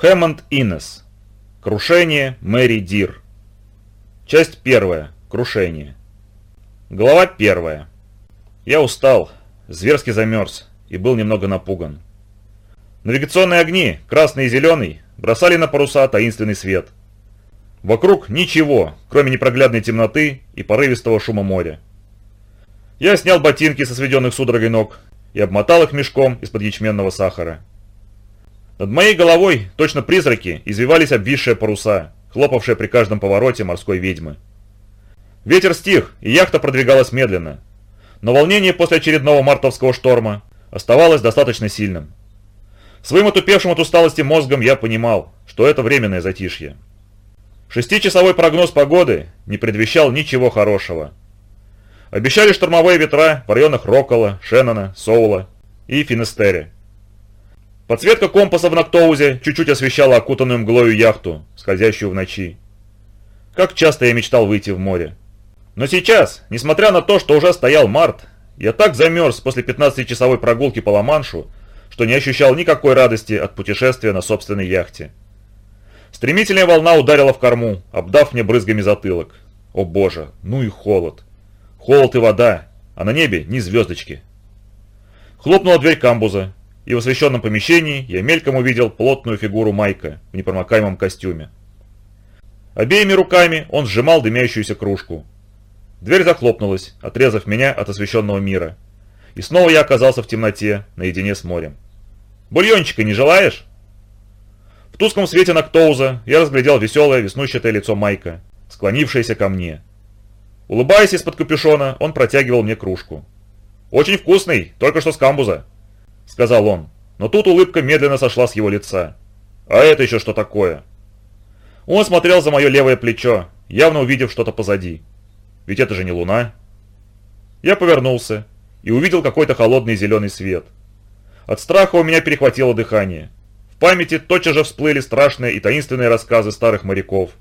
Хэммонд Иннес. Крушение Мэри Дир. Часть первая. Крушение. Глава первая. Я устал, зверски замерз и был немного напуган. Навигационные огни, красный и зеленый, бросали на паруса таинственный свет. Вокруг ничего, кроме непроглядной темноты и порывистого шума моря. Я снял ботинки со сведенных судорогой ног и обмотал их мешком из-под ячменного сахара. Над моей головой, точно призраки, извивались обвисшие паруса, хлопавшие при каждом повороте морской ведьмы. Ветер стих, и яхта продвигалась медленно. Но волнение после очередного мартовского шторма оставалось достаточно сильным. Своим отупевшим от усталости мозгом я понимал, что это временное затишье. Шестичасовой прогноз погоды не предвещал ничего хорошего. Обещали штормовые ветра в районах Рокола, Шеннона, Соула и Финестере. Подсветка компаса в Нактоузе чуть-чуть освещала окутанную мглою яхту, скользящую в ночи. Как часто я мечтал выйти в море. Но сейчас, несмотря на то, что уже стоял март, я так замерз после 15-часовой прогулки по Ла-Маншу, что не ощущал никакой радости от путешествия на собственной яхте. Стремительная волна ударила в корму, обдав мне брызгами затылок. О боже, ну и холод. Холод и вода, а на небе ни звездочки. Хлопнула дверь камбуза, и в освещенном помещении я мельком увидел плотную фигуру Майка в непромокаемом костюме. Обеими руками он сжимал дымящуюся кружку. Дверь захлопнулась, отрезав меня от освещенного мира. И снова я оказался в темноте, наедине с морем. «Бульончика не желаешь?» В тусклом свете Нактоуза я разглядел веселое веснущатое лицо Майка, склонившееся ко мне. Улыбаясь из-под капюшона, он протягивал мне кружку. «Очень вкусный, только что с камбуза», — сказал он. Но тут улыбка медленно сошла с его лица. «А это еще что такое?» Он смотрел за мое левое плечо, явно увидев что-то позади. «Ведь это же не луна». Я повернулся и увидел какой-то холодный зеленый свет. От страха у меня перехватило дыхание. В памяти тотчас же всплыли страшные и таинственные рассказы старых моряков –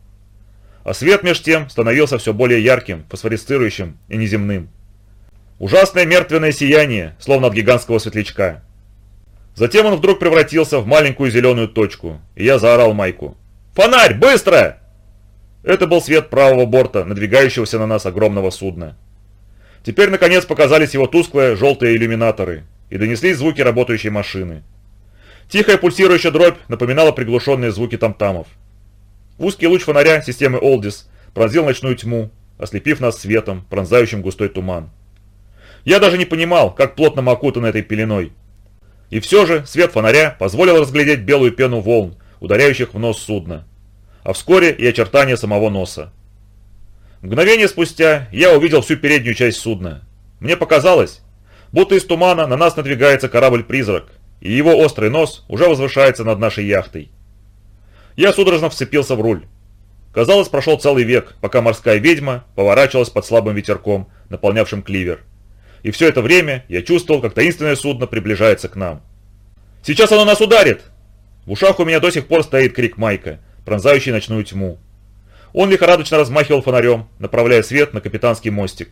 а свет меж тем становился все более ярким, фосфорицирующим и неземным. Ужасное мертвенное сияние, словно от гигантского светлячка. Затем он вдруг превратился в маленькую зеленую точку, и я заорал Майку. «Фонарь, быстро!» Это был свет правого борта, надвигающегося на нас огромного судна. Теперь, наконец, показались его тусклые желтые иллюминаторы, и донеслись звуки работающей машины. Тихая пульсирующая дробь напоминала приглушенные звуки тамтамов. Узкий луч фонаря системы Олдис пронзил ночную тьму, ослепив нас светом, пронзающим густой туман. Я даже не понимал, как плотно мы окутаны этой пеленой. И все же свет фонаря позволил разглядеть белую пену волн, ударяющих в нос судна. А вскоре и очертания самого носа. Мгновение спустя я увидел всю переднюю часть судна. Мне показалось, будто из тумана на нас надвигается корабль-призрак, и его острый нос уже возвышается над нашей яхтой. Я судорожно вцепился в руль. Казалось, прошел целый век, пока морская ведьма поворачивалась под слабым ветерком, наполнявшим кливер. И все это время я чувствовал, как таинственное судно приближается к нам. «Сейчас оно нас ударит!» В ушах у меня до сих пор стоит крик Майка, пронзающий ночную тьму. Он лихорадочно размахивал фонарем, направляя свет на капитанский мостик.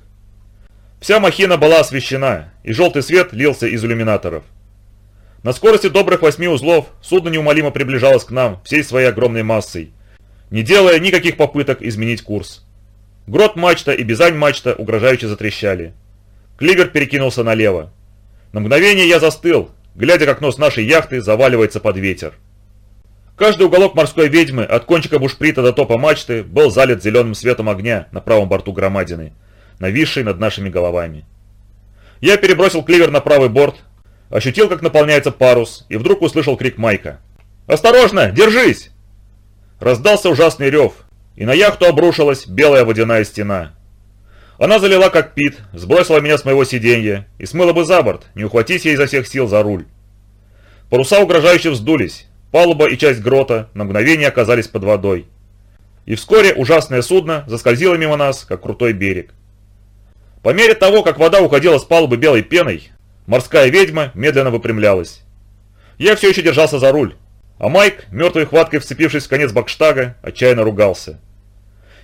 Вся махина была освещена, и желтый свет лился из иллюминаторов. На скорости добрых восьми узлов судно неумолимо приближалось к нам всей своей огромной массой, не делая никаких попыток изменить курс. Грот мачта и бизань мачта угрожающе затрещали. Кливер перекинулся налево. На мгновение я застыл, глядя, как нос нашей яхты заваливается под ветер. Каждый уголок морской ведьмы, от кончика бушприта до топа мачты, был залит зеленым светом огня на правом борту громадины, нависшей над нашими головами. Я перебросил кливер на правый борт, Ощутил, как наполняется парус, и вдруг услышал крик Майка. «Осторожно! Держись!» Раздался ужасный рев, и на яхту обрушилась белая водяная стена. Она залила как пит, сбросила меня с моего сиденья и смыла бы за борт, не ухватись я изо всех сил за руль. Паруса угрожающе вздулись, палуба и часть грота на мгновение оказались под водой. И вскоре ужасное судно заскользило мимо нас, как крутой берег. По мере того, как вода уходила с палубы белой пеной, Морская ведьма медленно выпрямлялась. Я все еще держался за руль, а Майк, мертвой хваткой вцепившись в конец бакштага, отчаянно ругался.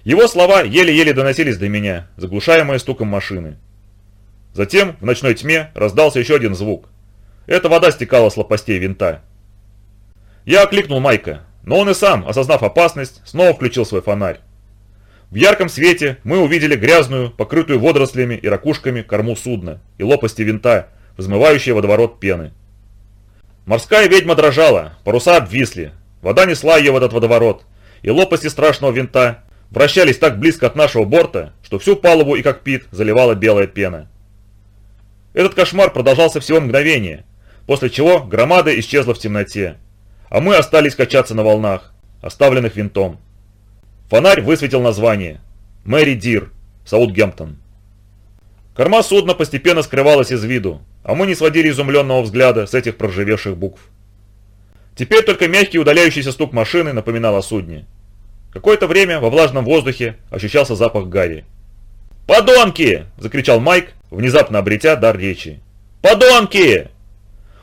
Его слова еле-еле доносились до меня, заглушаемые стуком машины. Затем в ночной тьме раздался еще один звук. Эта вода стекала с лопастей винта. Я окликнул Майка, но он и сам, осознав опасность, снова включил свой фонарь. В ярком свете мы увидели грязную, покрытую водорослями и ракушками корму судна и лопасти винта, взмывающие водоворот пены. Морская ведьма дрожала, паруса обвисли, вода несла ее в этот водоворот, и лопасти страшного винта вращались так близко от нашего борта, что всю палубу и кокпит заливала белая пена. Этот кошмар продолжался всего мгновение, после чего громада исчезла в темноте, а мы остались качаться на волнах, оставленных винтом. Фонарь высветил название «Мэри Дир, Саутгемптон». Корма судна постепенно скрывалась из виду, а мы не сводили изумленного взгляда с этих проржавевших букв. Теперь только мягкий удаляющийся стук машины напоминал о судне. Какое-то время во влажном воздухе ощущался запах гари. «Подонки!» – закричал Майк, внезапно обретя дар речи. «Подонки!»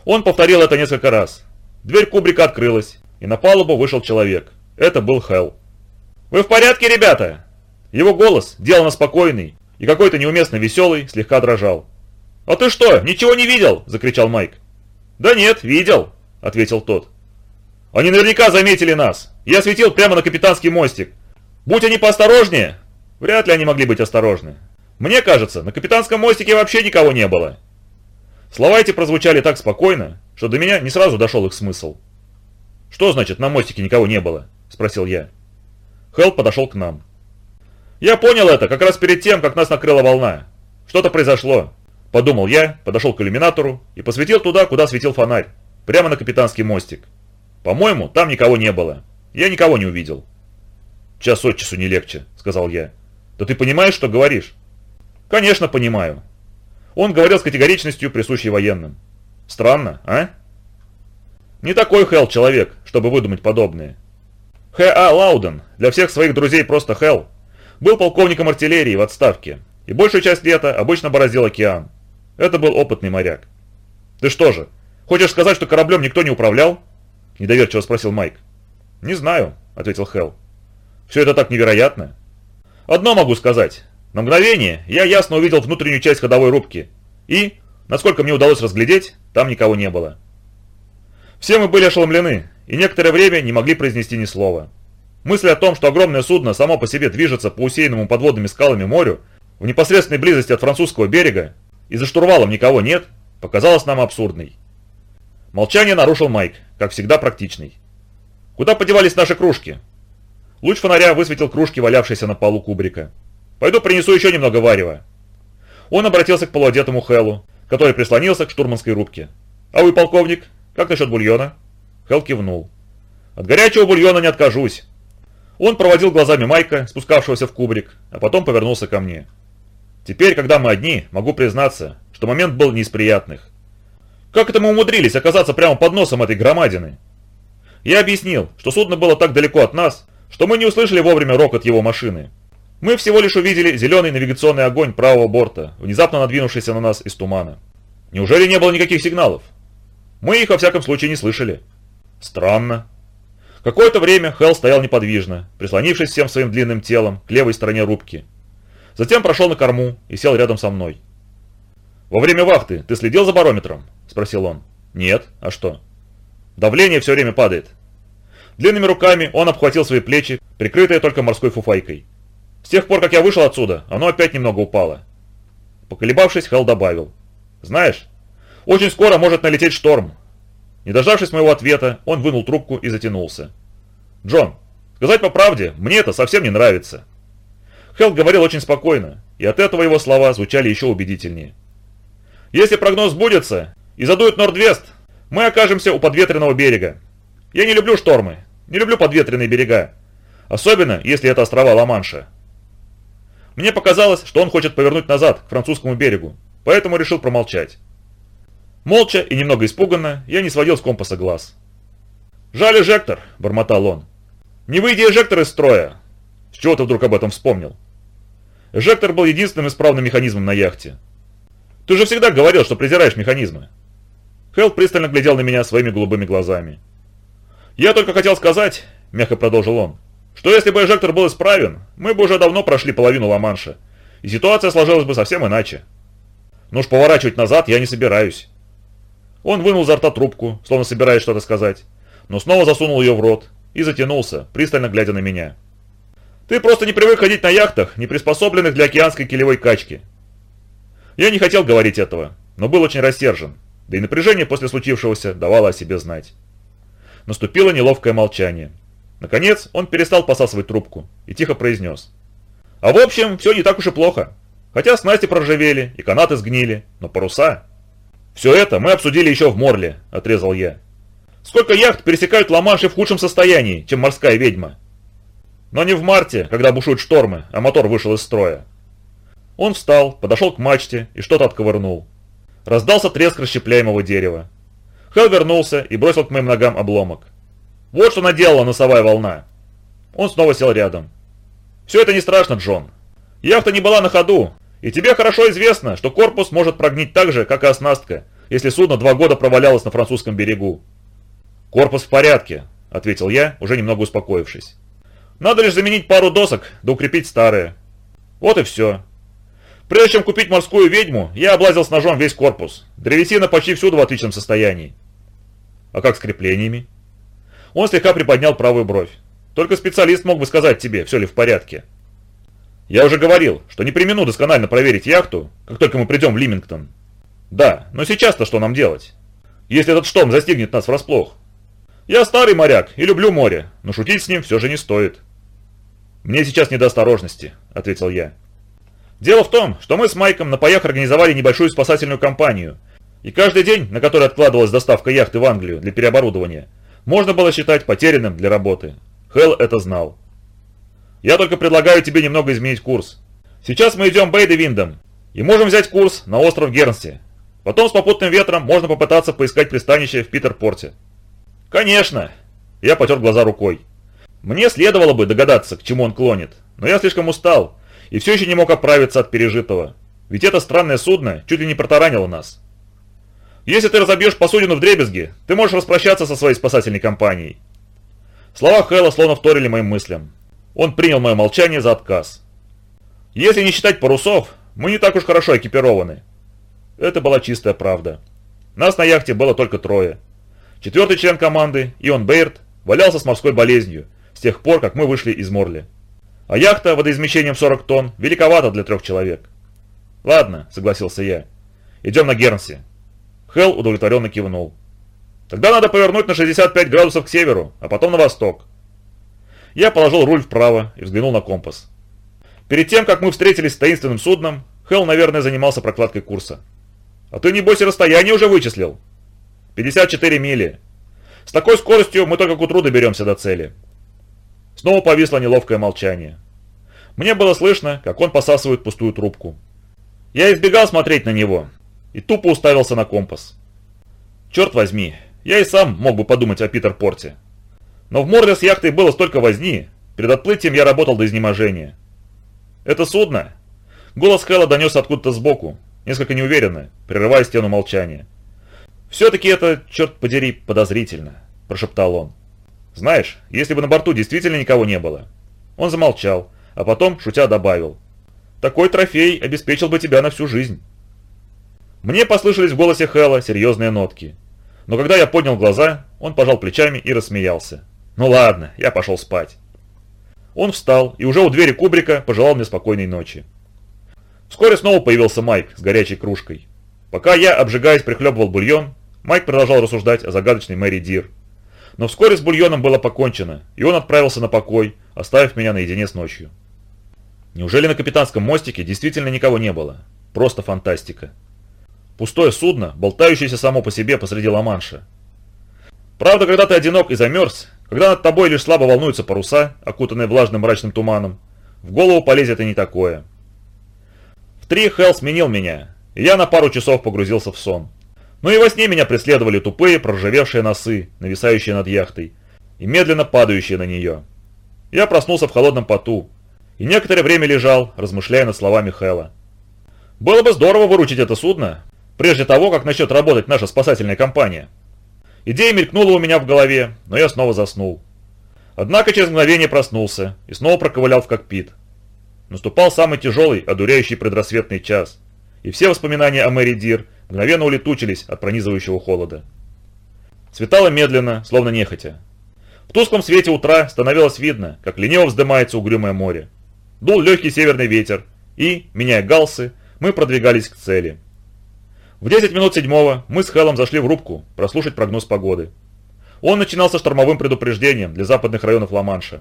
Он повторил это несколько раз. Дверь кубрика открылась, и на палубу вышел человек. Это был Хелл. «Вы в порядке, ребята?» Его голос, деланно спокойный и какой-то неуместно веселый, слегка дрожал. «А ты что, ничего не видел?» – закричал Майк. «Да нет, видел», – ответил тот. «Они наверняка заметили нас. Я светил прямо на капитанский мостик. Будь они поосторожнее!» Вряд ли они могли быть осторожны. Мне кажется, на капитанском мостике вообще никого не было. Слова эти прозвучали так спокойно, что до меня не сразу дошел их смысл. «Что значит, на мостике никого не было?» – спросил я. Хелл подошел к нам. «Я понял это как раз перед тем, как нас накрыла волна. Что-то произошло», – подумал я, подошел к иллюминатору и посветил туда, куда светил фонарь, прямо на капитанский мостик. По-моему, там никого не было. Я никого не увидел. «Час от часу не легче», – сказал я. «Да ты понимаешь, что говоришь?» «Конечно, понимаю». Он говорил с категоричностью, присущей военным. «Странно, а?» Не такой Хелл человек, чтобы выдумать подобное. Х.А. Лауден, для всех своих друзей просто Хелл, был полковником артиллерии в отставке, и большую часть лета обычно бороздил океан. Это был опытный моряк. «Ты что же, хочешь сказать, что кораблем никто не управлял?» – недоверчиво спросил Майк. «Не знаю», – ответил Хелл. «Все это так невероятно». «Одно могу сказать. На мгновение я ясно увидел внутреннюю часть ходовой рубки. И, насколько мне удалось разглядеть, там никого не было. Все мы были ошеломлены и некоторое время не могли произнести ни слова. Мысль о том, что огромное судно само по себе движется по усеянному подводными скалами морю, в непосредственной близости от французского берега, и за штурвалом никого нет, показалась нам абсурдной. Молчание нарушил Майк, как всегда практичный. «Куда подевались наши кружки?» Луч фонаря высветил кружки, валявшиеся на полу кубрика. Пойду принесу еще немного варева». Он обратился к полуодетому Хэллу, который прислонился к штурманской рубке. «А вы, полковник, как насчет бульона?» Хелл кивнул. «От горячего бульона не откажусь». Он проводил глазами Майка, спускавшегося в кубрик, а потом повернулся ко мне. «Теперь, когда мы одни, могу признаться, что момент был не из приятных. Как это мы умудрились оказаться прямо под носом этой громадины?» Я объяснил, что судно было так далеко от нас, что мы не услышали вовремя рокот его машины. Мы всего лишь увидели зеленый навигационный огонь правого борта, внезапно надвинувшийся на нас из тумана. Неужели не было никаких сигналов? Мы их во всяком случае не слышали. Странно. Какое-то время Хелл стоял неподвижно, прислонившись всем своим длинным телом к левой стороне рубки. Затем прошел на корму и сел рядом со мной. «Во время вахты ты следил за барометром?» – спросил он. «Нет. А что?» «Давление все время падает». Длинными руками он обхватил свои плечи, прикрытые только морской фуфайкой. С тех пор, как я вышел отсюда, оно опять немного упало. Поколебавшись, Хелл добавил. Знаешь, очень скоро может налететь шторм. Не дождавшись моего ответа, он вынул трубку и затянулся. Джон, сказать по правде, мне это совсем не нравится. Хелл говорил очень спокойно, и от этого его слова звучали еще убедительнее. Если прогноз сбудется и задует Нордвест, мы окажемся у подветренного берега. Я не люблю штормы, не люблю подветренные берега. Особенно, если это острова Ла-Манша. Мне показалось, что он хочет повернуть назад, к французскому берегу, поэтому решил промолчать. Молча и немного испуганно, я не сводил с компаса глаз. «Жаль эжектор», – бормотал он. «Не выйди эжектор из строя!» С чего ты вдруг об этом вспомнил? Эжектор был единственным исправным механизмом на яхте. Ты же всегда говорил, что презираешь механизмы. Хелл пристально глядел на меня своими голубыми глазами. «Я только хотел сказать», – мягко продолжил он, что если бы эжектор был исправен, мы бы уже давно прошли половину Ла-Манша, и ситуация сложилась бы совсем иначе. Ну уж поворачивать назад я не собираюсь. Он вынул изо рта трубку, словно собираясь что-то сказать, но снова засунул ее в рот и затянулся, пристально глядя на меня. «Ты просто не привык ходить на яхтах, не приспособленных для океанской килевой качки». Я не хотел говорить этого, но был очень рассержен, да и напряжение после случившегося давало о себе знать. Наступило неловкое молчание. Наконец, он перестал посасывать трубку и тихо произнес. «А в общем, все не так уж и плохо. Хотя снасти проржавели и канаты сгнили, но паруса...» «Все это мы обсудили еще в Морле», — отрезал я. «Сколько яхт пересекают Ла-Манш в худшем состоянии, чем морская ведьма?» «Но не в марте, когда бушуют штормы, а мотор вышел из строя». Он встал, подошел к мачте и что-то отковырнул. Раздался треск расщепляемого дерева. Хелл вернулся и бросил к моим ногам обломок. Вот что наделала носовая волна. Он снова сел рядом. Все это не страшно, Джон. Яхта не была на ходу, и тебе хорошо известно, что корпус может прогнить так же, как и оснастка, если судно два года провалялось на французском берегу. «Корпус в порядке», — ответил я, уже немного успокоившись. «Надо лишь заменить пару досок, да укрепить старые. Вот и все. Прежде чем купить морскую ведьму, я облазил с ножом весь корпус. Древесина почти всюду в отличном состоянии. А как с креплениями? Он слегка приподнял правую бровь. Только специалист мог бы сказать тебе, все ли в порядке. Я уже говорил, что не примену досконально проверить яхту, как только мы придем в Лимингтон. Да, но сейчас-то что нам делать? Если этот шторм застигнет нас врасплох. Я старый моряк и люблю море, но шутить с ним все же не стоит. Мне сейчас не до осторожности, ответил я. Дело в том, что мы с Майком на паях организовали небольшую спасательную кампанию, и каждый день, на который откладывалась доставка яхты в Англию для переоборудования, можно было считать потерянным для работы. Хелл это знал. Я только предлагаю тебе немного изменить курс. Сейчас мы идем Бейде-Виндом и можем взять курс на остров Гернси. Потом с попутным ветром можно попытаться поискать пристанище в Питерпорте. Конечно! Я потер глаза рукой. Мне следовало бы догадаться, к чему он клонит, но я слишком устал и все еще не мог оправиться от пережитого. Ведь это странное судно чуть ли не протаранило нас. Если ты разобьешь посудину в дребезги, ты можешь распрощаться со своей спасательной компанией. Слова Хэлла словно вторили моим мыслям. Он принял мое молчание за отказ. Если не считать парусов, мы не так уж хорошо экипированы. Это была чистая правда. Нас на яхте было только трое. Четвертый член команды, Ион Бейрт, валялся с морской болезнью с тех пор, как мы вышли из Морли. А яхта водоизмещением 40 тонн великовата для трех человек. Ладно, согласился я. Идем на Гернси. Хелл удовлетворенно кивнул. Тогда надо повернуть на 65 градусов к северу, а потом на восток. Я положил руль вправо и взглянул на компас. Перед тем, как мы встретились с таинственным судном, Хелл, наверное, занимался прокладкой курса. А ты, небось, и расстояние уже вычислил? 54 мили. С такой скоростью мы только к утру доберемся до цели. Снова повисло неловкое молчание. Мне было слышно, как он посасывает пустую трубку. Я избегал смотреть на него и тупо уставился на компас. Черт возьми, я и сам мог бы подумать о Питер-Порте. Но в Морле с яхтой было столько возни, перед отплытием я работал до изнеможения. «Это судно?» Голос Хэлла донес откуда-то сбоку, несколько неуверенно, прерывая стену молчания. «Все-таки это, черт подери, подозрительно», – прошептал он. Знаешь, если бы на борту действительно никого не было. Он замолчал, а потом, шутя, добавил. Такой трофей обеспечил бы тебя на всю жизнь. Мне послышались в голосе Хэлла серьезные нотки. Но когда я поднял глаза, он пожал плечами и рассмеялся. Ну ладно, я пошел спать. Он встал и уже у двери кубрика пожелал мне спокойной ночи. Вскоре снова появился Майк с горячей кружкой. Пока я, обжигаясь, прихлебывал бульон, Майк продолжал рассуждать о загадочной Мэри Дир. Но вскоре с бульоном было покончено, и он отправился на покой, оставив меня наедине с ночью. Неужели на капитанском мостике действительно никого не было? Просто фантастика. Пустое судно, болтающееся само по себе посреди Ла-Манша. Правда, когда ты одинок и замерз, когда над тобой лишь слабо волнуются паруса, окутанные влажным мрачным туманом, в голову полезет и не такое. В три Хелл сменил меня, и я на пару часов погрузился в сон. Но и во сне меня преследовали тупые проржавевшие носы, нависающие над яхтой, и медленно падающие на нее. Я проснулся в холодном поту, и некоторое время лежал, размышляя над словами Хэлла. Было бы здорово выручить это судно, прежде того, как начнет работать наша спасательная компания. Идея мелькнула у меня в голове, но я снова заснул. Однако через мгновение проснулся и снова проковылял в кокпит. Наступал самый тяжелый, одуряющий предрассветный час, и все воспоминания о Мэри Дир – мгновенно улетучились от пронизывающего холода. Светало медленно, словно нехотя. В тусклом свете утра становилось видно, как лениво вздымается угрюмое море. Дул легкий северный ветер, и, меняя галсы, мы продвигались к цели. В 10 минут седьмого мы с Хеллом зашли в рубку прослушать прогноз погоды. Он начинался штормовым предупреждением для западных районов Ла-Манша.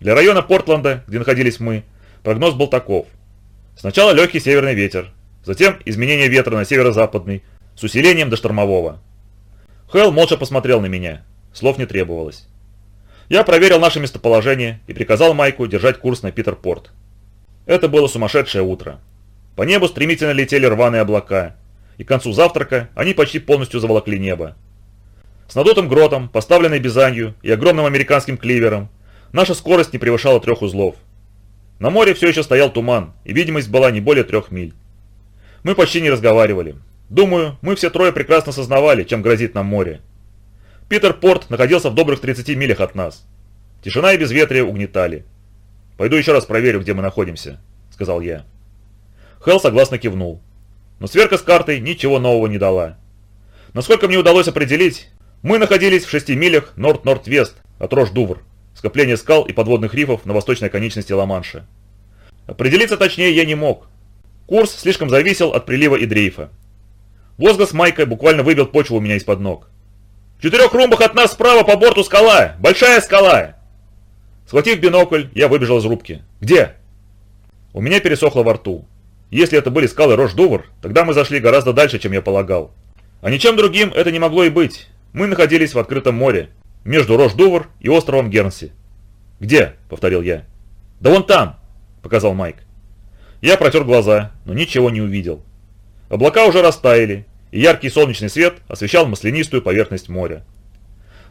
Для района Портленда, где находились мы, прогноз был таков. Сначала легкий северный ветер, затем изменение ветра на северо-западный с усилением до штормового. Хелл молча посмотрел на меня, слов не требовалось. Я проверил наше местоположение и приказал Майку держать курс на Питерпорт. Это было сумасшедшее утро. По небу стремительно летели рваные облака, и к концу завтрака они почти полностью заволокли небо. С надутым гротом, поставленной бизанью и огромным американским кливером, наша скорость не превышала трех узлов. На море все еще стоял туман, и видимость была не более трех миль. Мы почти не разговаривали. Думаю, мы все трое прекрасно сознавали, чем грозит нам море. Питер Порт находился в добрых 30 милях от нас. Тишина и безветрие угнетали. «Пойду еще раз проверю, где мы находимся», — сказал я. Хелл согласно кивнул. Но сверка с картой ничего нового не дала. Насколько мне удалось определить, мы находились в 6 милях норд-норд-вест от Рош-Дувр, скопление скал и подводных рифов на восточной конечности Ла-Манша. Определиться точнее я не мог. Курс слишком зависел от прилива и дрейфа. Возглас Майка буквально выбил почву у меня из-под ног. «В четырех румбах от нас справа по борту скала! Большая скала!» Схватив бинокль, я выбежал из рубки. «Где?» У меня пересохло во рту. Если это были скалы Рош-Дувр, тогда мы зашли гораздо дальше, чем я полагал. А ничем другим это не могло и быть. Мы находились в открытом море, между Рош-Дувр и островом Гернси. «Где?» – повторил я. «Да вон там!» – показал Майк. Я протер глаза, но ничего не увидел. Облака уже растаяли, и яркий солнечный свет освещал маслянистую поверхность моря.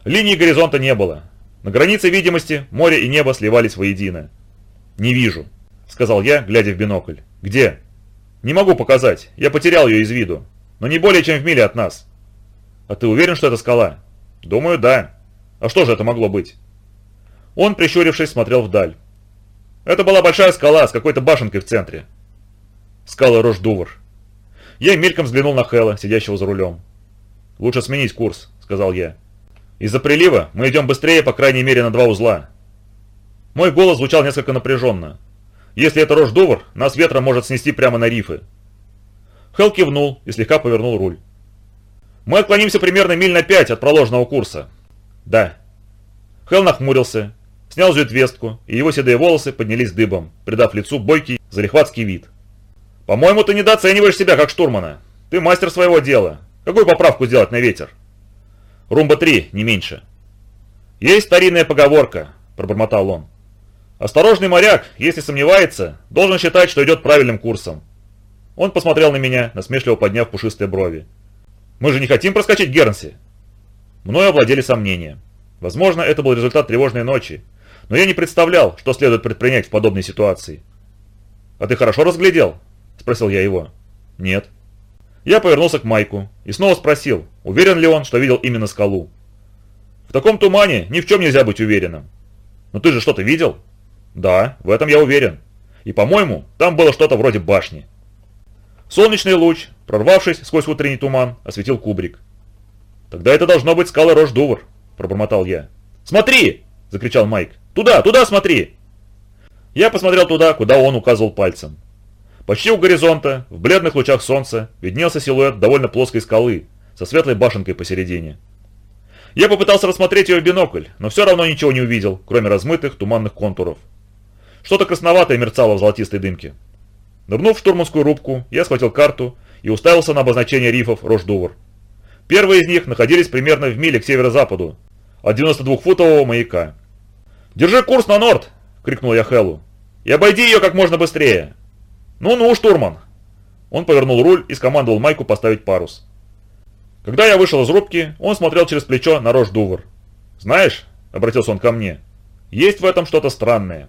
Линии горизонта не было. На границе видимости море и небо сливались воедино. «Не вижу», – сказал я, глядя в бинокль. «Где?» «Не могу показать, я потерял ее из виду, но не более чем в миле от нас». «А ты уверен, что это скала?» «Думаю, да. А что же это могло быть?» Он, прищурившись, смотрел вдаль. Это была большая скала с какой-то башенкой в центре. Скала Рош-Дувр. Я мельком взглянул на Хэлла, сидящего за рулем. «Лучше сменить курс», — сказал я. «Из-за прилива мы идем быстрее, по крайней мере, на два узла». Мой голос звучал несколько напряженно. Если это Рош-Дувр, нас ветром может снести прямо на рифы. Хелл кивнул и слегка повернул руль. Мы отклонимся примерно миль на пять от проложенного курса. Да. Хелл нахмурился, снял зюитвестку, и его седые волосы поднялись дыбом, придав лицу бойкий, залихватский вид. «По-моему, ты недооцениваешь себя как штурмана. Ты мастер своего дела. Какую поправку сделать на ветер?» «Румба-3, не меньше». «Есть старинная поговорка», – пробормотал он. Осторожный моряк, если сомневается, должен считать, что идет правильным курсом. Он посмотрел на меня, насмешливо подняв пушистые брови. «Мы же не хотим проскочить Гернси!» Мною овладели сомнения. Возможно, это был результат тревожной ночи, но я не представлял, что следует предпринять в подобной ситуации. «А ты хорошо разглядел?» – спросил я его. «Нет». Я повернулся к Майку и снова спросил, уверен ли он, что видел именно скалу. «В таком тумане ни в чем нельзя быть уверенным». «Но ты же что-то видел?» Да, в этом я уверен. И, по-моему, там было что-то вроде башни. Солнечный луч, прорвавшись сквозь утренний туман, осветил кубрик. «Тогда это должно быть скала Рош-Дувр», – пробормотал я. «Смотри!» – закричал Майк. «Туда, туда смотри!» Я посмотрел туда, куда он указывал пальцем. Почти у горизонта, в бледных лучах солнца, виднелся силуэт довольно плоской скалы, со светлой башенкой посередине. Я попытался рассмотреть ее в бинокль, но все равно ничего не увидел, кроме размытых туманных контуров. Что-то красноватое мерцало в золотистой дымке. Нырнув в штурманскую рубку, я схватил карту и уставился на обозначение рифов Рош-Дувр. Первые из них находились примерно в миле к северо-западу, от 92-футового маяка. «Держи курс на норд!» – крикнул я Хеллу. «И обойди ее как можно быстрее!» «Ну-ну, штурман!» Он повернул руль и скомандовал Майку поставить парус. Когда я вышел из рубки, он смотрел через плечо на Рош-Дувр. «Знаешь», – обратился он ко мне, – «есть в этом что-то странное.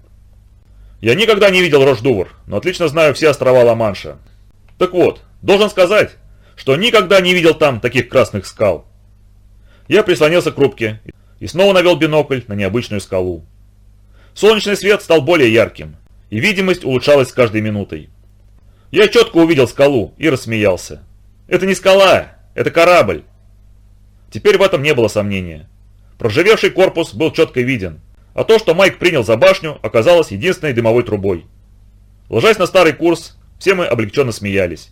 Я никогда не видел Рош-Дувр, но отлично знаю все острова Ла-Манша. Так вот, должен сказать, что никогда не видел там таких красных скал. Я прислонился к рубке и снова навел бинокль на необычную скалу. Солнечный свет стал более ярким, и видимость улучшалась с каждой минутой. Я четко увидел скалу и рассмеялся. Это не скала, это корабль. Теперь в этом не было сомнения. Проживевший корпус был четко виден, а то, что Майк принял за башню, оказалось единственной дымовой трубой. Ложась на старый курс, все мы облегченно смеялись.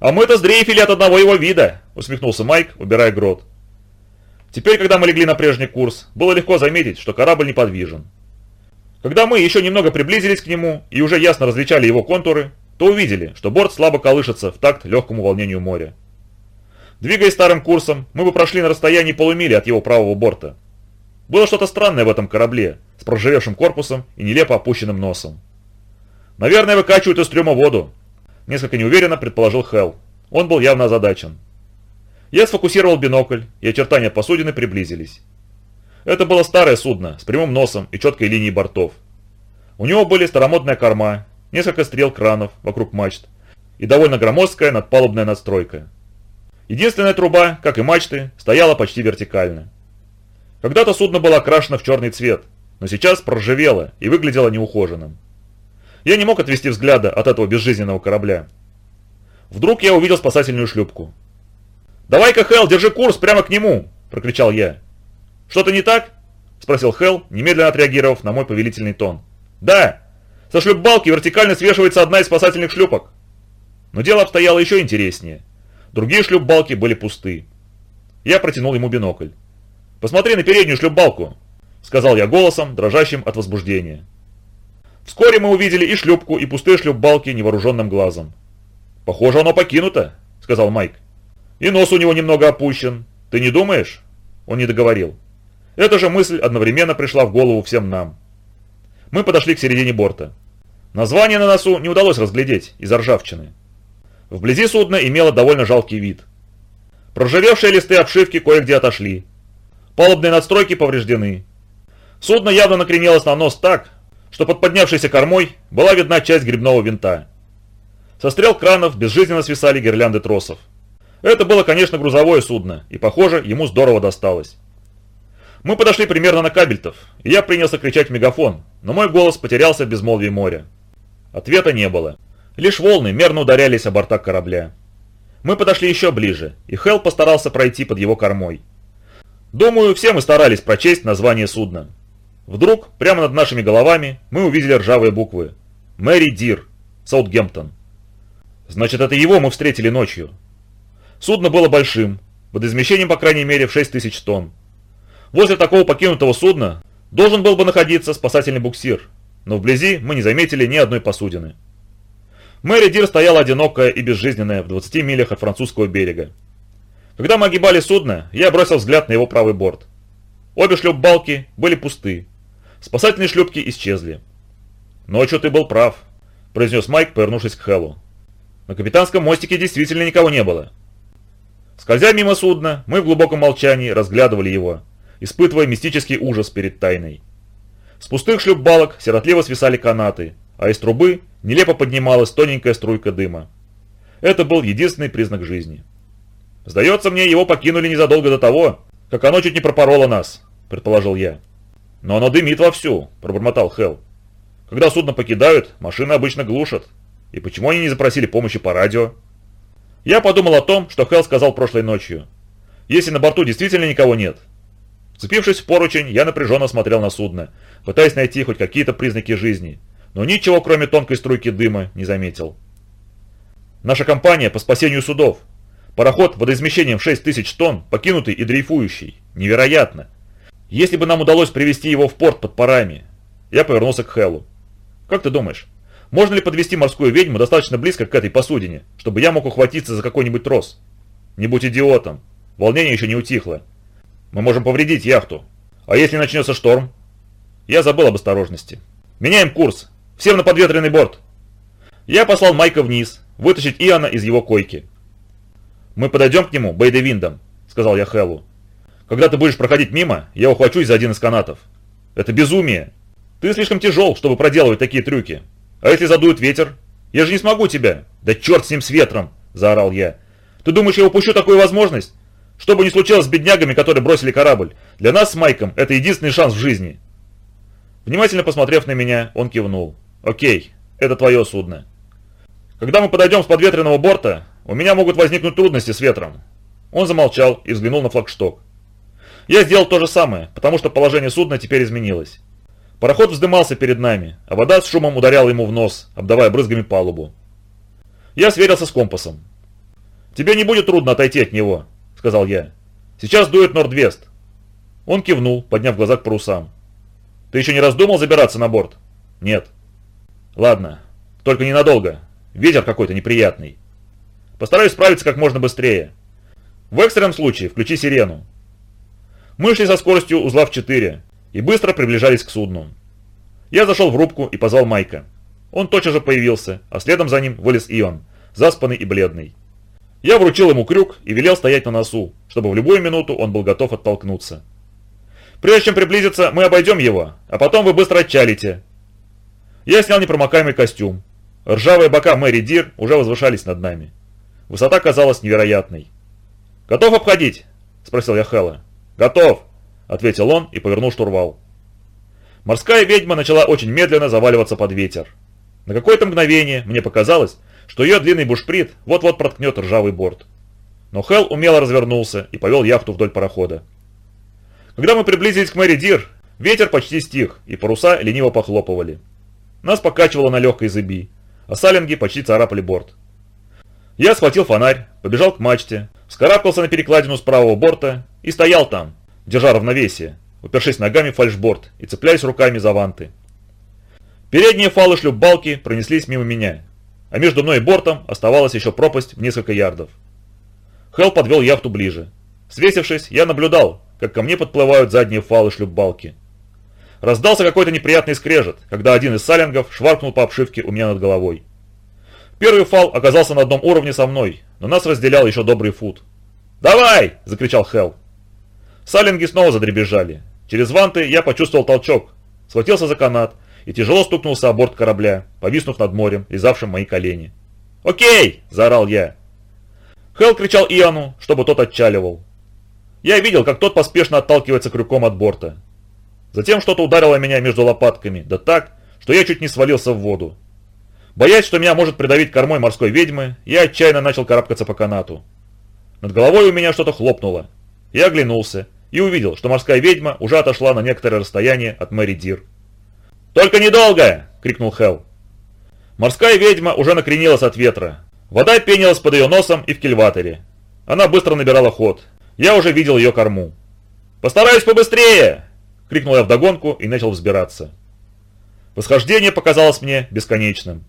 «А мы-то сдрейфили от одного его вида», — усмехнулся Майк, убирая грот. Теперь, когда мы легли на прежний курс, было легко заметить, что корабль неподвижен. Когда мы еще немного приблизились к нему и уже ясно различали его контуры, то увидели, что борт слабо колышется в такт легкому волнению моря. Двигаясь старым курсом, мы бы прошли на расстоянии полумили от его правого борта. Было что-то странное в этом корабле, с проржавевшим корпусом и нелепо опущенным носом. «Наверное, выкачивают из трюма воду», – несколько неуверенно предположил Хелл. Он был явно озадачен. Я сфокусировал бинокль, и очертания посудины приблизились. Это было старое судно с прямым носом и четкой линией бортов. У него были старомодная корма, несколько стрел кранов вокруг мачт и довольно громоздкая надпалубная надстройка. Единственная труба, как и мачты, стояла почти вертикально. Когда-то судно было окрашено в черный цвет, но сейчас проржавело и выглядело неухоженным. Я не мог отвести взгляда от этого безжизненного корабля. Вдруг я увидел спасательную шлюпку. «Давай-ка, Хелл, держи курс прямо к нему!» – прокричал я. «Что-то не так?» – спросил Хелл, немедленно отреагировав на мой повелительный тон. «Да! Со шлюпбалки вертикально свешивается одна из спасательных шлюпок!» Но дело обстояло еще интереснее. Другие шлюпбалки были пусты. Я протянул ему бинокль. «Посмотри на переднюю шлюпбалку!» – сказал я голосом, дрожащим от возбуждения. Вскоре мы увидели и шлюпку, и пустые шлюпбалки невооруженным глазом. «Похоже, оно покинуто», – сказал Майк. И нос у него немного опущен. Ты не думаешь?» Он не договорил. Эта же мысль одновременно пришла в голову всем нам. Мы подошли к середине борта. Название на носу не удалось разглядеть из-за ржавчины. Вблизи судно имело довольно жалкий вид. Проржавевшие листы обшивки кое-где отошли. Палубные надстройки повреждены. Судно явно накренилось на нос так, что под поднявшейся кормой была видна часть грибного винта. Со стрел кранов безжизненно свисали гирлянды тросов. Это было, конечно, грузовое судно, и, похоже, ему здорово досталось. Мы подошли примерно на кабельтов, и я принялся кричать в мегафон, но мой голос потерялся в безмолвии моря. Ответа не было. Лишь волны мерно ударялись о борта корабля. Мы подошли еще ближе, и Хелл постарался пройти под его кормой. Думаю, все мы старались прочесть название судна. Вдруг, прямо над нашими головами, мы увидели ржавые буквы. Мэри Дир, Саутгемптон. Значит, это его мы встретили ночью. Судно было большим, водоизмещением по крайней мере в 6 тысяч тонн. Возле такого покинутого судна должен был бы находиться спасательный буксир, но вблизи мы не заметили ни одной посудины. Мэри Дир стояла одинокая и безжизненная в 20 милях от французского берега. Когда мы огибали судно, я бросил взгляд на его правый борт. Обе шлюпбалки были пусты. Спасательные шлюпки исчезли. «Ночью ты был прав», – произнес Майк, повернувшись к Хэллу. «На капитанском мостике действительно никого не было. Скользя мимо судна, мы в глубоком молчании разглядывали его, испытывая мистический ужас перед тайной. С пустых шлюпбалок сиротливо свисали канаты, а из трубы нелепо поднималась тоненькая струйка дыма. Это был единственный признак жизни. «Сдается мне, его покинули незадолго до того, как оно чуть не пропороло нас», – предположил я. «Но оно дымит вовсю», – пробормотал Хелл. «Когда судно покидают, машины обычно глушат. И почему они не запросили помощи по радио?» Я подумал о том, что Хелл сказал прошлой ночью. Если на борту действительно никого нет. Вцепившись в поручень, я напряженно смотрел на судно, пытаясь найти хоть какие-то признаки жизни, но ничего, кроме тонкой струйки дыма, не заметил. Наша компания по спасению судов. Пароход водоизмещением в 6 тысяч тонн, покинутый и дрейфующий. Невероятно. Если бы нам удалось привести его в порт под парами. Я повернулся к Хеллу. Как ты думаешь, можно ли подвести морскую ведьму достаточно близко к этой посудине, чтобы я мог ухватиться за какой-нибудь трос? Не будь идиотом. Волнение еще не утихло. Мы можем повредить яхту. А если начнется шторм? Я забыл об осторожности. Меняем курс. Всем на подветренный борт. Я послал Майка вниз, вытащить Иоанна из его койки. Мы подойдем к нему бейдевиндом, сказал я Хеллу. Когда ты будешь проходить мимо, я ухвачусь за один из канатов. Это безумие. Ты слишком тяжел, чтобы проделывать такие трюки. А если задует ветер? Я же не смогу тебя. Да черт с ним с ветром, заорал я. Ты думаешь, я упущу такую возможность? Что бы ни случилось с беднягами, которые бросили корабль, для нас с Майком это единственный шанс в жизни. Внимательно посмотрев на меня, он кивнул. Окей, это твое судно. Когда мы подойдем с подветренного борта, у меня могут возникнуть трудности с ветром. Он замолчал и взглянул на флагшток. Я сделал то же самое, потому что положение судна теперь изменилось. Пароход вздымался перед нами, а вода с шумом ударяла ему в нос, обдавая брызгами палубу. Я сверился с компасом. «Тебе не будет трудно отойти от него», — сказал я. «Сейчас дует Нордвест». Он кивнул, подняв глаза к парусам. «Ты еще не раздумал забираться на борт?» «Нет». «Ладно, только ненадолго. Ветер какой-то неприятный. Постараюсь справиться как можно быстрее. В экстренном случае включи сирену». Мы шли со скоростью узла в 4 и быстро приближались к судну. Я зашел в рубку и позвал Майка. Он тотчас же появился, а следом за ним вылез Ион, заспанный и бледный. Я вручил ему крюк и велел стоять на носу, чтобы в любую минуту он был готов оттолкнуться. «Прежде чем приблизиться, мы обойдем его, а потом вы быстро отчалите». Я снял непромокаемый костюм. Ржавые бока Мэри Дир уже возвышались над нами. Высота казалась невероятной. «Готов обходить?» – спросил я Хэлла. «Готов!» – ответил он и повернул штурвал. Морская ведьма начала очень медленно заваливаться под ветер. На какое-то мгновение мне показалось, что ее длинный бушприт вот-вот проткнет ржавый борт. Но Хелл умело развернулся и повел яхту вдоль парохода. Когда мы приблизились к Мэри Дир, ветер почти стих, и паруса лениво похлопывали. Нас покачивало на легкой зыби, а салинги почти царапали борт. Я схватил фонарь, побежал к мачте, вскарабкался на перекладину с правого борта и стоял там, держа равновесие, упершись ногами в фальшборд и цепляясь руками за ванты. Передние фалы шлюпбалки пронеслись мимо меня, а между мной и бортом оставалась еще пропасть в несколько ярдов. Хелл подвел яхту ближе. Свесившись, я наблюдал, как ко мне подплывают задние фалы шлюпбалки. Раздался какой-то неприятный скрежет, когда один из салингов шваркнул по обшивке у меня над головой. Первый фал оказался на одном уровне со мной, но нас разделял еще добрый фут. «Давай!» – закричал Хелл. Салинги снова задребезжали. Через ванты я почувствовал толчок, схватился за канат и тяжело стукнулся о борт корабля, повиснув над морем, лизавшим мои колени. «Окей!» – заорал я. Хелл кричал Иоанну, чтобы тот отчаливал. Я видел, как тот поспешно отталкивается крюком от борта. Затем что-то ударило меня между лопатками, да так, что я чуть не свалился в воду. Боясь, что меня может придавить кормой морской ведьмы, я отчаянно начал карабкаться по канату. Над головой у меня что-то хлопнуло. Я оглянулся и увидел, что морская ведьма уже отошла на некоторое расстояние от Мэри Дир. «Только недолго!» – крикнул Хелл. Морская ведьма уже накренилась от ветра. Вода пенилась под ее носом и в кильваторе. Она быстро набирала ход. Я уже видел ее корму. «Постараюсь побыстрее!» – крикнул я вдогонку и начал взбираться. Восхождение показалось мне бесконечным.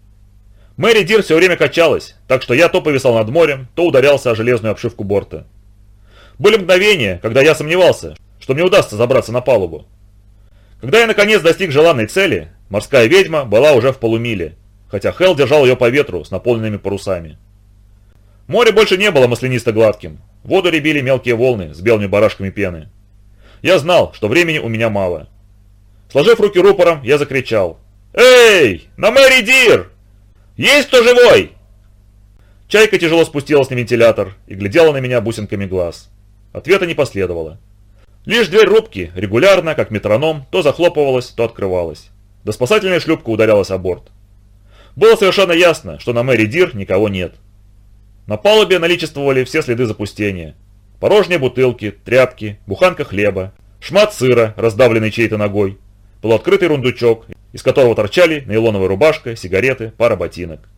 Мэри Дир все время качалась, так что я то повисал над морем, то ударялся о железную обшивку борта. Были мгновения, когда я сомневался, что мне удастся забраться на палубу. Когда я наконец достиг желанной цели, морская ведьма была уже в полумиле, хотя Хелл держал ее по ветру с наполненными парусами. Море больше не было маслянисто-гладким, воду ребили мелкие волны с белыми барашками пены. Я знал, что времени у меня мало. Сложив руки рупором, я закричал. «Эй, на Мэри Дир! Есть кто живой?» Чайка тяжело спустилась на вентилятор и глядела на меня бусинками глаз. Ответа не последовало. Лишь дверь рубки регулярно, как метроном, то захлопывалась, то открывалась. Да спасательная шлюпка ударялась о борт. Было совершенно ясно, что на Мэри Дир никого нет. На палубе наличествовали все следы запустения. Порожние бутылки, тряпки, буханка хлеба, шмат сыра, раздавленный чьей-то ногой, полуоткрытый рундучок, из которого торчали нейлоновая рубашка, сигареты, пара ботинок.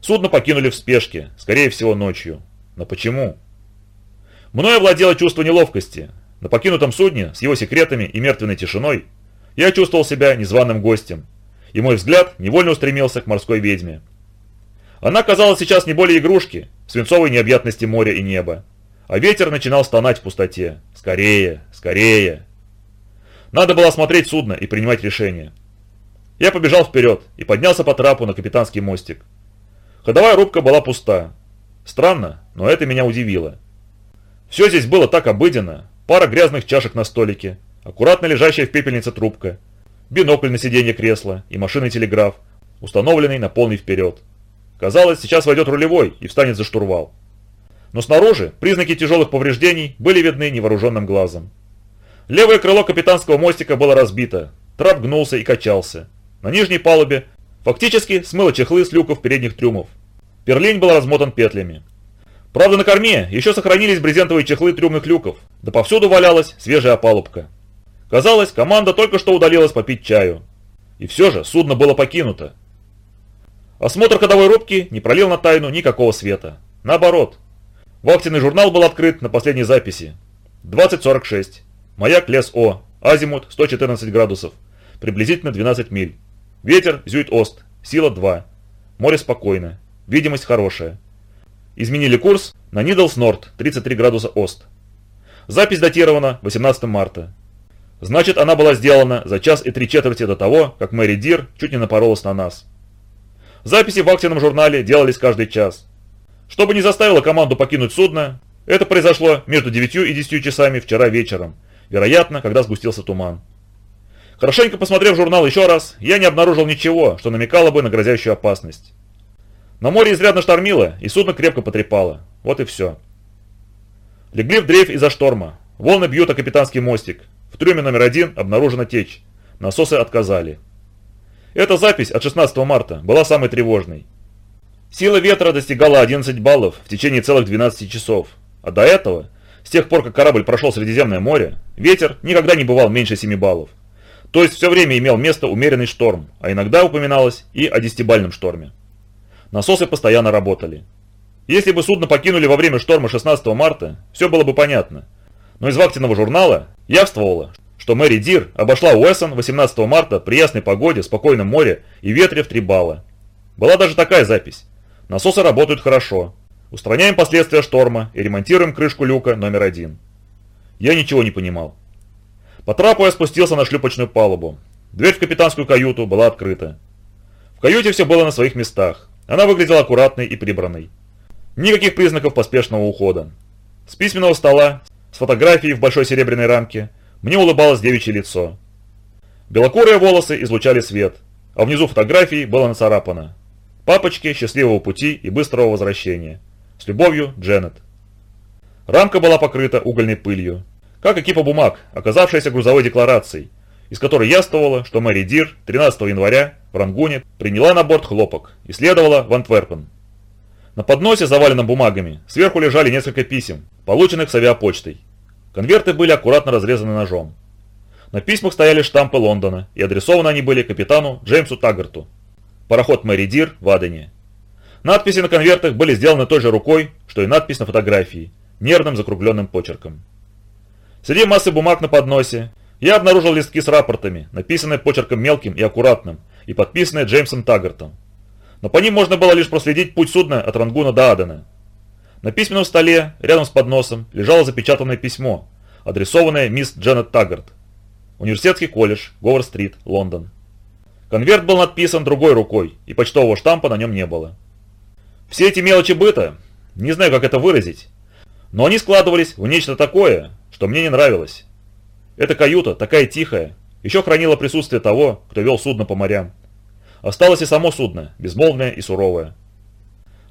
Судно покинули в спешке, скорее всего ночью. Но почему? Мною овладело чувство неловкости, на покинутом судне с его секретами и мертвенной тишиной я чувствовал себя незваным гостем, и мой взгляд невольно устремился к морской ведьме. Она казалась сейчас не более игрушки в свинцовой необъятности моря и неба, а ветер начинал стонать в пустоте. Скорее, скорее. Надо было осмотреть судно и принимать решение. Я побежал вперед и поднялся по трапу на капитанский мостик. Ходовая рубка была пуста. Странно, но это меня удивило. Все здесь было так обыденно, пара грязных чашек на столике, аккуратно лежащая в пепельнице трубка, бинокль на сиденье кресла и машинный телеграф, установленный на полный вперед. Казалось, сейчас войдет рулевой и встанет за штурвал. Но снаружи признаки тяжелых повреждений были видны невооруженным глазом. Левое крыло капитанского мостика было разбито, трап гнулся и качался. На нижней палубе фактически смыло чехлы с люков передних трюмов. Перлинь был размотан петлями. Правда, на корме еще сохранились брезентовые чехлы трюмных люков, Да повсюду валялась свежая опалубка. Казалось, команда только что удалилась попить чаю. И все же судно было покинуто. Осмотр ходовой рубки не пролил на тайну никакого света. Наоборот. Вахтенный журнал был открыт на последней записи. 2046. Маяк лес О. Азимут 114 градусов. Приблизительно 12 миль. Ветер Зюит-Ост. Сила 2. Море спокойно. Видимость хорошая. Изменили курс на Нидлс Норд 33 градуса Ост. Запись датирована 18 марта. Значит, она была сделана за час и три четверти до того, как Мэри Дир чуть не напоролась на нас. Записи в вахтенном журнале делались каждый час. Что бы ни заставило команду покинуть судно, это произошло между 9 и 10 часами вчера вечером, вероятно, когда сгустился туман. Хорошенько посмотрев журнал еще раз, я не обнаружил ничего, что намекало бы на грозящую опасность. На море изрядно штормило, и судно крепко потрепало. Вот и все. Легли в дрейф из-за шторма. Волны бьют о капитанский мостик. В трюме номер один обнаружена течь. Насосы отказали. Эта запись от 16 марта была самой тревожной. Сила ветра достигала 11 баллов в течение целых 12 часов. А до этого, с тех пор, как корабль прошел Средиземное море, ветер никогда не бывал меньше 7 баллов. То есть все время имел место умеренный шторм, а иногда упоминалось и о десятибальном шторме. Насосы постоянно работали. Если бы судно покинули во время шторма 16 марта, все было бы понятно. Но из вахтенного журнала явствовало, что Мэри Дир обошла Уэссон 18 марта при ясной погоде, спокойном море и ветре в 3 балла. Была даже такая запись. Насосы работают хорошо. Устраняем последствия шторма и ремонтируем крышку люка номер один. Я ничего не понимал. По трапу я спустился на шлюпочную палубу. Дверь в капитанскую каюту была открыта. В каюте все было на своих местах. Она выглядела аккуратной и прибранной. Никаких признаков поспешного ухода. С письменного стола, с фотографией в большой серебряной рамке, мне улыбалось девичье лицо. Белокурые волосы излучали свет, а внизу фотографии было нацарапано. Папочке счастливого пути и быстрого возвращения. С любовью, Дженнет. Рамка была покрыта угольной пылью, как и кипа бумаг, оказавшаяся грузовой декларацией, из которой явствовало, что Мэри Дир 13 января в Рангуне приняла на борт хлопок и следовала в Антверпен. На подносе, заваленном бумагами, сверху лежали несколько писем, полученных с авиапочтой. Конверты были аккуратно разрезаны ножом. На письмах стояли штампы Лондона, и адресованы они были капитану Джеймсу Таггарту. Пароход Мэри Дир в Адене. Надписи на конвертах были сделаны той же рукой, что и надпись на фотографии, нервным закругленным почерком. Среди массы бумаг на подносе я обнаружил листки с рапортами, написанные почерком мелким и аккуратным, и подписанные Джеймсом Таггартом. Но по ним можно было лишь проследить путь судна от Рангуна до Адена. На письменном столе, рядом с подносом, лежало запечатанное письмо, адресованное мисс Дженнет Таггарт. Университетский колледж, Говар-стрит, Лондон. Конверт был надписан другой рукой, и почтового штампа на нем не было. Все эти мелочи быта, не знаю, как это выразить, но они складывались в нечто такое, что мне не нравилось. Эта каюта, такая тихая, еще хранила присутствие того, кто вел судно по морям. Осталось и само судно, безмолвное и суровое.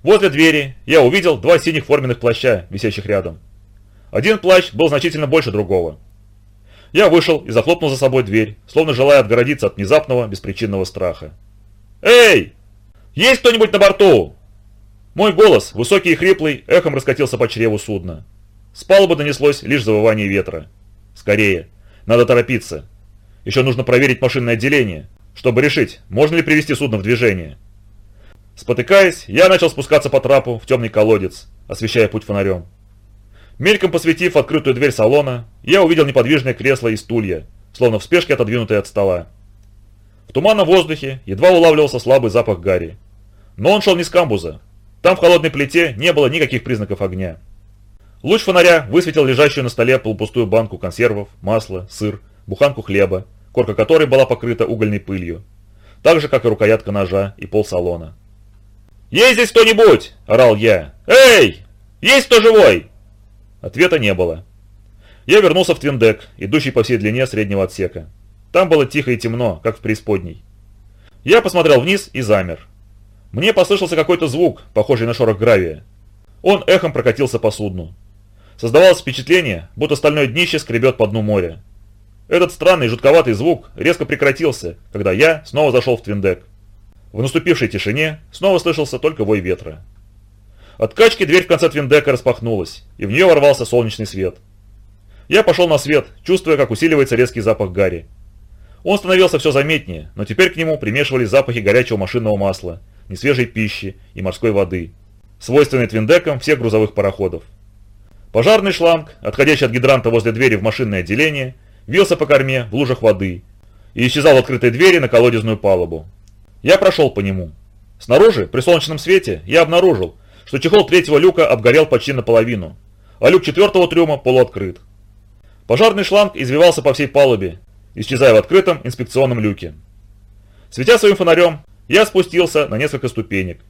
Возле двери я увидел два синих форменных плаща, висящих рядом. Один плащ был значительно больше другого. Я вышел и захлопнул за собой дверь, словно желая отгородиться от внезапного, беспричинного страха. «Эй! Есть кто-нибудь на борту?» Мой голос, высокий и хриплый, эхом раскатился по чреву судна. С палубы донеслось лишь завывание ветра. «Скорее! Надо торопиться! Еще нужно проверить машинное отделение, чтобы решить, можно ли привести судно в движение». Спотыкаясь, я начал спускаться по трапу в темный колодец, освещая путь фонарем. Мельком посветив открытую дверь салона, я увидел неподвижное кресло и стулья, словно в спешке отодвинутые от стола. В туманном воздухе едва улавливался слабый запах гари. Но он шел не с камбуза. Там в холодной плите не было никаких признаков огня. Луч фонаря высветил лежащую на столе полупустую банку консервов, масла, сыр, буханку хлеба, корка которой была покрыта угольной пылью, так же, как и рукоятка ножа и пол салона. «Есть здесь кто-нибудь?» – орал я. «Эй! Есть кто живой?» Ответа не было. Я вернулся в твиндек, идущий по всей длине среднего отсека. Там было тихо и темно, как в преисподней. Я посмотрел вниз и замер. Мне послышался какой-то звук, похожий на шорох гравия. Он эхом прокатился по судну. Создавалось впечатление, будто стальное днище скребет по дну моря. Этот странный жутковатый звук резко прекратился, когда я снова зашел в твиндек. В наступившей тишине снова слышался только вой ветра. От качки дверь в конце твиндека распахнулась, и в нее ворвался солнечный свет. Я пошел на свет, чувствуя, как усиливается резкий запах гари. Он становился все заметнее, но теперь к нему примешивались запахи горячего машинного масла, несвежей пищи и морской воды, свойственные твиндекам всех грузовых пароходов. Пожарный шланг, отходящий от гидранта возле двери в машинное отделение, вился по корме в лужах воды и исчезал в открытой двери на колодезную палубу. Я прошел по нему. Снаружи, при солнечном свете, я обнаружил, что чехол третьего люка обгорел почти наполовину, а люк четвертого трюма полуоткрыт. Пожарный шланг извивался по всей палубе, исчезая в открытом инспекционном люке. Светя своим фонарем, я спустился на несколько ступенек.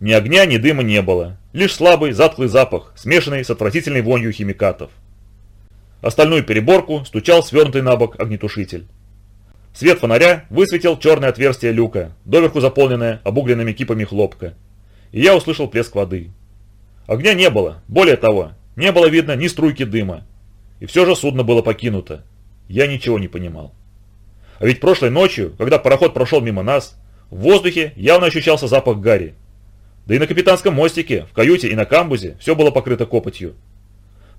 Ни огня, ни дыма не было, лишь слабый затхлый запах, смешанный с отвратительной вонью химикатов. Остальную переборку стучал свернутый на бок огнетушитель. Свет фонаря высветил черное отверстие люка, доверху заполненное обугленными кипами хлопка. И я услышал плеск воды. Огня не было, более того, не было видно ни струйки дыма. И все же судно было покинуто. Я ничего не понимал. А ведь прошлой ночью, когда пароход прошел мимо нас, в воздухе явно ощущался запах гари. Да и на капитанском мостике, в каюте и на камбузе все было покрыто копотью.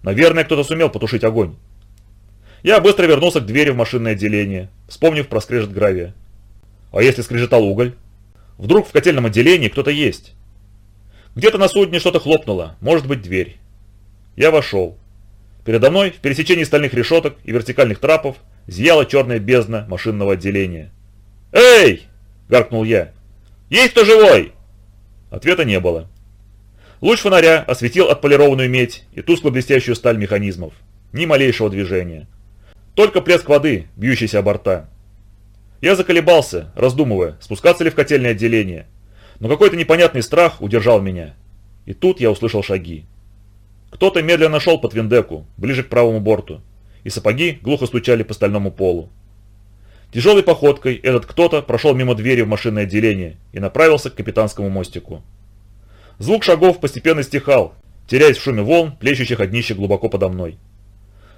Наверное, кто-то сумел потушить огонь. Я быстро вернулся к двери в машинное отделение, вспомнив про скрежет гравия. А если скрежетал уголь? Вдруг в котельном отделении кто-то есть? Где-то на судне что-то хлопнуло, может быть дверь. Я вошел. Передо мной, в пересечении стальных решеток и вертикальных трапов, зияла черная бездна машинного отделения. «Эй!» – гаркнул я. «Есть кто живой?» Ответа не было. Луч фонаря осветил отполированную медь и тускло-блестящую сталь механизмов. Ни малейшего движения. Только плеск воды, бьющийся о борта. Я заколебался, раздумывая, спускаться ли в котельное отделение. Но какой-то непонятный страх удержал меня. И тут я услышал шаги. Кто-то медленно шел по твиндеку, ближе к правому борту, и сапоги глухо стучали по стальному полу. Тяжелой походкой этот кто-то прошел мимо двери в машинное отделение и направился к капитанскому мостику. Звук шагов постепенно стихал, теряясь в шуме волн, плещущих от глубоко подо мной.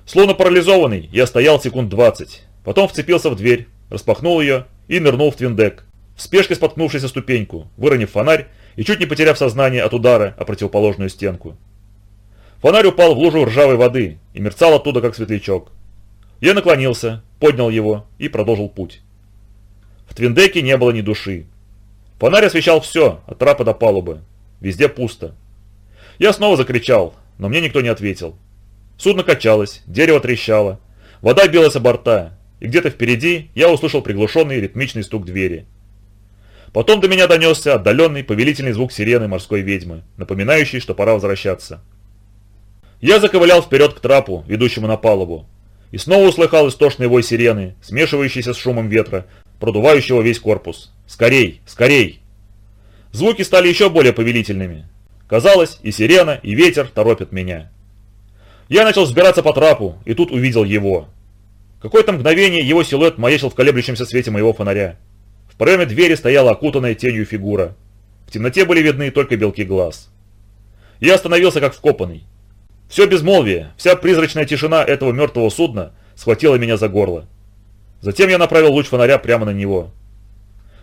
Словно парализованный, я стоял секунд двадцать, потом вцепился в дверь, распахнул ее и нырнул в твиндек, в спешке споткнувшись о ступеньку, выронив фонарь и чуть не потеряв сознание от удара о противоположную стенку. Фонарь упал в лужу ржавой воды и мерцал оттуда, как светлячок. Я наклонился, поднял его и продолжил путь. В Твиндеке не было ни души. Фонарь освещал все, от трапа до палубы. Везде пусто. Я снова закричал, но мне никто не ответил. Судно качалось, дерево трещало, вода билась о борта, и где-то впереди я услышал приглушенный ритмичный стук двери. Потом до меня донесся отдаленный повелительный звук сирены морской ведьмы, напоминающий, что пора возвращаться. Я заковылял вперед к трапу, ведущему на палубу, и снова услыхал истошный вой сирены, смешивающийся с шумом ветра, продувающего весь корпус. «Скорей! Скорей!» Звуки стали еще более повелительными. Казалось, и сирена, и ветер торопят меня. Я начал взбираться по трапу, и тут увидел его. Какое-то мгновение его силуэт маячил в колеблющемся свете моего фонаря. В проеме двери стояла окутанная тенью фигура. В темноте были видны только белки глаз. Я остановился как вкопанный. Все безмолвие, вся призрачная тишина этого мертвого судна схватила меня за горло. Затем я направил луч фонаря прямо на него.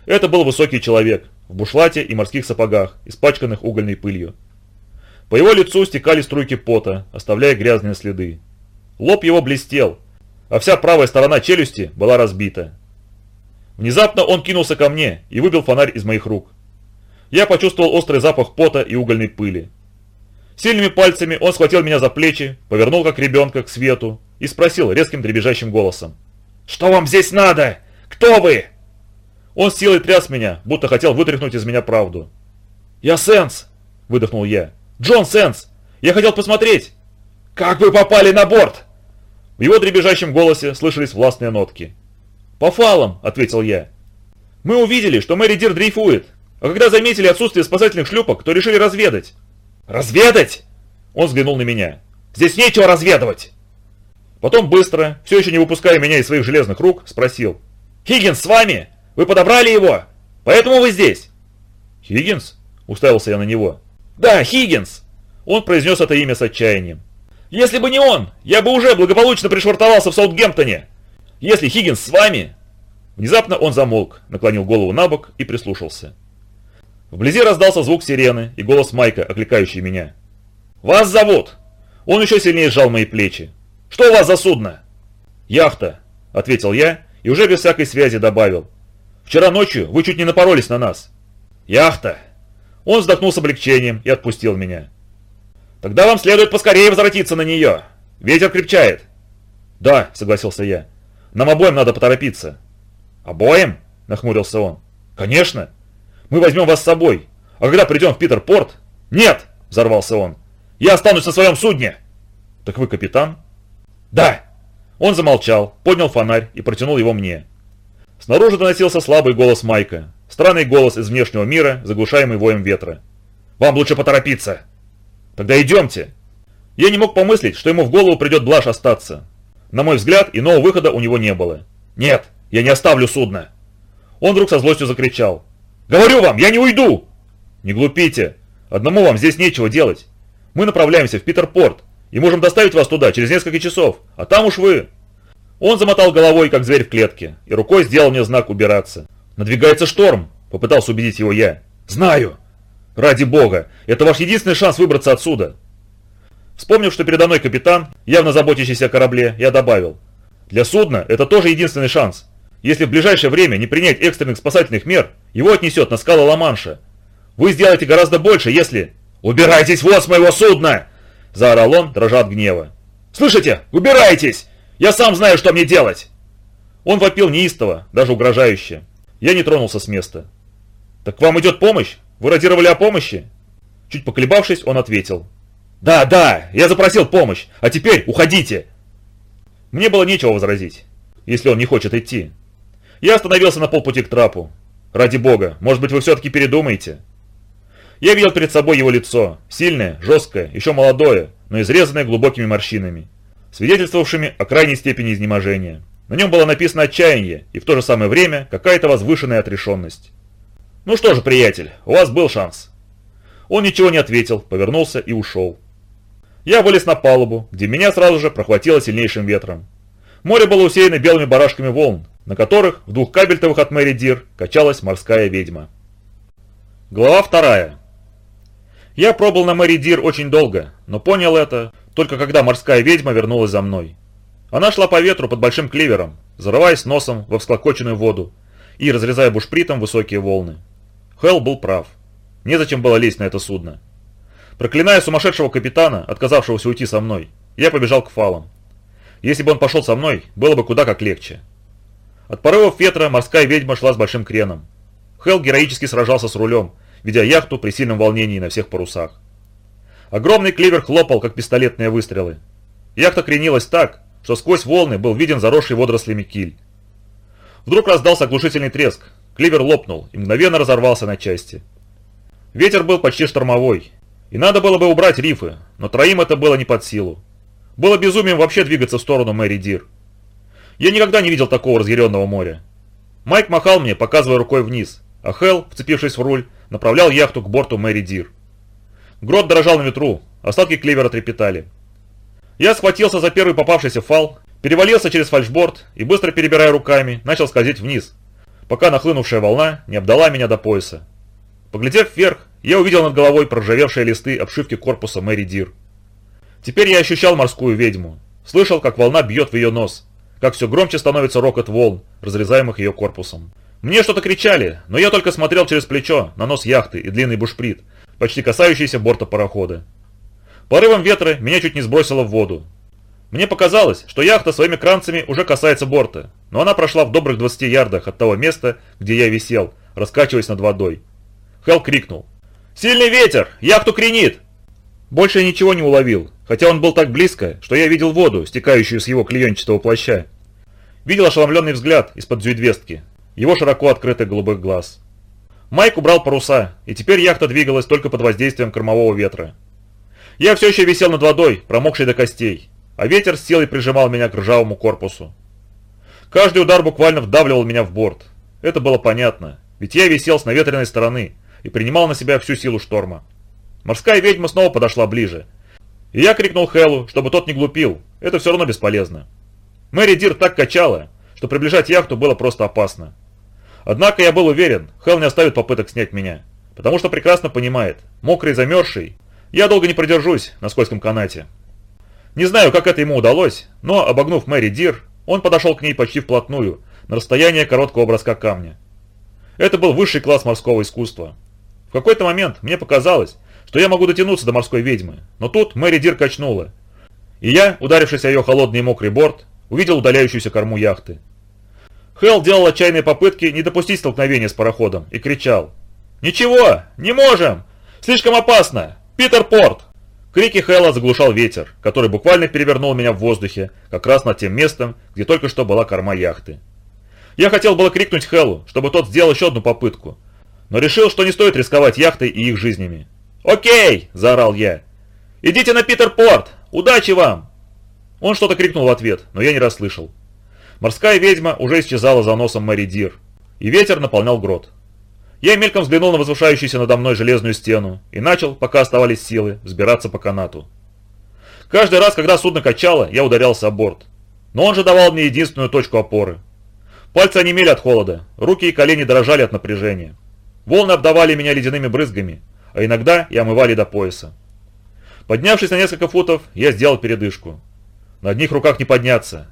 Это был высокий человек, в бушлате и морских сапогах, испачканных угольной пылью. По его лицу стекали струйки пота, оставляя грязные следы. Лоб его блестел, а вся правая сторона челюсти была разбита. Внезапно он кинулся ко мне и выбил фонарь из моих рук. Я почувствовал острый запах пота и угольной пыли. Сильными пальцами он схватил меня за плечи, повернул как ребенка к свету и спросил резким дребезжащим голосом. «Что вам здесь надо? Кто вы?» Он с силой тряс меня, будто хотел вытряхнуть из меня правду. «Я Сенс!» – выдохнул я. «Джон Сенс! Я хотел посмотреть!» «Как вы попали на борт?» В его дребезжащем голосе слышались властные нотки. «По фалам!» – ответил я. «Мы увидели, что Мэри Дир дрейфует, а когда заметили отсутствие спасательных шлюпок, то решили разведать. «Разведать?» Он взглянул на меня. «Здесь нечего разведывать!» Потом быстро, все еще не выпуская меня из своих железных рук, спросил. «Хиггинс с вами? Вы подобрали его? Поэтому вы здесь?» «Хиггинс?» – уставился я на него. «Да, Хиггинс!» Он произнес это имя с отчаянием. «Если бы не он, я бы уже благополучно пришвартовался в Саутгемптоне! Если Хиггинс с вами...» Внезапно он замолк, наклонил голову на бок и прислушался. Вблизи раздался звук сирены и голос Майка, окликающий меня. «Вас зовут!» Он еще сильнее сжал мои плечи. Что у вас за судно?» «Яхта», — ответил я и уже без всякой связи добавил. «Вчера ночью вы чуть не напоролись на нас». «Яхта!» Он вздохнул с облегчением и отпустил меня. «Тогда вам следует поскорее возвратиться на нее. Ветер крепчает». «Да», — согласился я. «Нам обоим надо поторопиться». «Обоим?» — нахмурился он. «Конечно. Мы возьмем вас с собой. А когда придем в Питерпорт...» «Нет!» — взорвался он. «Я останусь на своем судне!» «Так вы капитан?» «Да!» Он замолчал, поднял фонарь и протянул его мне. Снаружи доносился слабый голос Майка, странный голос из внешнего мира, заглушаемый воем ветра. «Вам лучше поторопиться!» «Тогда идемте!» Я не мог помыслить, что ему в голову придет блажь остаться. На мой взгляд, иного выхода у него не было. «Нет, я не оставлю судно!» Он вдруг со злостью закричал. «Говорю вам, я не уйду!» «Не глупите! Одному вам здесь нечего делать. Мы направляемся в Питерпорт и можем доставить вас туда через несколько часов, а там уж вы...» Он замотал головой, как зверь в клетке, и рукой сделал мне знак убираться. «Надвигается шторм», — попытался убедить его я. «Знаю!» «Ради бога, это ваш единственный шанс выбраться отсюда!» Вспомнив, что передо мной капитан, явно заботящийся о корабле, я добавил. «Для судна это тоже единственный шанс. Если в ближайшее время не принять экстренных спасательных мер, его отнесет на скалы Ла-Манша. Вы сделаете гораздо больше, если...» «Убирайтесь вот с моего судна!» – заорал он, дрожа от гнева. «Слышите? Убирайтесь! Я сам знаю, что мне делать!» Он вопил неистово, даже угрожающе. Я не тронулся с места. «Так к вам идет помощь? Вы радировали о помощи?» Чуть поколебавшись, он ответил. «Да, да, я запросил помощь, а теперь уходите!» Мне было нечего возразить, если он не хочет идти. Я остановился на полпути к трапу. «Ради бога, может быть, вы все-таки передумаете?» Я видел перед собой его лицо, сильное, жесткое, еще молодое, но изрезанное глубокими морщинами, свидетельствовавшими о крайней степени изнеможения. На нем было написано отчаяние и в то же самое время какая-то возвышенная отрешенность. «Ну что же, приятель, у вас был шанс». Он ничего не ответил, повернулся и ушел. Я вылез на палубу, где меня сразу же прохватило сильнейшим ветром. Море было усеяно белыми барашками волн, на которых в двух кабельтовых от Мэри Дир качалась морская ведьма. Глава вторая. Я пробыл на Мэри Дир очень долго, но понял это только когда морская ведьма вернулась за мной. Она шла по ветру под большим кливером, зарываясь носом во всклокоченную воду и разрезая бушпритом высокие волны. Хелл был прав. Незачем было лезть на это судно. Проклиная сумасшедшего капитана, отказавшегося уйти со мной, я побежал к фалам. Если бы он пошел со мной, было бы куда как легче. От порывов ветра морская ведьма шла с большим креном. Хелл героически сражался с рулем, ведя яхту при сильном волнении на всех парусах. Огромный кливер хлопал, как пистолетные выстрелы. Яхта кренилась так, что сквозь волны был виден заросший водорослями киль. Вдруг раздался оглушительный треск, кливер лопнул и мгновенно разорвался на части. Ветер был почти штормовой, и надо было бы убрать рифы, но троим это было не под силу. Было безумием вообще двигаться в сторону Мэри Дир. Я никогда не видел такого разъяренного моря. Майк махал мне, показывая рукой вниз, а Хелл, вцепившись в руль, направлял яхту к борту Мэри Дир. Грот дрожал на ветру, остатки кливера трепетали. Я схватился за первый попавшийся фал, перевалился через фальшборд и, быстро перебирая руками, начал скользить вниз, пока нахлынувшая волна не обдала меня до пояса. Поглядев вверх, я увидел над головой проржавевшие листы обшивки корпуса Мэри Дир. Теперь я ощущал морскую ведьму, слышал, как волна бьет в ее нос, как все громче становится рокот волн, разрезаемых ее корпусом. Мне что-то кричали, но я только смотрел через плечо на нос яхты и длинный бушприт, почти касающийся борта парохода. Порывом ветра меня чуть не сбросило в воду. Мне показалось, что яхта своими кранцами уже касается борта, но она прошла в добрых 20 ярдах от того места, где я висел, раскачиваясь над водой. Хелл крикнул. «Сильный ветер! Яхту кренит!» Больше я ничего не уловил, хотя он был так близко, что я видел воду, стекающую с его клеенчатого плаща. Видел ошеломленный взгляд из-под зюйдвестки, его широко открытых голубых глаз. Майк убрал паруса, и теперь яхта двигалась только под воздействием кормового ветра. Я все еще висел над водой, промокший до костей, а ветер с силой прижимал меня к ржавому корпусу. Каждый удар буквально вдавливал меня в борт. Это было понятно, ведь я висел с наветренной стороны и принимал на себя всю силу шторма. Морская ведьма снова подошла ближе, и я крикнул Хэллу, чтобы тот не глупил, это все равно бесполезно. Мэри Дир так качала, что приближать яхту было просто опасно. Однако я был уверен, Хелл не оставит попыток снять меня, потому что прекрасно понимает, мокрый замерзший, я долго не продержусь на скользком канате. Не знаю, как это ему удалось, но, обогнув Мэри Дир, он подошел к ней почти вплотную, на расстояние короткого броска камня. Это был высший класс морского искусства. В какой-то момент мне показалось, что я могу дотянуться до морской ведьмы, но тут Мэри Дир качнула, и я, ударившись о ее холодный и мокрый борт, увидел удаляющуюся корму яхты. Хелл делал отчаянные попытки не допустить столкновения с пароходом и кричал. «Ничего, не можем! Слишком опасно! Питер Порт!» Крики Хэлла заглушал ветер, который буквально перевернул меня в воздухе, как раз над тем местом, где только что была корма яхты. Я хотел было крикнуть Хэллу, чтобы тот сделал еще одну попытку, но решил, что не стоит рисковать яхтой и их жизнями. «Окей!» – заорал я. «Идите на Питер Порт! Удачи вам!» Он что-то крикнул в ответ, но я не расслышал. Морская ведьма уже исчезала за носом Мэри Дир, и ветер наполнял грот. Я мельком взглянул на возвышающуюся надо мной железную стену и начал, пока оставались силы, взбираться по канату. Каждый раз, когда судно качало, я ударялся о борт. Но он же давал мне единственную точку опоры. Пальцы онемели от холода, руки и колени дрожали от напряжения. Волны обдавали меня ледяными брызгами, а иногда и омывали до пояса. Поднявшись на несколько футов, я сделал передышку. На одних руках не подняться,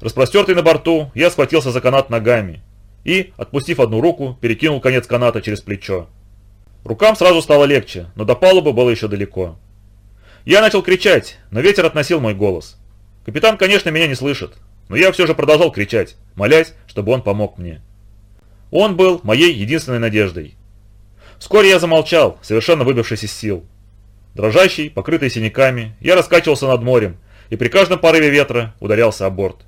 Распростертый на борту, я схватился за канат ногами и, отпустив одну руку, перекинул конец каната через плечо. Рукам сразу стало легче, но до палубы было еще далеко. Я начал кричать, но ветер относил мой голос. Капитан, конечно, меня не слышит, но я все же продолжал кричать, молясь, чтобы он помог мне. Он был моей единственной надеждой. Вскоре я замолчал, совершенно выбившись из сил. Дрожащий, покрытый синяками, я раскачивался над морем и при каждом порыве ветра ударялся о борт.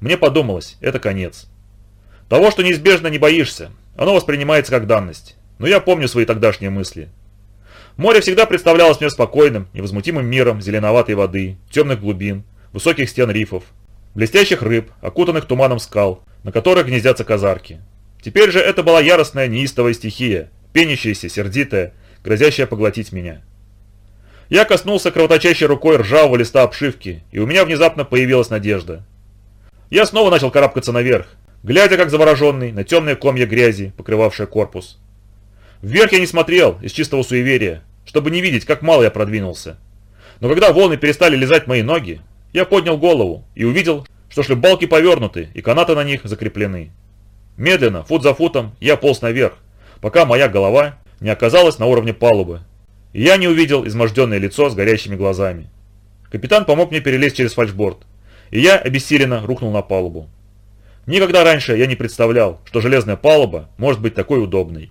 Мне подумалось, это конец. Того, что неизбежно не боишься, оно воспринимается как данность. Но я помню свои тогдашние мысли. Море всегда представлялось мне спокойным, невозмутимым миром зеленоватой воды, темных глубин, высоких стен рифов, блестящих рыб, окутанных туманом скал, на которых гнездятся казарки. Теперь же это была яростная неистовая стихия, пенящаяся, сердитая, грозящая поглотить меня. Я коснулся кровоточащей рукой ржавого листа обшивки, и у меня внезапно появилась надежда. Я снова начал карабкаться наверх, глядя как завороженный на темные комья грязи, покрывавшие корпус. Вверх я не смотрел из чистого суеверия, чтобы не видеть, как мало я продвинулся. Но когда волны перестали лизать мои ноги, я поднял голову и увидел, что шлюпбалки повернуты и канаты на них закреплены. Медленно, фут за футом, я полз наверх, пока моя голова не оказалась на уровне палубы, и я не увидел изможденное лицо с горящими глазами. Капитан помог мне перелезть через фальшборд, и я обессиленно рухнул на палубу. Никогда раньше я не представлял, что железная палуба может быть такой удобной.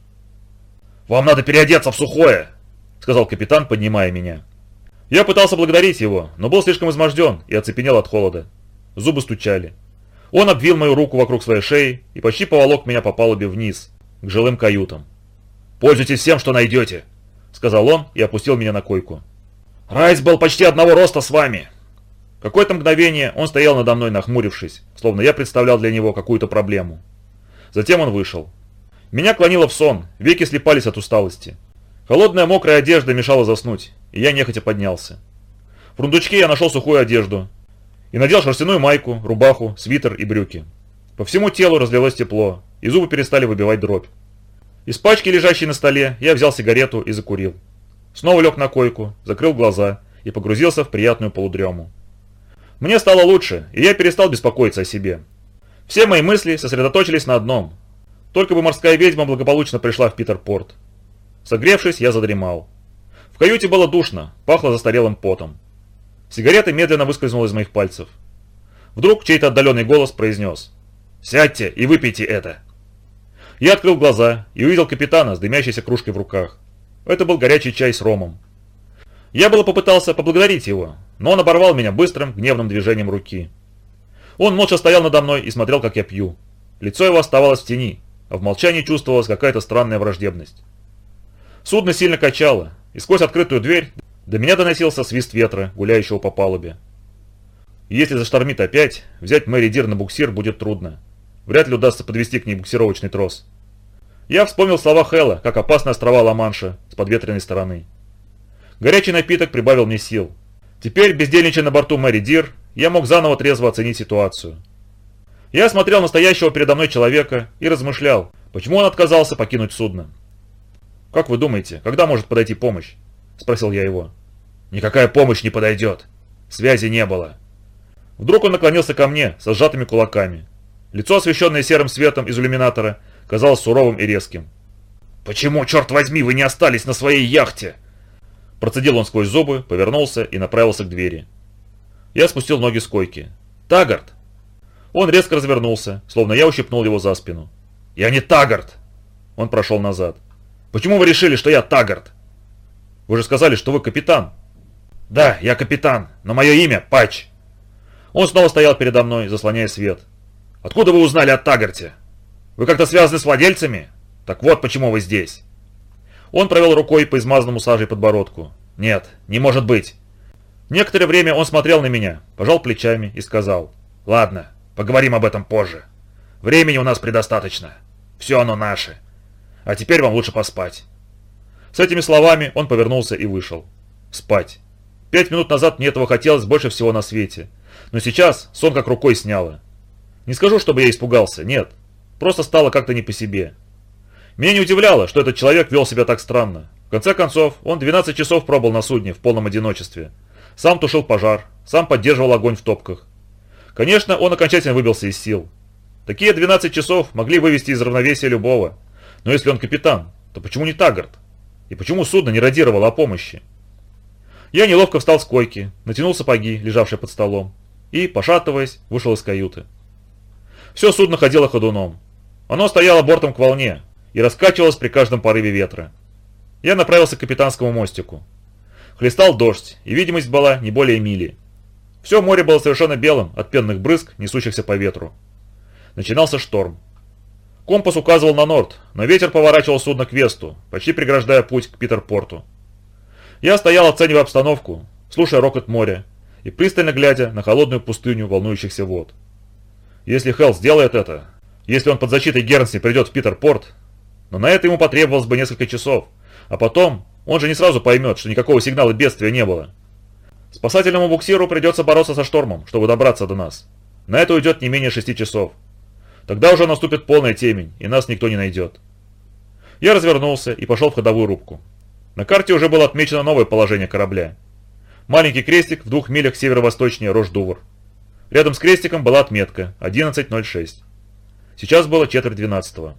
«Вам надо переодеться в сухое!» – сказал капитан, поднимая меня. Я пытался благодарить его, но был слишком изможден и оцепенел от холода. Зубы стучали. Он обвил мою руку вокруг своей шеи и почти поволок меня по палубе вниз, к жилым каютам. «Пользуйтесь всем, что найдете», – сказал он и опустил меня на койку. «Райс был почти одного роста с вами. Какое-то мгновение он стоял надо мной, нахмурившись, словно я представлял для него какую-то проблему. Затем он вышел. Меня клонило в сон, веки слепались от усталости. Холодная мокрая одежда мешала заснуть, и я нехотя поднялся. В рундучке я нашел сухую одежду и надел шерстяную майку, рубаху, свитер и брюки. По всему телу разлилось тепло, и зубы перестали выбивать дробь. Из пачки, лежащей на столе, я взял сигарету и закурил. Снова лег на койку, закрыл глаза и погрузился в приятную полудрему. Мне стало лучше, и я перестал беспокоиться о себе. Все мои мысли сосредоточились на одном. Только бы морская ведьма благополучно пришла в Питерпорт. Согревшись, я задремал. В каюте было душно, пахло застарелым потом. Сигарета медленно выскользнула из моих пальцев. Вдруг чей-то отдаленный голос произнес «Сядьте и выпейте это!» Я открыл глаза и увидел капитана с дымящейся кружкой в руках. Это был горячий чай с ромом. Я было попытался поблагодарить его, но он оборвал меня быстрым, гневным движением руки. Он молча стоял надо мной и смотрел, как я пью. Лицо его оставалось в тени, а в молчании чувствовалась какая-то странная враждебность. Судно сильно качало, и сквозь открытую дверь до меня доносился свист ветра, гуляющего по палубе. Если заштормит опять, взять Мэри Дир на буксир будет трудно. Вряд ли удастся подвести к ней буксировочный трос. Я вспомнил слова Хэлла, как опасны острова Ла-Манша с подветренной стороны. Горячий напиток прибавил мне сил. Теперь, бездельничая на борту Мэри Дир, я мог заново трезво оценить ситуацию. Я смотрел настоящего передо мной человека и размышлял, почему он отказался покинуть судно. «Как вы думаете, когда может подойти помощь?» – спросил я его. «Никакая помощь не подойдет», – Связи не было. Вдруг он наклонился ко мне со сжатыми кулаками. Лицо, освещенное серым светом из иллюминатора, казалось суровым и резким. «Почему, черт возьми, вы не остались на своей яхте?» Процедил он сквозь зубы, повернулся и направился к двери. Я спустил ноги с койки. «Тагард!» Он резко развернулся, словно я ущипнул его за спину. «Я не Тагард!» Он прошел назад. «Почему вы решили, что я Тагард?» «Вы же сказали, что вы капитан!» «Да, я капитан, но мое имя Патч!» Он снова стоял передо мной, заслоняя свет. «Откуда вы узнали о Тагарте? Вы как-то связаны с владельцами? Так вот, почему вы здесь!» Он провел рукой по измазанному сажей подбородку. «Нет, не может быть!» Некоторое время он смотрел на меня, пожал плечами и сказал. «Ладно, поговорим об этом позже. Времени у нас предостаточно. Все оно наше. А теперь вам лучше поспать». С этими словами он повернулся и вышел. Спать. Пять минут назад мне этого хотелось больше всего на свете. Но сейчас сон как рукой сняло. Не скажу, чтобы я испугался, нет. Просто стало как-то не по себе. Меня не удивляло, что этот человек вел себя так странно. В конце концов, он 12 часов пробыл на судне в полном одиночестве. Сам тушил пожар, сам поддерживал огонь в топках. Конечно, он окончательно выбился из сил. Такие 12 часов могли вывести из равновесия любого. Но если он капитан, то почему не Таггарт? И почему судно не радировало о помощи? Я неловко встал с койки, натянул сапоги, лежавшие под столом, и, пошатываясь, вышел из каюты. Все судно ходило ходуном. Оно стояло бортом к волне и раскачивалось при каждом порыве ветра. Я направился к капитанскому мостику. Хлестал дождь, и видимость была не более мили. Все море было совершенно белым от пенных брызг, несущихся по ветру. Начинался шторм. Компас указывал на норд, но ветер поворачивал судно к весту, почти преграждая путь к Питерпорту. Я стоял, оценивая обстановку, слушая рокот моря и пристально глядя на холодную пустыню волнующихся вод. Если Хелл сделает это, если он под защитой Гернси придет в Питерпорт, но на это ему потребовалось бы несколько часов, а потом он же не сразу поймет, что никакого сигнала бедствия не было. Спасательному буксиру придется бороться со штормом, чтобы добраться до нас. На это уйдет не менее шести часов. Тогда уже наступит полная темень, и нас никто не найдет. Я развернулся и пошел в ходовую рубку. На карте уже было отмечено новое положение корабля. Маленький крестик в двух милях северо-восточнее Рождувр. Рядом с крестиком была отметка 11.06. Сейчас было четверть двенадцатого.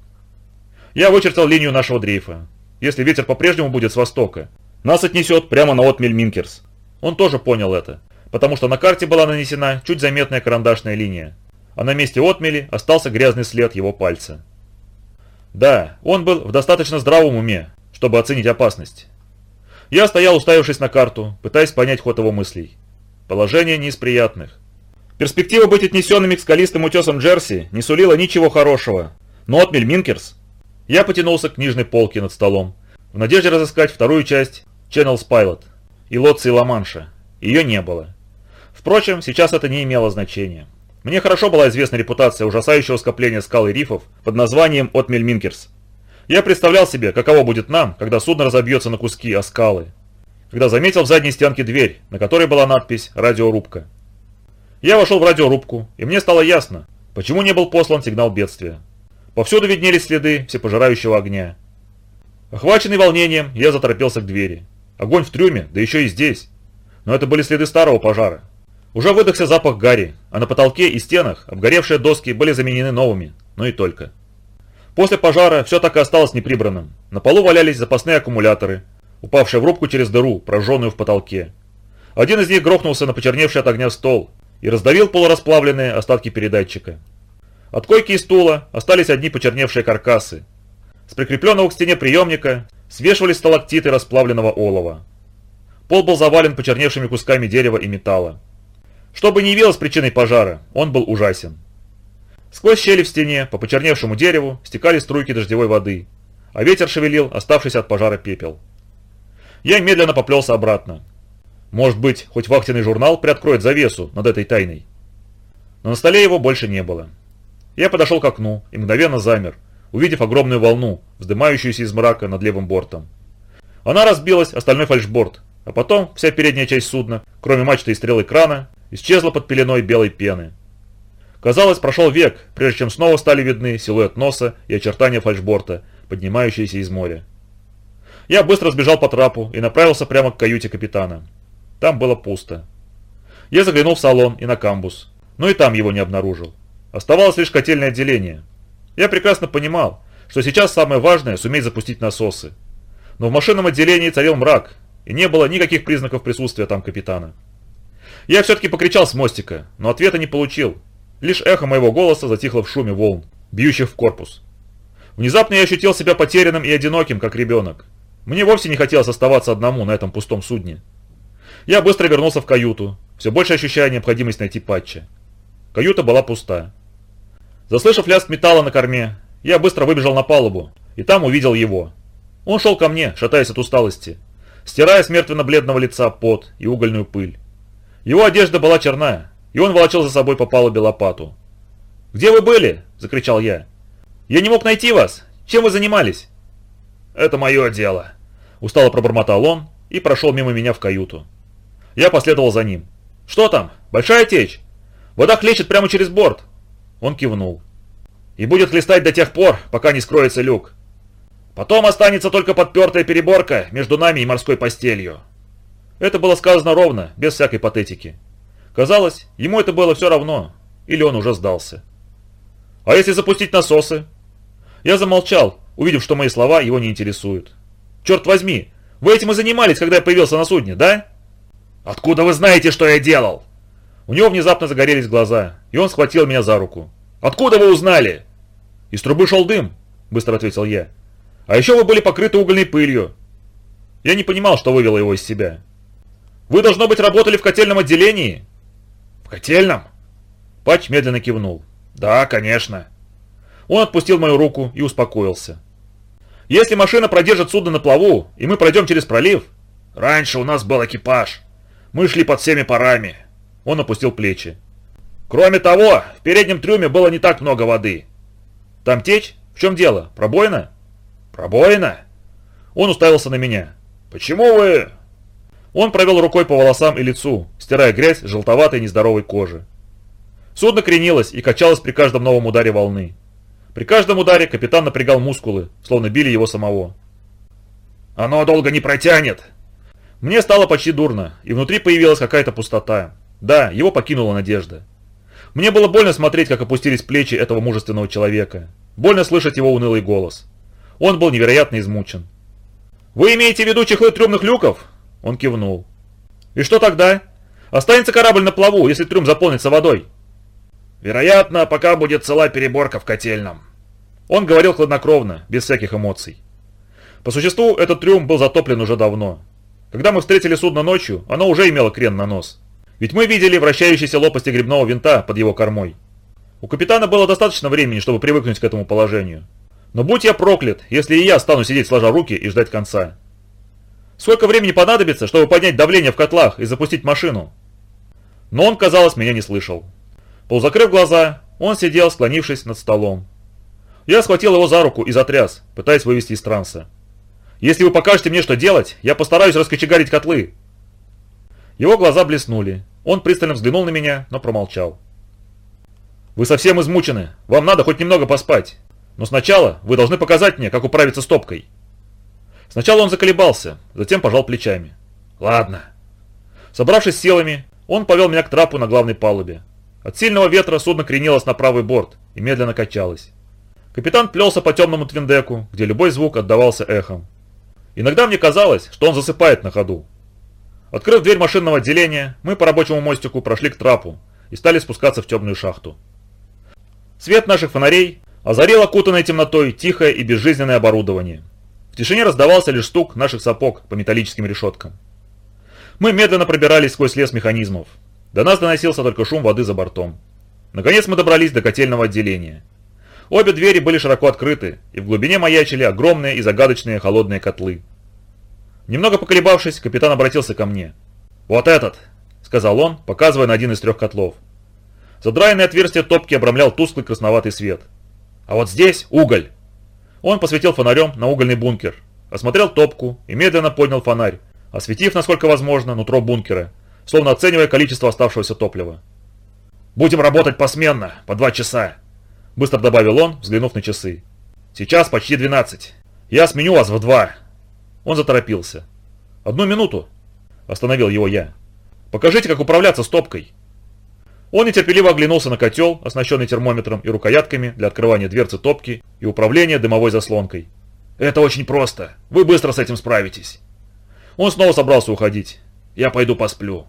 Я вычертал линию нашего дрейфа. Если ветер по-прежнему будет с востока, нас отнесет прямо на отмель Минкерс. Он тоже понял это, потому что на карте была нанесена чуть заметная карандашная линия, а на месте отмели остался грязный след его пальца. Да, он был в достаточно здравом уме, чтобы оценить опасность. Я стоял, уставившись на карту, пытаясь понять ход его мыслей. Положение не из приятных. Перспектива быть отнесенными к скалистым утесам Джерси не сулила ничего хорошего. Но отмель Минкерс... Я потянулся к книжной полке над столом, в надежде разыскать вторую часть Channels Pilot и Лотцы Ла-Манша. Ее не было. Впрочем, сейчас это не имело значения. Мне хорошо была известна репутация ужасающего скопления скал и рифов под названием Отмель Минкерс. Я представлял себе, каково будет нам, когда судно разобьется на куски о скалы. Когда заметил в задней стенке дверь, на которой была надпись «Радиорубка». Я вошел в радиорубку, и мне стало ясно, почему не был послан сигнал бедствия. Повсюду виднелись следы всепожирающего огня. Охваченный волнением, я заторопился к двери. Огонь в трюме, да еще и здесь. Но это были следы старого пожара. Уже выдохся запах гари, а на потолке и стенах обгоревшие доски были заменены новыми, но и только. После пожара все так и осталось неприбранным. На полу валялись запасные аккумуляторы, упавшие в рубку через дыру, прожженную в потолке. Один из них грохнулся на почерневший от огня стол, и раздавил полурасплавленные остатки передатчика. От койки и стула остались одни почерневшие каркасы. С прикрепленного к стене приемника свешивались сталактиты расплавленного олова. Пол был завален почерневшими кусками дерева и металла. Что бы ни явилось причиной пожара, он был ужасен. Сквозь щели в стене по почерневшему дереву стекали струйки дождевой воды, а ветер шевелил оставшийся от пожара пепел. Я медленно поплелся обратно. Может быть, хоть вахтенный журнал приоткроет завесу над этой тайной. Но на столе его больше не было. Я подошел к окну и мгновенно замер, увидев огромную волну, вздымающуюся из мрака над левым бортом. Она разбилась остальной фальшборд, а потом вся передняя часть судна, кроме мачты и стрелы крана, исчезла под пеленой белой пены. Казалось, прошел век, прежде чем снова стали видны силуэт носа и очертания фальшборта, поднимающиеся из моря. Я быстро сбежал по трапу и направился прямо к каюте капитана. Там было пусто. Я заглянул в салон и на камбус, но и там его не обнаружил. Оставалось лишь котельное отделение. Я прекрасно понимал, что сейчас самое важное – суметь запустить насосы. Но в машинном отделении царил мрак, и не было никаких признаков присутствия там капитана. Я все-таки покричал с мостика, но ответа не получил. Лишь эхо моего голоса затихло в шуме волн, бьющих в корпус. Внезапно я ощутил себя потерянным и одиноким, как ребенок. Мне вовсе не хотелось оставаться одному на этом пустом судне. Я быстро вернулся в каюту, все больше ощущая необходимость найти патча. Каюта была пуста. Заслышав лязг металла на корме, я быстро выбежал на палубу, и там увидел его. Он шел ко мне, шатаясь от усталости, стирая с мертвенно-бледного лица пот и угольную пыль. Его одежда была черная, и он волочил за собой по палубе лопату. «Где вы были?» – закричал я. «Я не мог найти вас. Чем вы занимались?» «Это мое дело», – устало пробормотал он и прошел мимо меня в каюту. Я последовал за ним. «Что там? Большая течь? Вода хлещет прямо через борт!» Он кивнул. «И будет хлестать до тех пор, пока не скроется люк. Потом останется только подпертая переборка между нами и морской постелью». Это было сказано ровно, без всякой патетики. Казалось, ему это было все равно, или он уже сдался. «А если запустить насосы?» Я замолчал, увидев, что мои слова его не интересуют. «Черт возьми, вы этим и занимались, когда я появился на судне, да?» «Откуда вы знаете, что я делал?» У него внезапно загорелись глаза, и он схватил меня за руку. «Откуда вы узнали?» «Из трубы шел дым», — быстро ответил я. «А еще вы были покрыты угольной пылью». Я не понимал, что вывело его из себя. «Вы, должно быть, работали в котельном отделении?» «В котельном?» Патч медленно кивнул. «Да, конечно». Он отпустил мою руку и успокоился. «Если машина продержит судно на плаву, и мы пройдем через пролив...» «Раньше у нас был экипаж. Мы шли под всеми парами». Он опустил плечи. «Кроме того, в переднем трюме было не так много воды». «Там течь? В чем дело? Пробоина?» «Пробоина?» Он уставился на меня. «Почему вы...» Он провел рукой по волосам и лицу, стирая грязь с желтоватой нездоровой кожи. Судно кренилось и качалось при каждом новом ударе волны. При каждом ударе капитан напрягал мускулы, словно били его самого. «Оно долго не протянет!» Мне стало почти дурно, и внутри появилась какая-то пустота. Да, его покинула надежда. Мне было больно смотреть, как опустились плечи этого мужественного человека. Больно слышать его унылый голос. Он был невероятно измучен. «Вы имеете в виду чехлы трюмных люков?» Он кивнул. «И что тогда? Останется корабль на плаву, если трюм заполнится водой?» «Вероятно, пока будет цела переборка в котельном». Он говорил хладнокровно, без всяких эмоций. По существу, этот трюм был затоплен уже давно. Когда мы встретили судно ночью, оно уже имело крен на нос. Ведь мы видели вращающиеся лопасти грибного винта под его кормой. У капитана было достаточно времени, чтобы привыкнуть к этому положению. Но будь я проклят, если и я стану сидеть сложа руки и ждать конца. Сколько времени понадобится, чтобы поднять давление в котлах и запустить машину? Но он, казалось, меня не слышал. Полузакрыв глаза, он сидел, склонившись над столом. Я схватил его за руку и затряс, пытаясь вывести из транса. «Если вы покажете мне, что делать, я постараюсь раскочегарить котлы». Его глаза блеснули. Он пристально взглянул на меня, но промолчал. «Вы совсем измучены. Вам надо хоть немного поспать. Но сначала вы должны показать мне, как управиться с топкой». Сначала он заколебался, затем пожал плечами. «Ладно». Собравшись силами, он повел меня к трапу на главной палубе. От сильного ветра судно кренилось на правый борт и медленно качалось. Капитан плелся по темному твиндеку, где любой звук отдавался эхом. Иногда мне казалось, что он засыпает на ходу. Открыв дверь машинного отделения, мы по рабочему мостику прошли к трапу и стали спускаться в темную шахту. Свет наших фонарей озарил окутанной темнотой тихое и безжизненное оборудование – в тишине раздавался лишь стук наших сапог по металлическим решеткам. Мы медленно пробирались сквозь лес механизмов. До нас доносился только шум воды за бортом. Наконец мы добрались до котельного отделения. Обе двери были широко открыты, и в глубине маячили огромные и загадочные холодные котлы. Немного поколебавшись, капитан обратился ко мне. «Вот этот!» — сказал он, показывая на один из трех котлов. Задраенное отверстие топки обрамлял тусклый красноватый свет. «А вот здесь уголь!» Он посветил фонарем на угольный бункер, осмотрел топку и медленно поднял фонарь, осветив, насколько возможно, нутро бункера, словно оценивая количество оставшегося топлива. «Будем работать посменно, по два часа», – быстро добавил он, взглянув на часы. «Сейчас почти двенадцать. Я сменю вас в два». Он заторопился. «Одну минуту», – остановил его я. Покажите, как управляться с топкой». Он нетерпеливо оглянулся на котел, оснащенный термометром и рукоятками для открывания дверцы топки и управления дымовой заслонкой. «Это очень просто. Вы быстро с этим справитесь». Он снова собрался уходить. «Я пойду посплю».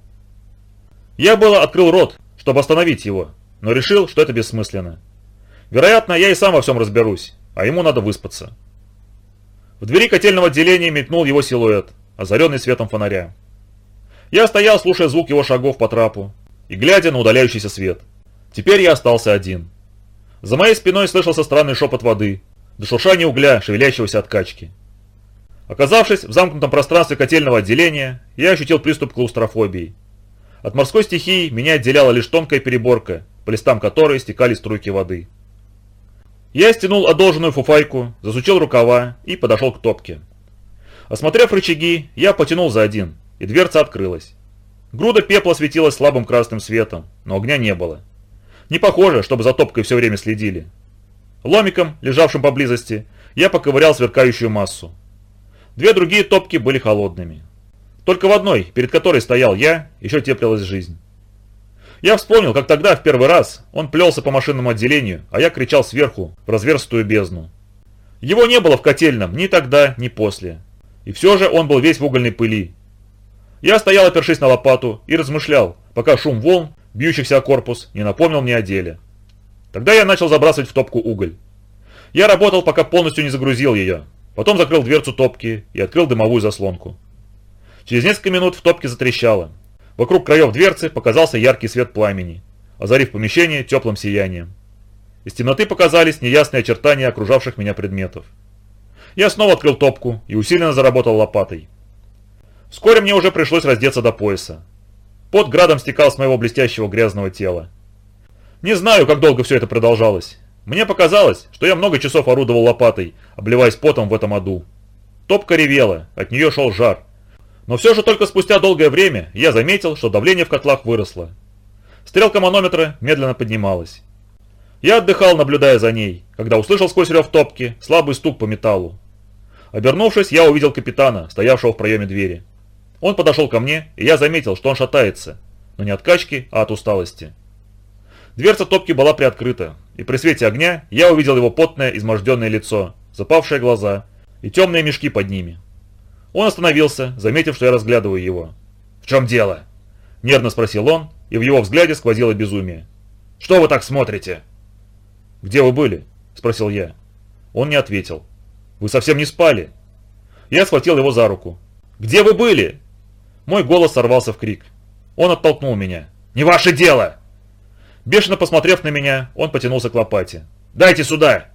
Я было открыл рот, чтобы остановить его, но решил, что это бессмысленно. Вероятно, я и сам во всем разберусь, а ему надо выспаться. В двери котельного отделения мелькнул его силуэт, озаренный светом фонаря. Я стоял, слушая звук его шагов по трапу и глядя на удаляющийся свет. Теперь я остался один. За моей спиной слышался странный шепот воды, до шуршания угля, шевелящегося от качки. Оказавшись в замкнутом пространстве котельного отделения, я ощутил приступ клаустрофобии. От морской стихии меня отделяла лишь тонкая переборка, по листам которой стекали струйки воды. Я стянул одолженную фуфайку, засучил рукава и подошел к топке. Осмотрев рычаги, я потянул за один, и дверца открылась. Груда пепла светилась слабым красным светом, но огня не было. Не похоже, чтобы за топкой все время следили. Ломиком, лежавшим поблизости, я поковырял сверкающую массу. Две другие топки были холодными. Только в одной, перед которой стоял я, еще теплилась жизнь. Я вспомнил, как тогда, в первый раз, он плелся по машинному отделению, а я кричал сверху, в разверстую бездну. Его не было в котельном ни тогда, ни после. И все же он был весь в угольной пыли. Я стоял, опершись на лопату, и размышлял, пока шум волн, бьющихся о корпус, не напомнил мне о деле. Тогда я начал забрасывать в топку уголь. Я работал, пока полностью не загрузил ее. Потом закрыл дверцу топки и открыл дымовую заслонку. Через несколько минут в топке затрещало, Вокруг краев дверцы показался яркий свет пламени, озарив помещение теплым сиянием. Из темноты показались неясные очертания окружавших меня предметов. Я снова открыл топку и усиленно заработал лопатой. Вскоре мне уже пришлось раздеться до пояса. Под градом стекал с моего блестящего грязного тела. Не знаю, как долго все это продолжалось. Мне показалось, что я много часов орудовал лопатой, обливаясь потом в этом аду. Топка ревела, от нее шел жар. Но все же только спустя долгое время я заметил, что давление в котлах выросло. Стрелка манометра медленно поднималась. Я отдыхал, наблюдая за ней, когда услышал сквозь рев топки слабый стук по металлу. Обернувшись, я увидел капитана, стоявшего в проеме двери. Он подошел ко мне, и я заметил, что он шатается, но не от качки, а от усталости. Дверца топки была приоткрыта, и при свете огня я увидел его потное, изможденное лицо, запавшие глаза и темные мешки под ними. Он остановился, заметив, что я разглядываю его. «В чем дело?» – нервно спросил он, и в его взгляде сквозило безумие. «Что вы так смотрите?» «Где вы были?» – спросил я. Он не ответил. «Вы совсем не спали?» Я схватил его за руку. «Где вы были?» Мой голос сорвался в крик. Он оттолкнул меня. «Не ваше дело!» Бешено посмотрев на меня, он потянулся к лопате. «Дайте сюда!»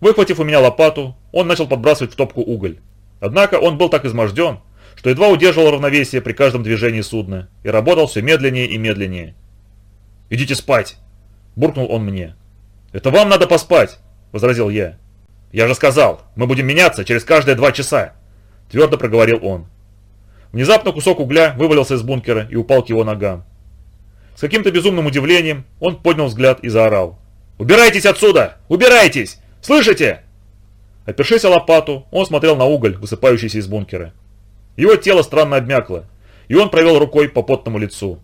Выхватив у меня лопату, он начал подбрасывать в топку уголь. Однако он был так изможден, что едва удерживал равновесие при каждом движении судна и работал все медленнее и медленнее. «Идите спать!» – буркнул он мне. «Это вам надо поспать!» – возразил я. «Я же сказал, мы будем меняться через каждые два часа!» – твердо проговорил он. Внезапно кусок угля вывалился из бункера и упал к его ногам. С каким-то безумным удивлением он поднял взгляд и заорал. «Убирайтесь отсюда! Убирайтесь! Слышите?» Опершись о лопату, он смотрел на уголь, высыпающийся из бункера. Его тело странно обмякло, и он провел рукой по потному лицу.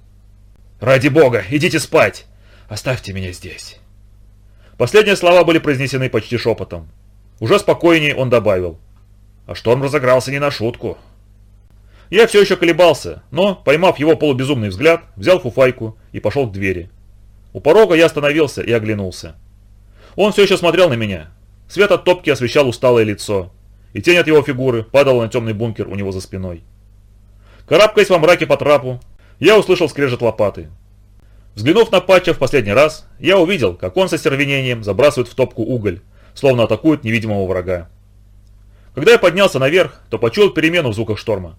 «Ради бога, идите спать! Оставьте меня здесь!» Последние слова были произнесены почти шепотом. Уже спокойнее он добавил. А шторм разыгрался не на шутку. Я все еще колебался, но, поймав его полубезумный взгляд, взял фуфайку и пошел к двери. У порога я остановился и оглянулся. Он все еще смотрел на меня, Свет от топки освещал усталое лицо, и тень от его фигуры падала на темный бункер у него за спиной. Карабкаясь во мраке по трапу, я услышал скрежет лопаты. Взглянув на Патча в последний раз, я увидел, как он со стервенением забрасывает в топку уголь, словно атакует невидимого врага. Когда я поднялся наверх, то почуял перемену в звуках шторма.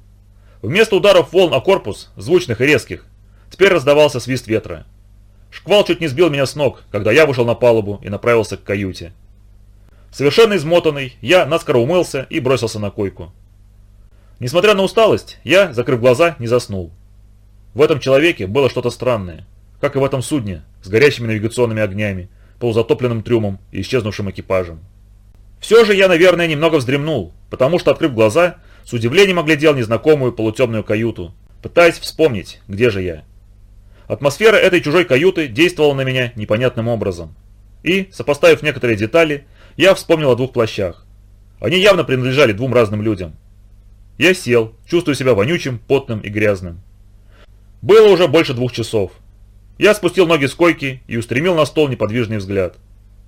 Вместо ударов волн о корпус, звучных и резких, теперь раздавался свист ветра. Шквал чуть не сбил меня с ног, когда я вышел на палубу и направился к каюте. Совершенно измотанный, я наскоро умылся и бросился на койку. Несмотря на усталость, я, закрыв глаза, не заснул. В этом человеке было что-то странное, как и в этом судне, с горящими навигационными огнями, полузатопленным трюмом и исчезнувшим экипажем. Все же я, наверное, немного вздремнул, потому что, открыв глаза, с удивлением оглядел незнакомую полутемную каюту, пытаясь вспомнить, где же я. Атмосфера этой чужой каюты действовала на меня непонятным образом. И, сопоставив некоторые детали, я вспомнил о двух плащах. Они явно принадлежали двум разным людям. Я сел, чувствуя себя вонючим, потным и грязным. Было уже больше двух часов. Я спустил ноги с койки и устремил на стол неподвижный взгляд.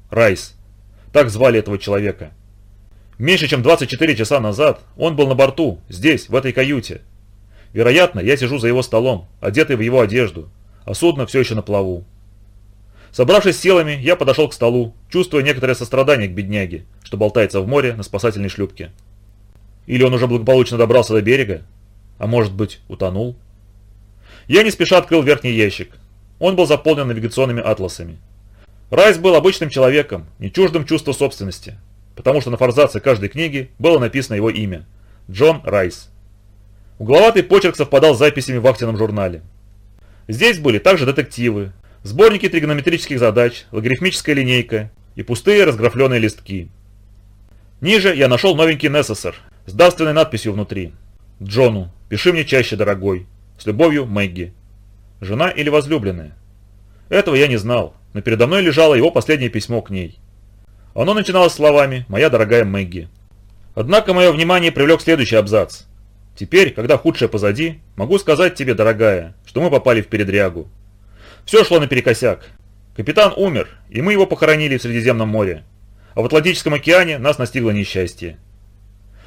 Райс. Так звали этого человека. Меньше чем 24 часа назад он был на борту, здесь, в этой каюте. Вероятно, я сижу за его столом, одетый в его одежду, а судно все еще на плаву. Собравшись силами, я подошел к столу, чувствуя некоторое сострадание к бедняге, что болтается в море на спасательной шлюпке. Или он уже благополучно добрался до берега? А может быть, утонул? Я не спеша открыл верхний ящик. Он был заполнен навигационными атласами. Райс был обычным человеком, не чуждым чувства собственности, потому что на форзаце каждой книги было написано его имя – Джон Райс. Угловатый почерк совпадал с записями в вахтенном журнале. Здесь были также детективы, сборники тригонометрических задач, логарифмическая линейка и пустые разграфленные листки. Ниже я нашел новенький Несессор с давственной надписью внутри. «Джону, пиши мне чаще, дорогой. С любовью, Мэгги». Жена или возлюбленная? Этого я не знал, но передо мной лежало его последнее письмо к ней. Оно начиналось словами «Моя дорогая Мэгги». Однако мое внимание привлек следующий абзац. Теперь, когда худшее позади, могу сказать тебе, дорогая, что мы попали в передрягу. Все шло наперекосяк. Капитан умер, и мы его похоронили в Средиземном море. А в Атлантическом океане нас настигло несчастье.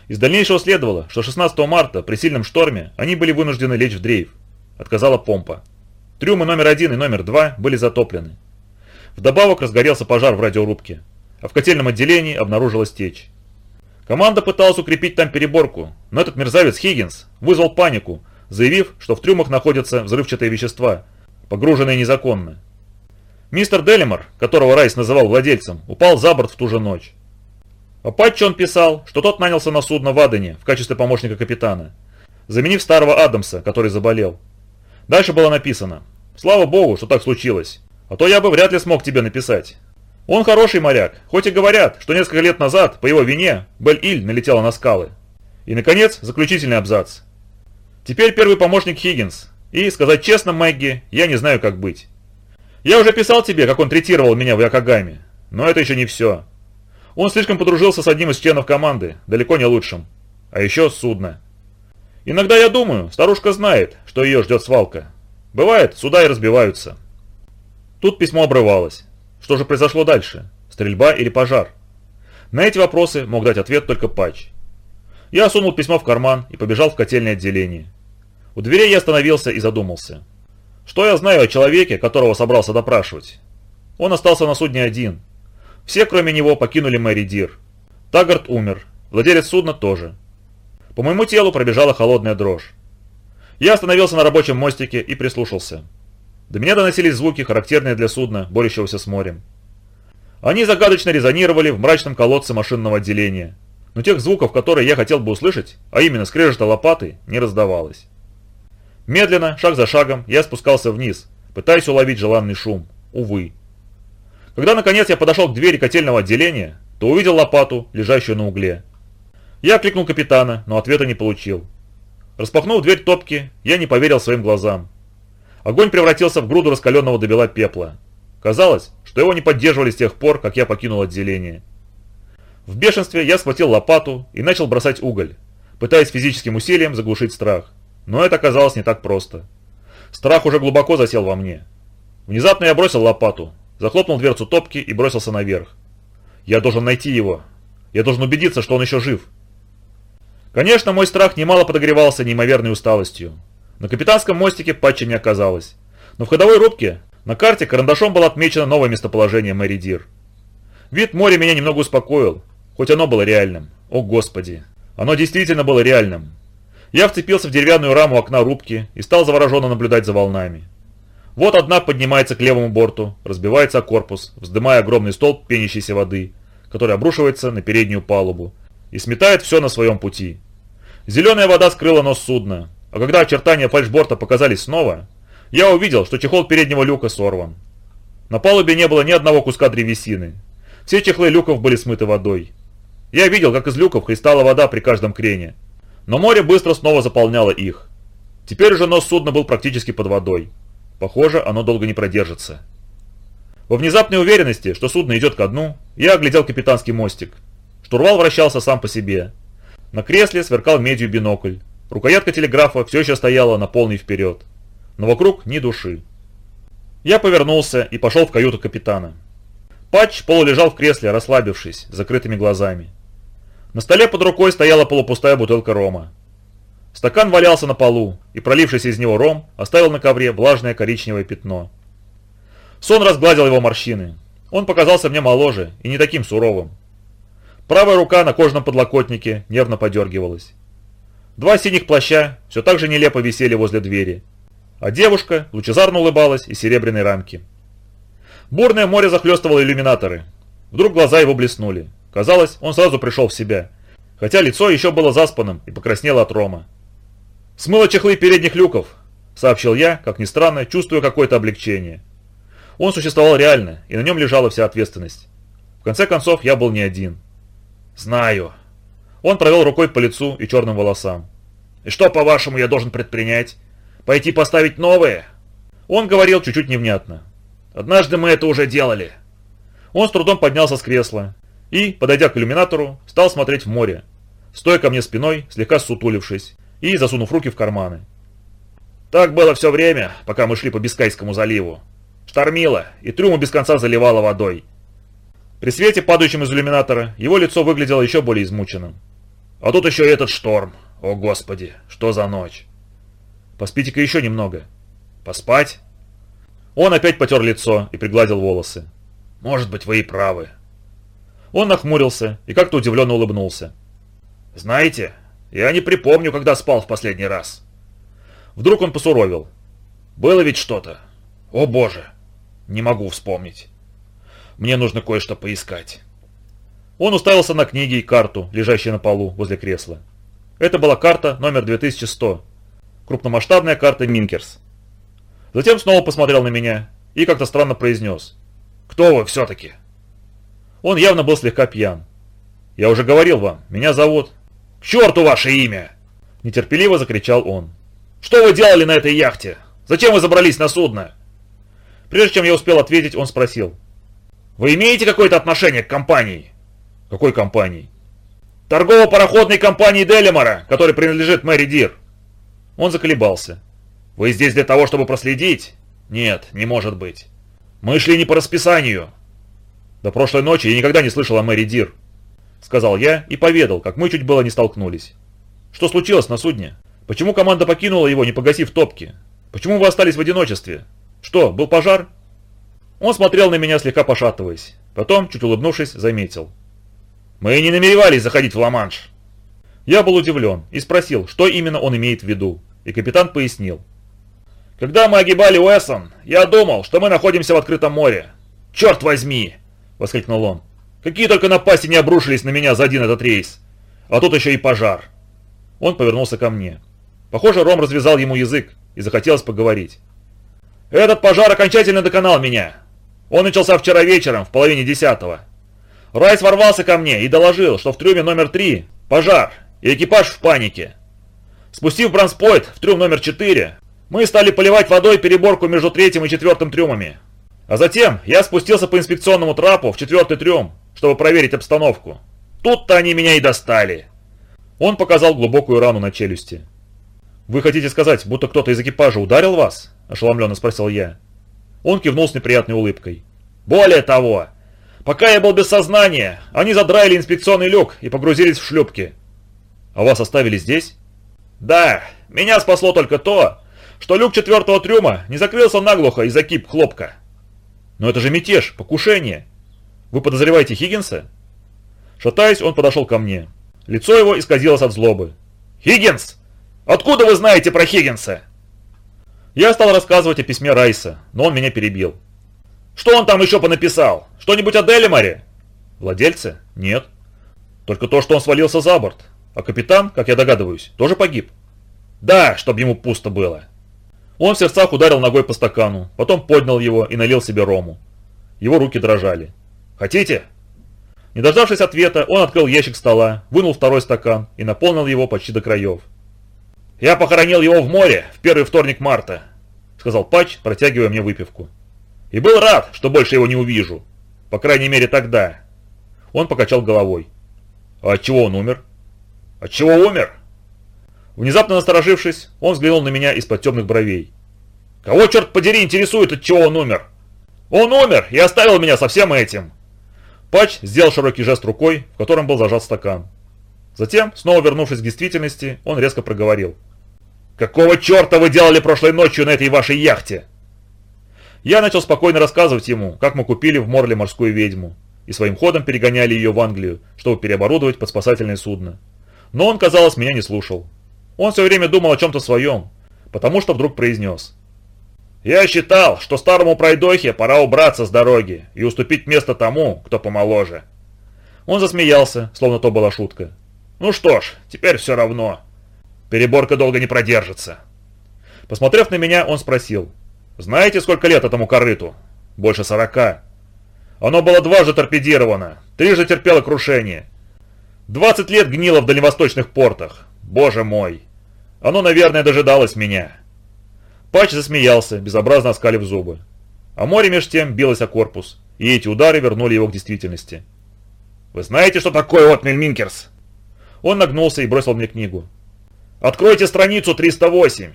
Из дальнейшего следовало, что 16 марта при сильном шторме они были вынуждены лечь в дрейф. Отказала помпа. Трюмы номер один и номер два были затоплены. Вдобавок разгорелся пожар в радиорубке, а в котельном отделении обнаружилась течь. Команда пыталась укрепить там переборку, но этот мерзавец Хиггинс вызвал панику, заявив, что в трюмах находятся взрывчатые вещества, погруженные незаконно. Мистер Делимор, которого Райс называл владельцем, упал за борт в ту же ночь. Патче он писал, что тот нанялся на судно в Адене в качестве помощника капитана, заменив старого Адамса, который заболел. Дальше было написано «Слава богу, что так случилось, а то я бы вряд ли смог тебе написать». Он хороший моряк, хоть и говорят, что несколько лет назад по его вине Бель-Иль налетела на скалы. И, наконец, заключительный абзац. Теперь первый помощник Хиггинс, и, сказать честно, Мэгги, я не знаю, как быть. Я уже писал тебе, как он третировал меня в Якогаме, но это еще не все. Он слишком подружился с одним из членов команды, далеко не лучшим. А еще судно. Иногда я думаю, старушка знает, что ее ждет свалка. Бывает, суда и разбиваются. Тут письмо обрывалось. Что же произошло дальше? Стрельба или пожар? На эти вопросы мог дать ответ только Патч. Я сунул письмо в карман и побежал в котельное отделение. У дверей я остановился и задумался. Что я знаю о человеке, которого собрался допрашивать? Он остался на судне один. Все, кроме него, покинули Мэри Дир. Таггарт умер. Владелец судна тоже. По моему телу пробежала холодная дрожь. Я остановился на рабочем мостике и прислушался. До меня доносились звуки, характерные для судна, борющегося с морем. Они загадочно резонировали в мрачном колодце машинного отделения, но тех звуков, которые я хотел бы услышать, а именно скрежета лопаты, не раздавалось. Медленно, шаг за шагом, я спускался вниз, пытаясь уловить желанный шум. Увы. Когда наконец я подошел к двери котельного отделения, то увидел лопату, лежащую на угле. Я кликнул капитана, но ответа не получил. Распахнув дверь топки, я не поверил своим глазам. Огонь превратился в груду раскаленного до бела пепла. Казалось, что его не поддерживали с тех пор, как я покинул отделение. В бешенстве я схватил лопату и начал бросать уголь, пытаясь физическим усилием заглушить страх. Но это оказалось не так просто. Страх уже глубоко засел во мне. Внезапно я бросил лопату, захлопнул дверцу топки и бросился наверх. Я должен найти его. Я должен убедиться, что он еще жив. Конечно, мой страх немало подогревался неимоверной усталостью. На капитанском мостике патча не оказалось. Но в ходовой рубке на карте карандашом было отмечено новое местоположение Мэри Дир. Вид моря меня немного успокоил, хоть оно было реальным. О господи, оно действительно было реальным. Я вцепился в деревянную раму окна рубки и стал завороженно наблюдать за волнами. Вот одна поднимается к левому борту, разбивается о корпус, вздымая огромный столб пенящейся воды, который обрушивается на переднюю палубу и сметает все на своем пути. Зеленая вода скрыла нос судна, а когда очертания фальшборта показались снова, я увидел, что чехол переднего люка сорван. На палубе не было ни одного куска древесины. Все чехлы люков были смыты водой. Я видел, как из люков хлестала вода при каждом крене. Но море быстро снова заполняло их. Теперь уже нос судна был практически под водой. Похоже, оно долго не продержится. Во внезапной уверенности, что судно идет ко дну, я оглядел капитанский мостик. Штурвал вращался сам по себе. На кресле сверкал медью бинокль. Рукоятка телеграфа все еще стояла на полный вперед. Но вокруг ни души. Я повернулся и пошел в каюту капитана. Патч полулежал в кресле, расслабившись, с закрытыми глазами. На столе под рукой стояла полупустая бутылка рома. Стакан валялся на полу, и пролившийся из него ром оставил на ковре влажное коричневое пятно. Сон разгладил его морщины. Он показался мне моложе и не таким суровым. Правая рука на кожаном подлокотнике нервно подергивалась. Два синих плаща все так же нелепо висели возле двери, а девушка лучезарно улыбалась из серебряной рамки. Бурное море захлестывало иллюминаторы. Вдруг глаза его блеснули. Казалось, он сразу пришел в себя, хотя лицо еще было заспанным и покраснело от рома. «Смыло чехлы передних люков», — сообщил я, как ни странно, чувствуя какое-то облегчение. Он существовал реально, и на нем лежала вся ответственность. В конце концов, я был не один. «Знаю». Он провел рукой по лицу и черным волосам. «И что, по-вашему, я должен предпринять? Пойти поставить новые?» Он говорил чуть-чуть невнятно. «Однажды мы это уже делали». Он с трудом поднялся с кресла и, подойдя к иллюминатору, стал смотреть в море, стоя ко мне спиной, слегка сутулившись и засунув руки в карманы. Так было все время, пока мы шли по Бискайскому заливу. Штормило, и трюму без конца заливало водой. При свете, падающем из иллюминатора, его лицо выглядело еще более измученным. А тут еще этот шторм. О господи, что за ночь. Поспите-ка еще немного. Поспать? Он опять потер лицо и пригладил волосы. Может быть, вы и правы. Он нахмурился и как-то удивленно улыбнулся. Знаете, я не припомню, когда спал в последний раз. Вдруг он посуровил. Было ведь что-то. О боже, не могу вспомнить. Мне нужно кое-что поискать. Он уставился на книги и карту, лежащие на полу возле кресла. Это была карта номер 2100. Крупномасштабная карта Минкерс. Затем снова посмотрел на меня и как-то странно произнес. «Кто вы все-таки?» Он явно был слегка пьян. «Я уже говорил вам, меня зовут...» «К черту ваше имя!» Нетерпеливо закричал он. «Что вы делали на этой яхте? Зачем вы забрались на судно?» Прежде чем я успел ответить, он спросил. «Вы имеете какое-то отношение к компании?» «Какой компании?» «Торгово-пароходной компании Делимора, которой принадлежит Мэри Дир». Он заколебался. «Вы здесь для того, чтобы проследить?» «Нет, не может быть. Мы шли не по расписанию». «До прошлой ночи я никогда не слышал о Мэри Дир», — сказал я и поведал, как мы чуть было не столкнулись. «Что случилось на судне? Почему команда покинула его, не погасив топки? Почему вы остались в одиночестве? Что, был пожар?» Он смотрел на меня, слегка пошатываясь. Потом, чуть улыбнувшись, заметил. «Мы не намеревались заходить в Ла-Манш». Я был удивлен и спросил, что именно он имеет в виду, и капитан пояснил. «Когда мы огибали Уэссон, я думал, что мы находимся в открытом море. Черт возьми!» – воскликнул он. «Какие только напасти не обрушились на меня за один этот рейс! А тут еще и пожар!» Он повернулся ко мне. Похоже, Ром развязал ему язык и захотелось поговорить. «Этот пожар окончательно доконал меня. Он начался вчера вечером, в половине десятого. Райс ворвался ко мне и доложил, что в трюме номер три пожар, и экипаж в панике. Спустив бронспойт в трюм номер четыре, мы стали поливать водой переборку между третьим и четвертым трюмами. А затем я спустился по инспекционному трапу в четвертый трюм, чтобы проверить обстановку. Тут-то они меня и достали. Он показал глубокую рану на челюсти. «Вы хотите сказать, будто кто-то из экипажа ударил вас?» – ошеломленно спросил я. Он кивнул с неприятной улыбкой. «Более того, пока я был без сознания, они задраили инспекционный люк и погрузились в шлюпки». «А вас оставили здесь?» «Да, меня спасло только то, что люк четвертого трюма не закрылся наглухо из-за кип хлопка». «Но это же мятеж, покушение. Вы подозреваете Хиггинса?» Шатаясь, он подошел ко мне. Лицо его исказилось от злобы. «Хиггинс! Откуда вы знаете про Хиггинса?» Я стал рассказывать о письме Райса, но он меня перебил. «Что он там еще понаписал? Что-нибудь о Делимаре?» «Владельце? Нет. Только то, что он свалился за борт. А капитан, как я догадываюсь, тоже погиб». «Да, чтобы ему пусто было». Он в сердцах ударил ногой по стакану, потом поднял его и налил себе рому. Его руки дрожали. «Хотите?» Не дождавшись ответа, он открыл ящик стола, вынул второй стакан и наполнил его почти до краев. «Я похоронил его в море в первый вторник марта», — сказал Патч, протягивая мне выпивку. «И был рад, что больше его не увижу. По крайней мере, тогда». Он покачал головой. «А от чего он умер?» «От чего умер?» Внезапно насторожившись, он взглянул на меня из-под темных бровей. «Кого, черт подери, интересует, от чего он умер?» «Он умер и оставил меня со всем этим!» Патч сделал широкий жест рукой, в котором был зажат стакан. Затем, снова вернувшись к действительности, он резко проговорил. «Какого черта вы делали прошлой ночью на этой вашей яхте?» Я начал спокойно рассказывать ему, как мы купили в Морле морскую ведьму, и своим ходом перегоняли ее в Англию, чтобы переоборудовать под спасательное судно. Но он, казалось, меня не слушал. Он все время думал о чем-то своем, потому что вдруг произнес. «Я считал, что старому пройдохе пора убраться с дороги и уступить место тому, кто помоложе». Он засмеялся, словно то была шутка. «Ну что ж, теперь все равно. Переборка долго не продержится». Посмотрев на меня, он спросил. «Знаете, сколько лет этому корыту?» «Больше сорока». Оно было дважды торпедировано, трижды терпело крушение. 20 лет гнило в дальневосточных портах. Боже мой! Оно, наверное, дожидалось меня. Патч засмеялся, безобразно оскалив зубы. А море меж тем билось о корпус, и эти удары вернули его к действительности. «Вы знаете, что такое Отмель Минкерс?» Он нагнулся и бросил мне книгу. «Откройте страницу 308,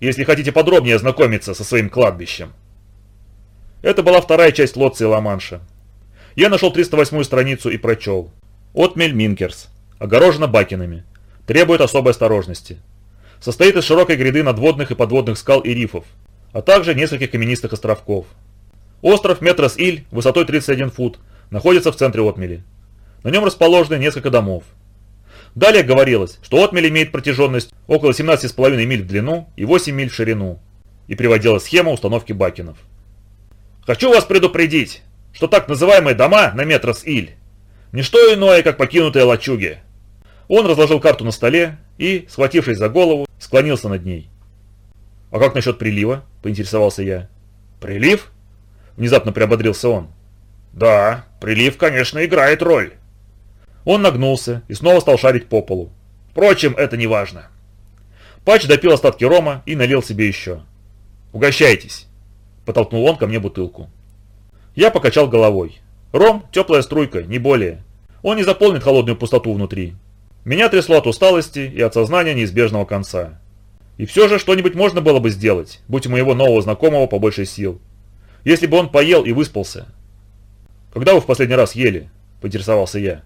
если хотите подробнее ознакомиться со своим кладбищем». Это была вторая часть Лотца и Ла-Манша. Я нашел 308 страницу и прочел. Отмель Минкерс. Огорожена бакинами. Требует особой осторожности. Состоит из широкой гряды надводных и подводных скал и рифов, а также нескольких каменистых островков. Остров Метрос-Иль высотой 31 фут находится в центре Отмели. На нем расположены несколько домов. Далее говорилось, что Отмель имеет протяженность около 17,5 миль в длину и 8 миль в ширину, и приводила схема установки бакенов. Хочу вас предупредить, что так называемые дома на Метрос-Иль – не иное, как покинутые лачуги. Он разложил карту на столе и, схватившись за голову, склонился над ней. «А как насчет прилива?» – поинтересовался я. «Прилив?» – внезапно приободрился он. «Да, прилив, конечно, играет роль». Он нагнулся и снова стал шарить по полу. Впрочем, это не важно. Патч допил остатки рома и налил себе еще. «Угощайтесь!» Потолкнул он ко мне бутылку. Я покачал головой. Ром – теплая струйка, не более. Он не заполнит холодную пустоту внутри. Меня трясло от усталости и от сознания неизбежного конца. И все же что-нибудь можно было бы сделать, будь у моего нового знакомого побольше сил. Если бы он поел и выспался. «Когда вы в последний раз ели?» – поинтересовался я.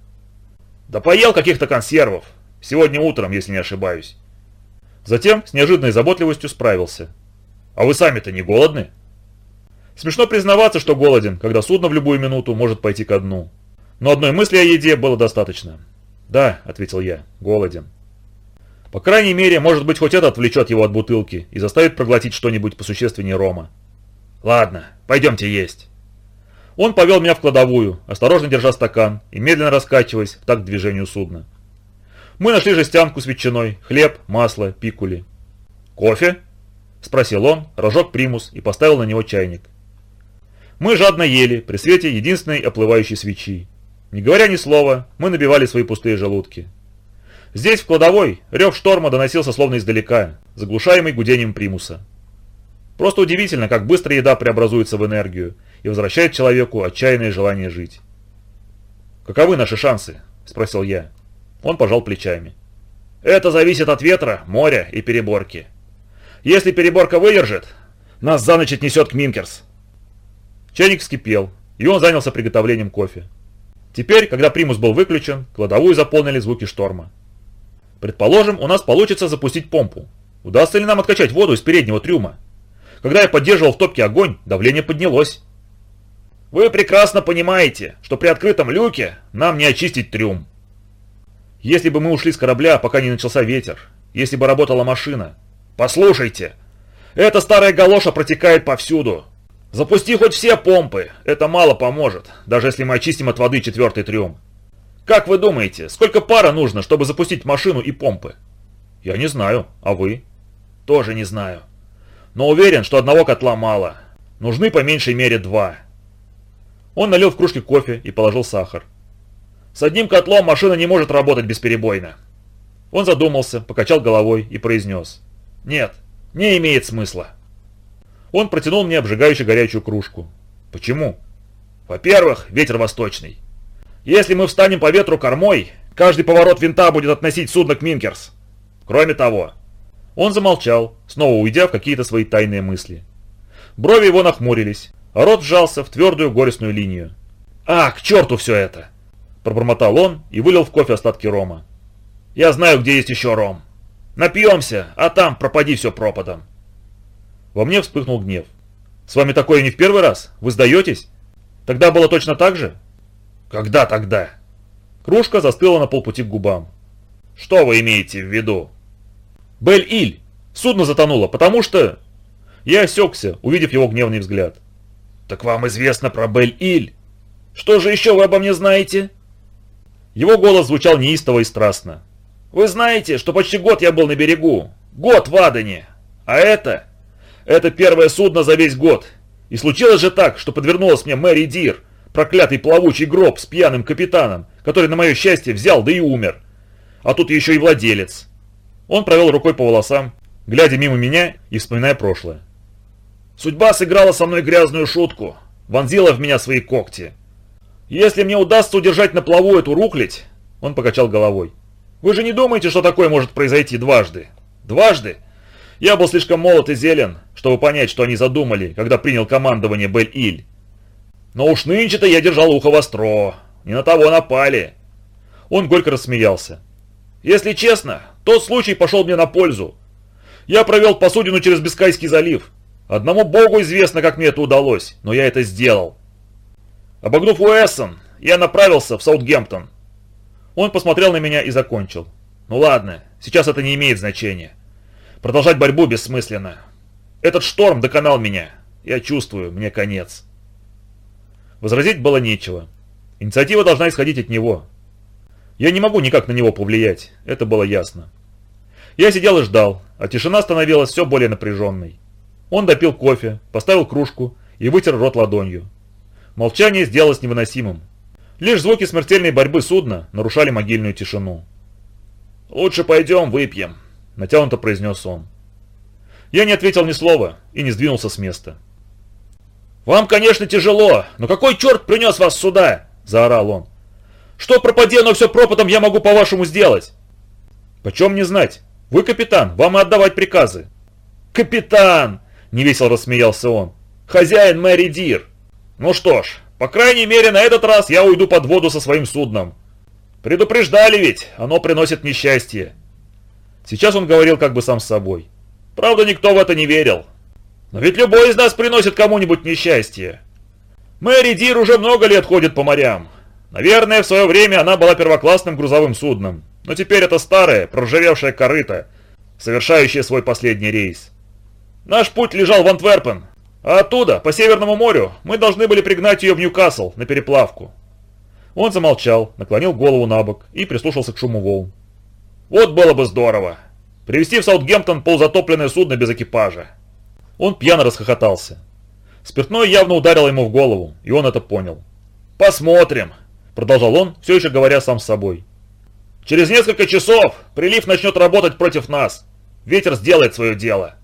«Да поел каких-то консервов. Сегодня утром, если не ошибаюсь». Затем с неожиданной заботливостью справился. «А вы сами-то не голодны?» Смешно признаваться, что голоден, когда судно в любую минуту может пойти ко дну. Но одной мысли о еде было достаточно. «Да», — ответил я, — «голоден». По крайней мере, может быть, хоть это отвлечет его от бутылки и заставит проглотить что-нибудь посущественнее рома. «Ладно, пойдемте есть». Он повел меня в кладовую, осторожно держа стакан и медленно раскачиваясь в такт движению судна. Мы нашли жестянку с ветчиной, хлеб, масло, пикули. «Кофе?» – спросил он, разжег примус и поставил на него чайник. Мы жадно ели при свете единственной оплывающей свечи. Не говоря ни слова, мы набивали свои пустые желудки. Здесь, в кладовой, рев шторма доносился словно издалека, заглушаемый гудением примуса. Просто удивительно, как быстро еда преобразуется в энергию и возвращает человеку отчаянное желание жить. «Каковы наши шансы?» – спросил я. Он пожал плечами. «Это зависит от ветра, моря и переборки. Если переборка выдержит, нас за ночь отнесет к Минкерс. Чайник вскипел, и он занялся приготовлением кофе. Теперь, когда примус был выключен, кладовую заполнили звуки шторма. Предположим, у нас получится запустить помпу. Удастся ли нам откачать воду из переднего трюма? Когда я поддерживал в топке огонь, давление поднялось. Вы прекрасно понимаете, что при открытом люке нам не очистить трюм. Если бы мы ушли с корабля, пока не начался ветер, если бы работала машина. Послушайте, эта старая галоша протекает повсюду, Запусти хоть все помпы, это мало поможет, даже если мы очистим от воды четвертый трюм. Как вы думаете, сколько пара нужно, чтобы запустить машину и помпы? Я не знаю, а вы? Тоже не знаю. Но уверен, что одного котла мало. Нужны по меньшей мере два. Он налил в кружки кофе и положил сахар. С одним котлом машина не может работать бесперебойно. Он задумался, покачал головой и произнес. «Нет, не имеет смысла». Он протянул мне обжигающую горячую кружку. «Почему?» «Во-первых, ветер восточный. Если мы встанем по ветру кормой, каждый поворот винта будет относить судно к Минкерс. Кроме того...» Он замолчал, снова уйдя в какие-то свои тайные мысли. Брови его нахмурились, а рот сжался в твердую горестную линию. «А, к черту все это!» Пробормотал он и вылил в кофе остатки рома. «Я знаю, где есть еще ром. Напьемся, а там пропади все пропадом». Во мне вспыхнул гнев. «С вами такое не в первый раз? Вы сдаетесь? Тогда было точно так же?» «Когда тогда?» Кружка застыла на полпути к губам. «Что вы имеете в виду?» «Бель-Иль! Судно затонуло, потому что...» Я осекся, увидев его гневный взгляд. «Так вам известно про Бель-Иль? Что же еще вы обо мне знаете?» Его голос звучал неистово и страстно. «Вы знаете, что почти год я был на берегу. Год в Адене. А это... Это первое судно за весь год. И случилось же так, что подвернулась мне Мэри Дир, проклятый плавучий гроб с пьяным капитаном, который на мое счастье взял да и умер. А тут еще и владелец». Он провел рукой по волосам, глядя мимо меня и вспоминая прошлое. Судьба сыграла со мной грязную шутку, вонзила в меня свои когти. Если мне удастся удержать на плаву эту рухлядь, он покачал головой. Вы же не думаете, что такое может произойти дважды? Дважды? Я был слишком молод и зелен, чтобы понять, что они задумали, когда принял командование Бель-Иль. Но уж нынче-то я держал ухо востро. Не на того напали. Он горько рассмеялся. Если честно, тот случай пошел мне на пользу. Я провел посудину через Бискайский залив. Одному богу известно, как мне это удалось, но я это сделал. Обогнув Уэссон, я направился в Саутгемптон. Он посмотрел на меня и закончил. Ну ладно, сейчас это не имеет значения. Продолжать борьбу бессмысленно. Этот шторм доконал меня. Я чувствую, мне конец. Возразить было нечего. Инициатива должна исходить от него. Я не могу никак на него повлиять, это было ясно. Я сидел и ждал, а тишина становилась все более напряженной. Он допил кофе, поставил кружку и вытер рот ладонью. Молчание сделалось невыносимым. Лишь звуки смертельной борьбы судна нарушали могильную тишину. «Лучше пойдем выпьем», – натянуто произнес он. Я не ответил ни слова и не сдвинулся с места. «Вам, конечно, тяжело, но какой черт принес вас сюда?» – заорал он. «Что пропади оно все пропадом я могу по-вашему сделать?» «Почем не знать? Вы капитан, вам и отдавать приказы». «Капитан!» Невесело рассмеялся он. «Хозяин Мэри Дир!» «Ну что ж, по крайней мере на этот раз я уйду под воду со своим судном. Предупреждали ведь, оно приносит несчастье». Сейчас он говорил как бы сам с собой. Правда, никто в это не верил. Но ведь любой из нас приносит кому-нибудь несчастье. Мэри Дир уже много лет ходит по морям. Наверное, в свое время она была первоклассным грузовым судном. Но теперь это старое, проржавевшее корыто, совершающее свой последний рейс. Наш путь лежал в Антверпен, а оттуда, по Северному морю, мы должны были пригнать ее в Ньюкасл на переплавку. Он замолчал, наклонил голову на бок и прислушался к шуму волн. Вот было бы здорово. Привезти в Саутгемптон полузатопленное судно без экипажа. Он пьяно расхохотался. Спиртное явно ударило ему в голову, и он это понял. «Посмотрим», – продолжал он, все еще говоря сам с собой. «Через несколько часов прилив начнет работать против нас. Ветер сделает свое дело.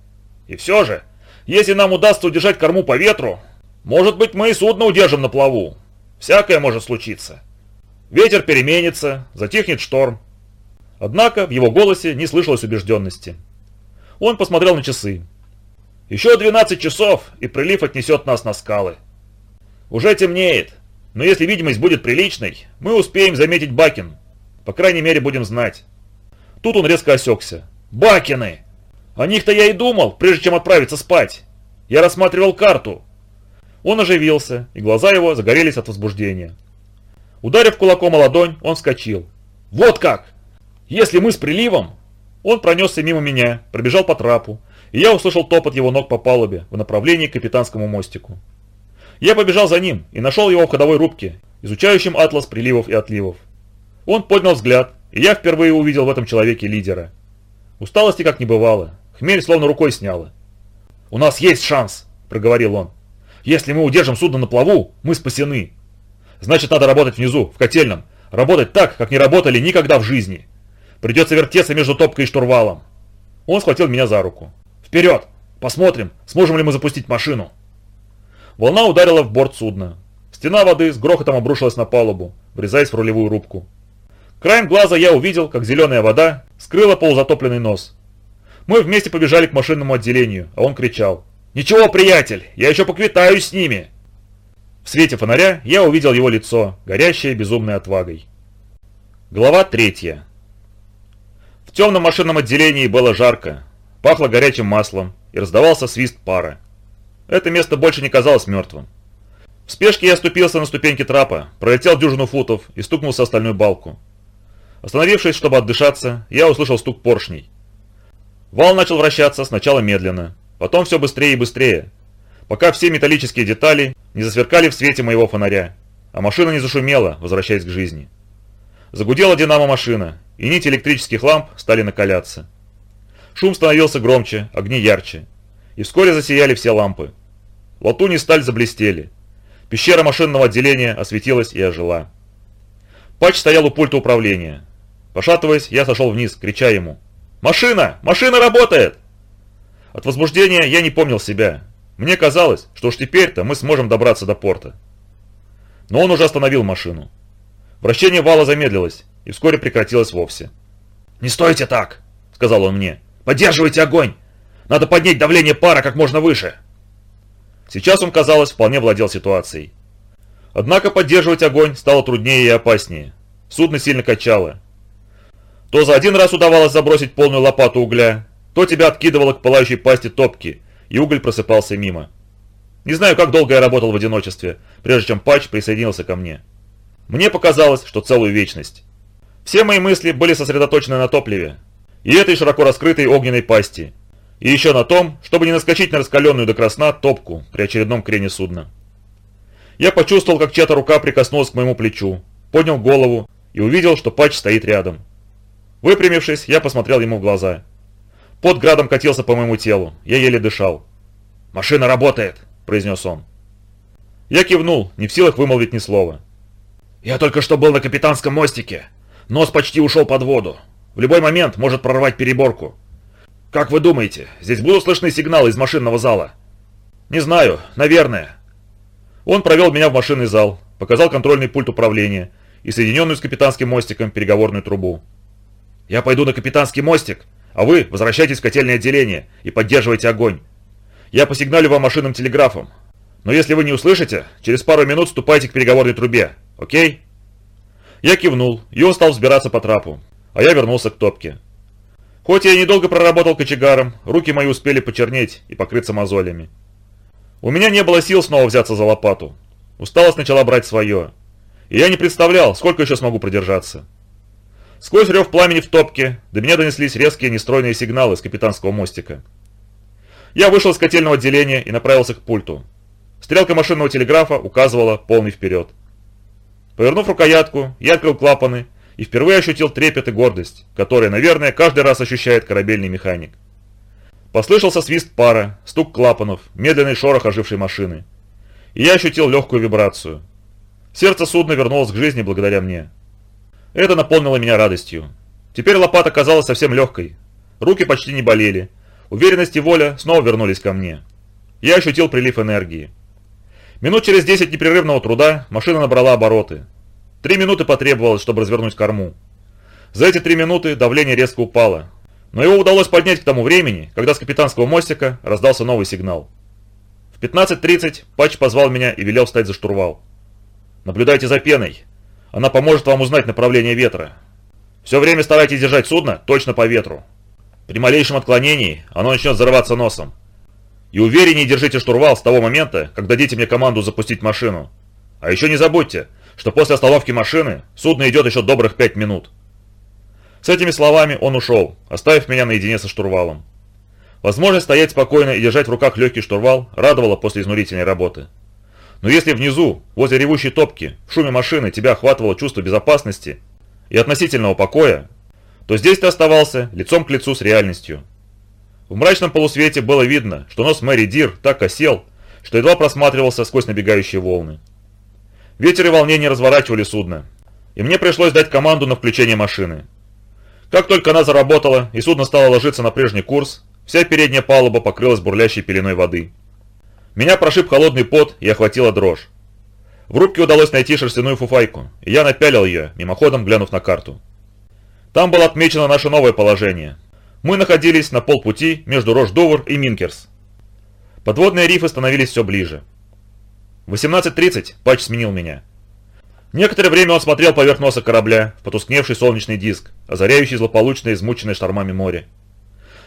И все же, если нам удастся удержать корму по ветру, может быть мы и судно удержим на плаву. Всякое может случиться. Ветер переменится, затихнет шторм. Однако в его голосе не слышалось убежденности. Он посмотрел на часы. Еще 12 часов, и прилив отнесет нас на скалы. Уже темнеет, но если видимость будет приличной, мы успеем заметить Бакин. По крайней мере, будем знать. Тут он резко осекся. «Бакины!» О них-то я и думал, прежде чем отправиться спать. Я рассматривал карту. Он оживился, и глаза его загорелись от возбуждения. Ударив кулаком о ладонь, он вскочил. «Вот как! Если мы с приливом...» Он пронесся мимо меня, пробежал по трапу, и я услышал топот его ног по палубе в направлении к капитанскому мостику. Я побежал за ним и нашел его в ходовой рубке, изучающем атлас приливов и отливов. Он поднял взгляд, и я впервые увидел в этом человеке лидера. Усталости как не бывало, Хмель словно рукой сняло. «У нас есть шанс», – проговорил он. «Если мы удержим судно на плаву, мы спасены. Значит, надо работать внизу, в котельном. Работать так, как не работали никогда в жизни. Придется вертеться между топкой и штурвалом. Он схватил меня за руку. «Вперед! Посмотрим, сможем ли мы запустить машину!» Волна ударила в борт судна. Стена воды с грохотом обрушилась на палубу, врезаясь в рулевую рубку. Краем глаза я увидел, как зеленая вода скрыла полузатопленный нос. Мы вместе побежали к машинному отделению, а он кричал. «Ничего, приятель, я еще поквитаюсь с ними!» В свете фонаря я увидел его лицо, горящее безумной отвагой. Глава третья. В темном машинном отделении было жарко, пахло горячим маслом и раздавался свист пара. Это место больше не казалось мертвым. В спешке я ступился на ступеньки трапа, пролетел дюжину футов и стукнулся о стальную балку. Остановившись, чтобы отдышаться, я услышал стук поршней. Вал начал вращаться сначала медленно, потом все быстрее и быстрее, пока все металлические детали не засверкали в свете моего фонаря, а машина не зашумела, возвращаясь к жизни. Загудела динамо-машина, и нити электрических ламп стали накаляться. Шум становился громче, огни ярче, и вскоре засияли все лампы. Латунь и сталь заблестели. Пещера машинного отделения осветилась и ожила. Патч стоял у пульта управления. Пошатываясь, я сошел вниз, крича ему. «Машина! Машина работает!» От возбуждения я не помнил себя. Мне казалось, что уж теперь-то мы сможем добраться до порта. Но он уже остановил машину. Вращение вала замедлилось и вскоре прекратилось вовсе. «Не стойте так!» – сказал он мне. «Поддерживайте огонь! Надо поднять давление пара как можно выше!» Сейчас он, казалось, вполне владел ситуацией. Однако поддерживать огонь стало труднее и опаснее. Судно сильно качало. То за один раз удавалось забросить полную лопату угля, то тебя откидывало к пылающей пасти топки, и уголь просыпался мимо. Не знаю, как долго я работал в одиночестве, прежде чем патч присоединился ко мне. Мне показалось, что целую вечность. Все мои мысли были сосредоточены на топливе, и этой широко раскрытой огненной пасти, и еще на том, чтобы не наскочить на раскаленную до красна топку при очередном крене судна. Я почувствовал, как чья-то рука прикоснулась к моему плечу, поднял голову и увидел, что патч стоит рядом. Выпрямившись, я посмотрел ему в глаза. Под градом катился по моему телу, я еле дышал. «Машина работает», – произнес он. Я кивнул, не в силах вымолвить ни слова. «Я только что был на капитанском мостике. Нос почти ушел под воду. В любой момент может прорвать переборку. Как вы думаете, здесь будут слышны сигналы из машинного зала?» «Не знаю, наверное». Он провел меня в машинный зал, показал контрольный пульт управления и соединенную с капитанским мостиком переговорную трубу. Я пойду на капитанский мостик, а вы возвращайтесь в котельное отделение и поддерживайте огонь. Я посигналю вам машинным телеграфом. Но если вы не услышите, через пару минут ступайте к переговорной трубе, окей?» Я кивнул, и он стал взбираться по трапу, а я вернулся к топке. Хоть я и недолго проработал кочегаром, руки мои успели почернеть и покрыться мозолями. У меня не было сил снова взяться за лопату. Усталость начала брать свое. И я не представлял, сколько еще смогу продержаться. Сквозь рев пламени в топке до меня донеслись резкие нестройные сигналы с капитанского мостика. Я вышел из котельного отделения и направился к пульту. Стрелка машинного телеграфа указывала полный вперед. Повернув рукоятку, я открыл клапаны и впервые ощутил трепет и гордость, которые, наверное, каждый раз ощущает корабельный механик. Послышался свист пара, стук клапанов, медленный шорох ожившей машины. И я ощутил легкую вибрацию. Сердце судна вернулось к жизни благодаря мне. Это наполнило меня радостью. Теперь лопата казалась совсем легкой. Руки почти не болели. Уверенность и воля снова вернулись ко мне. Я ощутил прилив энергии. Минут через 10 непрерывного труда машина набрала обороты. Три минуты потребовалось, чтобы развернуть корму. За эти три минуты давление резко упало. Но его удалось поднять к тому времени, когда с капитанского мостика раздался новый сигнал. В 15.30 Патч позвал меня и велел встать за штурвал. «Наблюдайте за пеной», она поможет вам узнать направление ветра. Все время старайтесь держать судно точно по ветру. При малейшем отклонении оно начнет взрываться носом. И увереннее держите штурвал с того момента, как дадите мне команду запустить машину. А еще не забудьте, что после остановки машины судно идет еще добрых пять минут. С этими словами он ушел, оставив меня наедине со штурвалом. Возможность стоять спокойно и держать в руках легкий штурвал радовала после изнурительной работы. Но если внизу, возле ревущей топки, в шуме машины тебя охватывало чувство безопасности и относительного покоя, то здесь ты оставался лицом к лицу с реальностью. В мрачном полусвете было видно, что нос Мэри Дир так осел, что едва просматривался сквозь набегающие волны. Ветер и волнение разворачивали судно, и мне пришлось дать команду на включение машины. Как только она заработала и судно стало ложиться на прежний курс, вся передняя палуба покрылась бурлящей пеленой воды. Меня прошиб холодный пот и охватила дрожь. В рубке удалось найти шерстяную фуфайку, и я напялил ее, мимоходом глянув на карту. Там было отмечено наше новое положение. Мы находились на полпути между Рош-Довр и Минкерс. Подводные рифы становились все ближе. В 18.30 Патч сменил меня. Некоторое время он смотрел поверх носа корабля в потускневший солнечный диск, озаряющий злополучное измученное штормами море.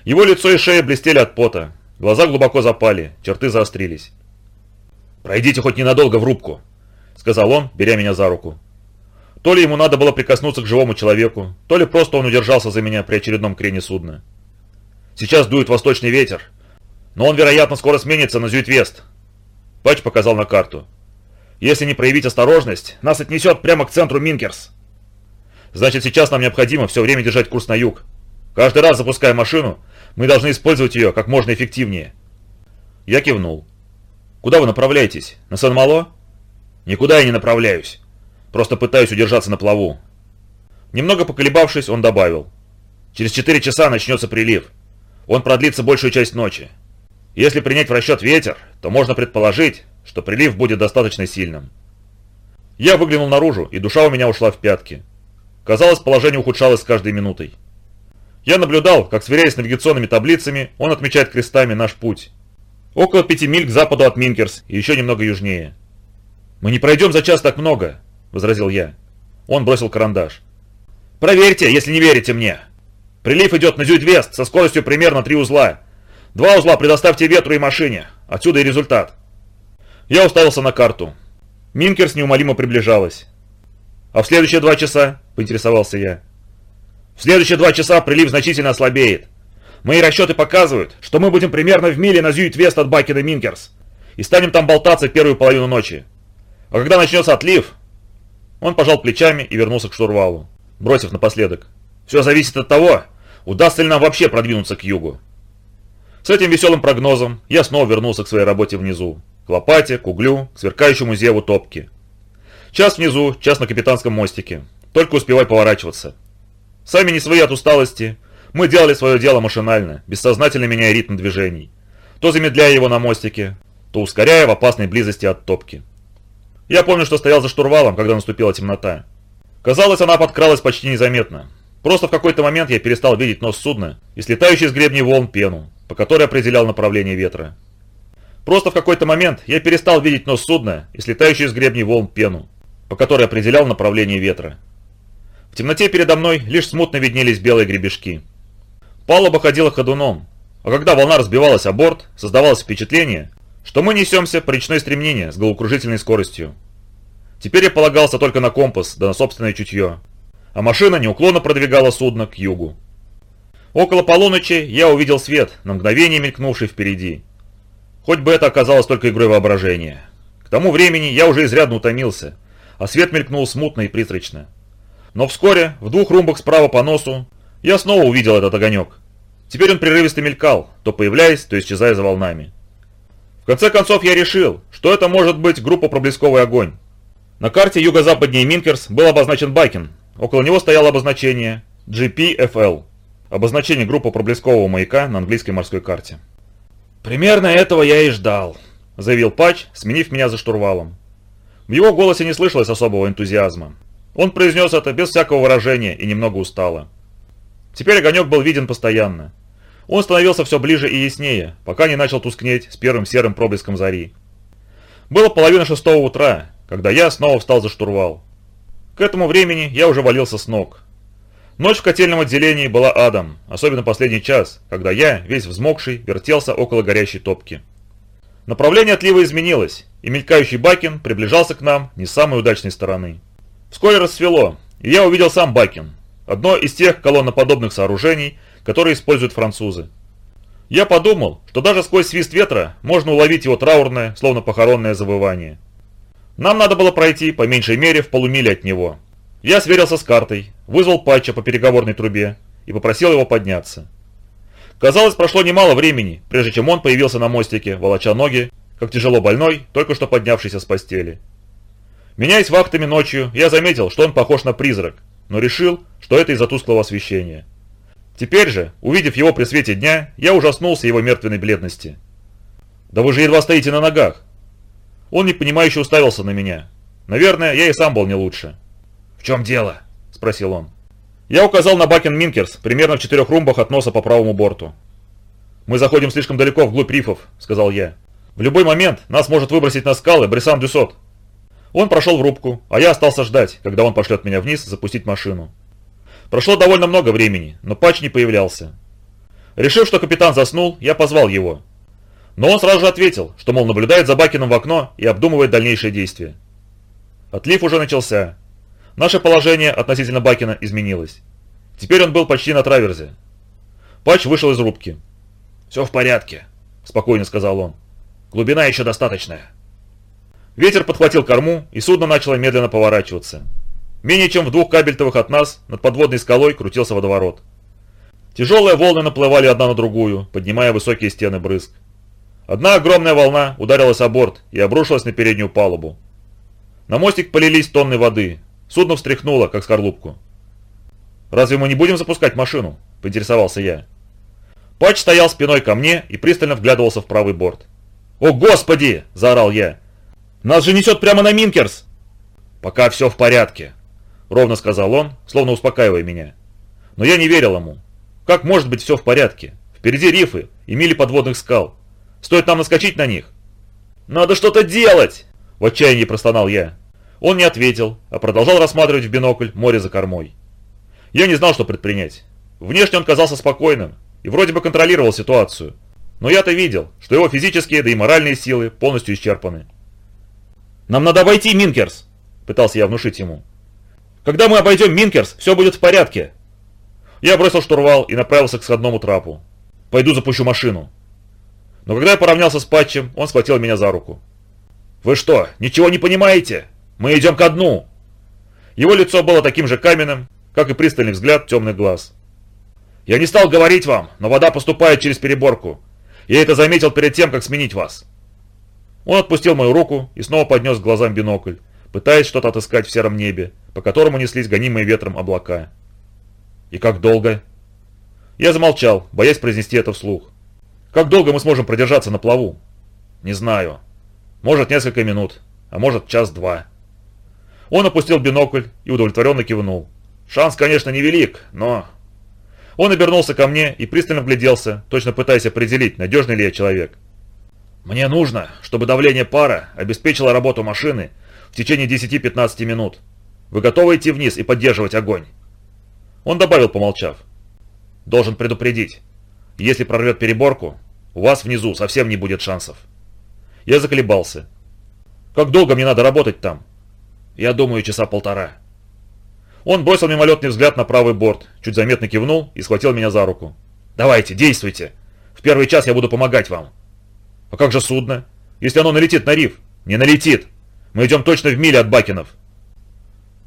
Его лицо и шея блестели от пота, глаза глубоко запали, черты заострились. «Пройдите хоть ненадолго в рубку», — сказал он, беря меня за руку. То ли ему надо было прикоснуться к живому человеку, то ли просто он удержался за меня при очередном крене судна. «Сейчас дует восточный ветер, но он, вероятно, скоро сменится на Зюитвест». Патч показал на карту. Если не проявить осторожность, нас отнесет прямо к центру Минкерс. Значит, сейчас нам необходимо все время держать курс на юг. Каждый раз запуская машину, мы должны использовать ее как можно эффективнее. Я кивнул. Куда вы направляетесь? На Сан-Мало? Никуда я не направляюсь. Просто пытаюсь удержаться на плаву. Немного поколебавшись, он добавил. Через 4 часа начнется прилив. Он продлится большую часть ночи. Если принять в расчет ветер, то можно предположить, что прилив будет достаточно сильным. Я выглянул наружу, и душа у меня ушла в пятки. Казалось, положение ухудшалось с каждой минутой. Я наблюдал, как, сверяясь с навигационными таблицами, он отмечает крестами наш путь. Около пяти миль к западу от Минкерс и еще немного южнее. «Мы не пройдем за час так много», — возразил я. Он бросил карандаш. «Проверьте, если не верите мне. Прилив идет на Зюдвест со скоростью примерно три узла. Два узла предоставьте ветру и машине. Отсюда и результат». Я уставился на карту. Минкерс неумолимо приближалась. «А в следующие два часа?» – поинтересовался я. «В следующие два часа прилив значительно ослабеет. Мои расчеты показывают, что мы будем примерно в миле на Зюит-Вест от Бакина Минкерс и станем там болтаться первую половину ночи. А когда начнется отлив...» Он пожал плечами и вернулся к штурвалу, бросив напоследок. «Все зависит от того, удастся ли нам вообще продвинуться к югу». С этим веселым прогнозом я снова вернулся к своей работе внизу к лопате, к углю, к сверкающему зеву топки. Час внизу, час на капитанском мостике. Только успевай поворачиваться. Сами не свои от усталости. Мы делали свое дело машинально, бессознательно меняя ритм движений. То замедляя его на мостике, то ускоряя в опасной близости от топки. Я помню, что стоял за штурвалом, когда наступила темнота. Казалось, она подкралась почти незаметно. Просто в какой-то момент я перестал видеть нос судна и слетающий с гребней волн пену, по которой определял направление ветра. Просто в какой-то момент я перестал видеть нос судна и слетающий с гребней волн пену, по которой определял направление ветра. В темноте передо мной лишь смутно виднелись белые гребешки. Палуба ходила ходуном, а когда волна разбивалась о борт, создавалось впечатление, что мы несемся по речной стремнение с головокружительной скоростью. Теперь я полагался только на компас, да на собственное чутье, а машина неуклонно продвигала судно к югу. Около полуночи я увидел свет, на мгновение мелькнувший впереди. Хоть бы это оказалось только игрой воображения. К тому времени я уже изрядно утомился, а свет мелькнул смутно и призрачно. Но вскоре, в двух румбах справа по носу, я снова увидел этот огонек. Теперь он прерывисто мелькал, то появляясь, то исчезая за волнами. Конце концов я решил, что это может быть группа проблесковый огонь. На карте юго-западнее Минкерс был обозначен Бакин. Около него стояло обозначение GPFL. Обозначение группы проблескового маяка на английской морской карте. «Примерно этого я и ждал», — заявил Патч, сменив меня за штурвалом. В его голосе не слышалось особого энтузиазма. Он произнес это без всякого выражения и немного устало. Теперь огонек был виден постоянно. Он становился все ближе и яснее, пока не начал тускнеть с первым серым проблеском зари. Было половина шестого утра, когда я снова встал за штурвал. К этому времени я уже валился с ног. Ночь в котельном отделении была адом, особенно последний час, когда я, весь взмокший, вертелся около горящей топки. Направление отлива изменилось, и мелькающий Бакин приближался к нам не с самой удачной стороны. Вскоре рассвело, и я увидел сам Бакин, одно из тех колонноподобных сооружений, которые используют французы. Я подумал, что даже сквозь свист ветра можно уловить его траурное, словно похоронное завывание. Нам надо было пройти по меньшей мере в полумиле от него, я сверился с картой, вызвал Патча по переговорной трубе и попросил его подняться. Казалось, прошло немало времени, прежде чем он появился на мостике, волоча ноги, как тяжело больной, только что поднявшийся с постели. Меняясь вахтами ночью, я заметил, что он похож на призрак, но решил, что это из-за тусклого освещения. Теперь же, увидев его при свете дня, я ужаснулся его мертвенной бледности. «Да вы же едва стоите на ногах!» Он непонимающе уставился на меня. Наверное, я и сам был не лучше. «В чем дело?» – спросил он. Я указал на Бакен Минкерс, примерно в четырех румбах от носа по правому борту. «Мы заходим слишком далеко вглубь рифов», – сказал я. «В любой момент нас может выбросить на скалы Брисан Дюсот». Он прошел в рубку, а я остался ждать, когда он пошлет меня вниз запустить машину. Прошло довольно много времени, но Патч не появлялся. Решив, что капитан заснул, я позвал его. Но он сразу же ответил, что, мол, наблюдает за Бакином в окно и обдумывает дальнейшие действия. Отлив уже начался. Наше положение относительно Бакина изменилось. Теперь он был почти на траверзе. Патч вышел из рубки. «Все в порядке», – спокойно сказал он. «Глубина еще достаточная». Ветер подхватил корму, и судно начало медленно поворачиваться. Менее чем в двух кабельтовых от нас над подводной скалой крутился водоворот. Тяжелые волны наплывали одна на другую, поднимая высокие стены брызг. Одна огромная волна ударилась о борт и обрушилась на переднюю палубу. На мостик полились тонны воды. Судно встряхнуло, как скорлупку. «Разве мы не будем запускать машину?» – поинтересовался я. Патч стоял спиной ко мне и пристально вглядывался в правый борт. «О, Господи!» – заорал я. Нас же несет прямо на Минкерс!» «Пока все в порядке», — ровно сказал он, словно успокаивая меня. Но я не верил ему. Как может быть все в порядке? Впереди рифы и мили подводных скал. Стоит нам наскочить на них? «Надо что-то делать!» — в отчаянии простонал я. Он не ответил, а продолжал рассматривать в бинокль море за кормой. Я не знал, что предпринять. Внешне он казался спокойным и вроде бы контролировал ситуацию. Но я-то видел, что его физические, да и моральные силы полностью исчерпаны. «Нам надо обойти Минкерс!» – пытался я внушить ему. «Когда мы обойдем Минкерс, все будет в порядке!» Я бросил штурвал и направился к сходному трапу. «Пойду запущу машину». Но когда я поравнялся с Патчем, он схватил меня за руку. «Вы что, ничего не понимаете? Мы идем ко дну!» Его лицо было таким же каменным, как и пристальный взгляд темных глаз. «Я не стал говорить вам, но вода поступает через переборку. Я это заметил перед тем, как сменить вас. Он отпустил мою руку и снова поднес к глазам бинокль, пытаясь что-то отыскать в сером небе, по которому неслись гонимые ветром облака. «И как долго?» Я замолчал, боясь произнести это вслух. «Как долго мы сможем продержаться на плаву?» «Не знаю. Может, несколько минут, а может, час-два». Он опустил бинокль и удовлетворенно кивнул. «Шанс, конечно, невелик, но...» Он обернулся ко мне и пристально вгляделся, точно пытаясь определить, надежный ли я человек. Мне нужно, чтобы давление пара обеспечило работу машины течение 10-15 минут. Вы готовы идти вниз и поддерживать огонь?» Он добавил, помолчав. «Должен предупредить. Если прорвет переборку, у вас внизу совсем не будет шансов». Я заколебался. «Как долго мне надо работать там?» «Я думаю, часа полтора». Он бросил мимолетный взгляд на правый борт, чуть заметно кивнул и схватил меня за руку. «Давайте, действуйте. В первый час я буду помогать вам. А как же судно? Если оно налетит на риф? Не налетит. Мы идем точно в миле от Бакинов.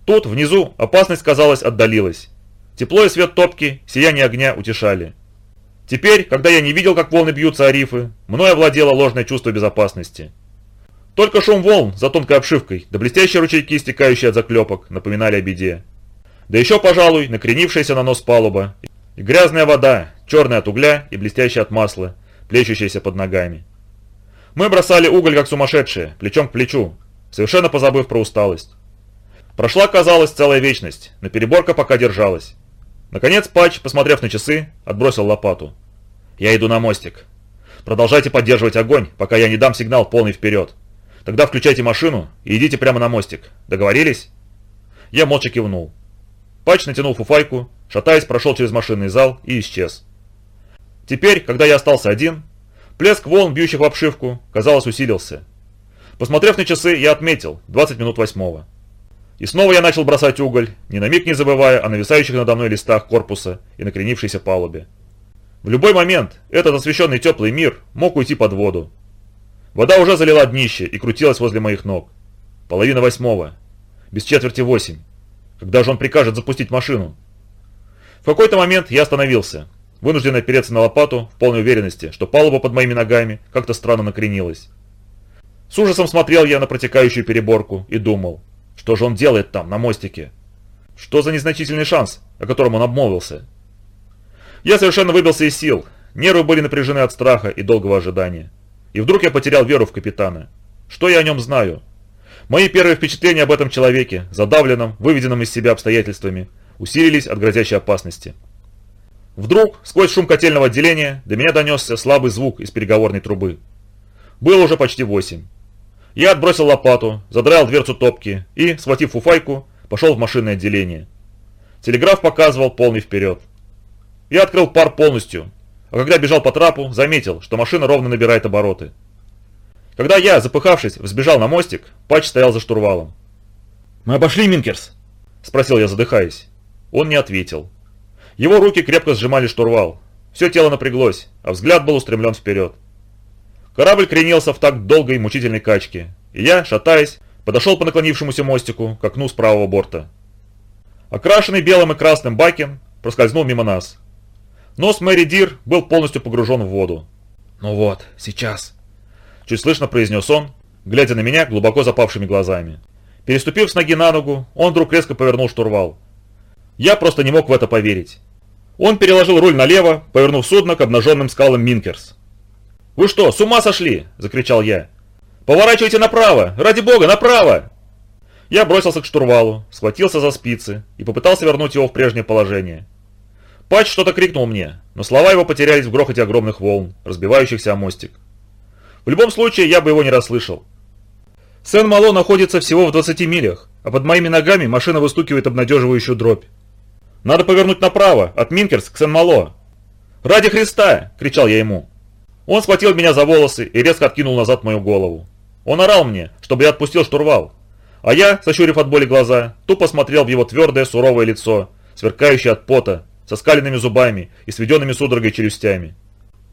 Тут, внизу, опасность, казалось, отдалилась. Тепло и свет топки, сияние огня утешали. Теперь, когда я не видел, как волны бьются о рифы, мной овладело ложное чувство безопасности. Только шум волн за тонкой обшивкой, да блестящие ручейки, стекающие от заклепок, напоминали о беде. Да еще, пожалуй, накренившаяся на нос палуба, и грязная вода, черная от угля и блестящая от масла, плещущаяся под ногами. Мы бросали уголь как сумасшедшие, плечом к плечу, совершенно позабыв про усталость. Прошла, казалось, целая вечность, но переборка пока держалась. Наконец Патч, посмотрев на часы, отбросил лопату. «Я иду на мостик. Продолжайте поддерживать огонь, пока я не дам сигнал полный вперед. Тогда включайте машину и идите прямо на мостик. Договорились?» Я молча кивнул. Патч натянул фуфайку, шатаясь, прошел через машинный зал и исчез. Теперь, когда я остался один, Плеск волн, бьющих в обшивку, казалось, усилился. Посмотрев на часы, я отметил, 20 минут восьмого. И снова я начал бросать уголь, ни на миг не забывая о нависающих надо мной листах корпуса и накренившейся палубе. В любой момент этот освещенный теплый мир мог уйти под воду. Вода уже залила днище и крутилась возле моих ног. Половина восьмого. Без четверти восемь. Когда же он прикажет запустить машину? В какой-то момент я остановился, вынужден опереться на лопату в полной уверенности, что палуба под моими ногами как-то странно накренилась. С ужасом смотрел я на протекающую переборку и думал, что же он делает там, на мостике? Что за незначительный шанс, о котором он обмолвился? Я совершенно выбился из сил, нервы были напряжены от страха и долгого ожидания. И вдруг я потерял веру в капитана. Что я о нем знаю? Мои первые впечатления об этом человеке, задавленном, выведенном из себя обстоятельствами, усилились от грозящей опасности. Вдруг, сквозь шум котельного отделения, до меня донесся слабый звук из переговорной трубы. Было уже почти восемь. Я отбросил лопату, задраил дверцу топки и, схватив фуфайку, пошел в машинное отделение. Телеграф показывал полный вперед. Я открыл пар полностью, а когда бежал по трапу, заметил, что машина ровно набирает обороты. Когда я, запыхавшись, взбежал на мостик, Патч стоял за штурвалом. «Мы обошли Минкерс?» – спросил я, задыхаясь. Он не ответил. Его руки крепко сжимали штурвал. Все тело напряглось, а взгляд был устремлен вперед. Корабль кренился в такт долгой мучительной качки, и я, шатаясь, подошел по наклонившемуся мостику к окну с правого борта. Окрашенный белым и красным бакен проскользнул мимо нас. Нос Мэри Дир был полностью погружен в воду. «Ну вот, сейчас», – чуть слышно произнес он, глядя на меня глубоко запавшими глазами. Переступив с ноги на ногу, он вдруг резко повернул штурвал. Я просто не мог в это поверить. Он переложил руль налево, повернув судно к обнаженным скалам Минкерс. «Вы что, с ума сошли?» – закричал я. «Поворачивайте направо! Ради бога, направо!» Я бросился к штурвалу, схватился за спицы и попытался вернуть его в прежнее положение. Патч что-то крикнул мне, но слова его потерялись в грохоте огромных волн, разбивающихся о мостик. В любом случае, я бы его не расслышал. Сен-Мало находится всего в 20 милях, а под моими ногами машина выстукивает обнадеживающую дробь. Надо повернуть направо, от Минкерс к Сен-Мало. «Ради Христа!» – кричал я ему. Он схватил меня за волосы и резко откинул назад мою голову. Он орал мне, чтобы я отпустил штурвал. А я, сощурив от боли глаза, тупо смотрел в его твердое суровое лицо, сверкающее от пота, со скаленными зубами и сведенными судорогой челюстями.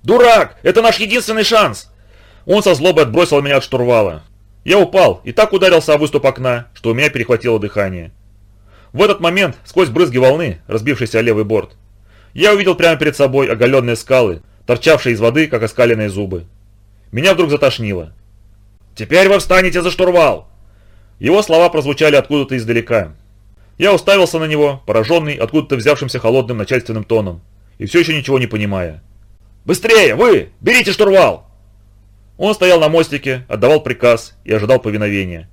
«Дурак! Это наш единственный шанс!» Он со злобой отбросил меня от штурвала. Я упал и так ударился о выступ окна, что у меня перехватило дыхание. В этот момент, сквозь брызги волны, разбившейся о левый борт, я увидел прямо перед собой оголенные скалы, торчавшие из воды, как оскаленные зубы. Меня вдруг затошнило. «Теперь вы встанете за штурвал!» Его слова прозвучали откуда-то издалека. Я уставился на него, пораженный откуда-то взявшимся холодным начальственным тоном, и все еще ничего не понимая. «Быстрее, вы! Берите штурвал!» Он стоял на мостике, отдавал приказ и ожидал повиновения.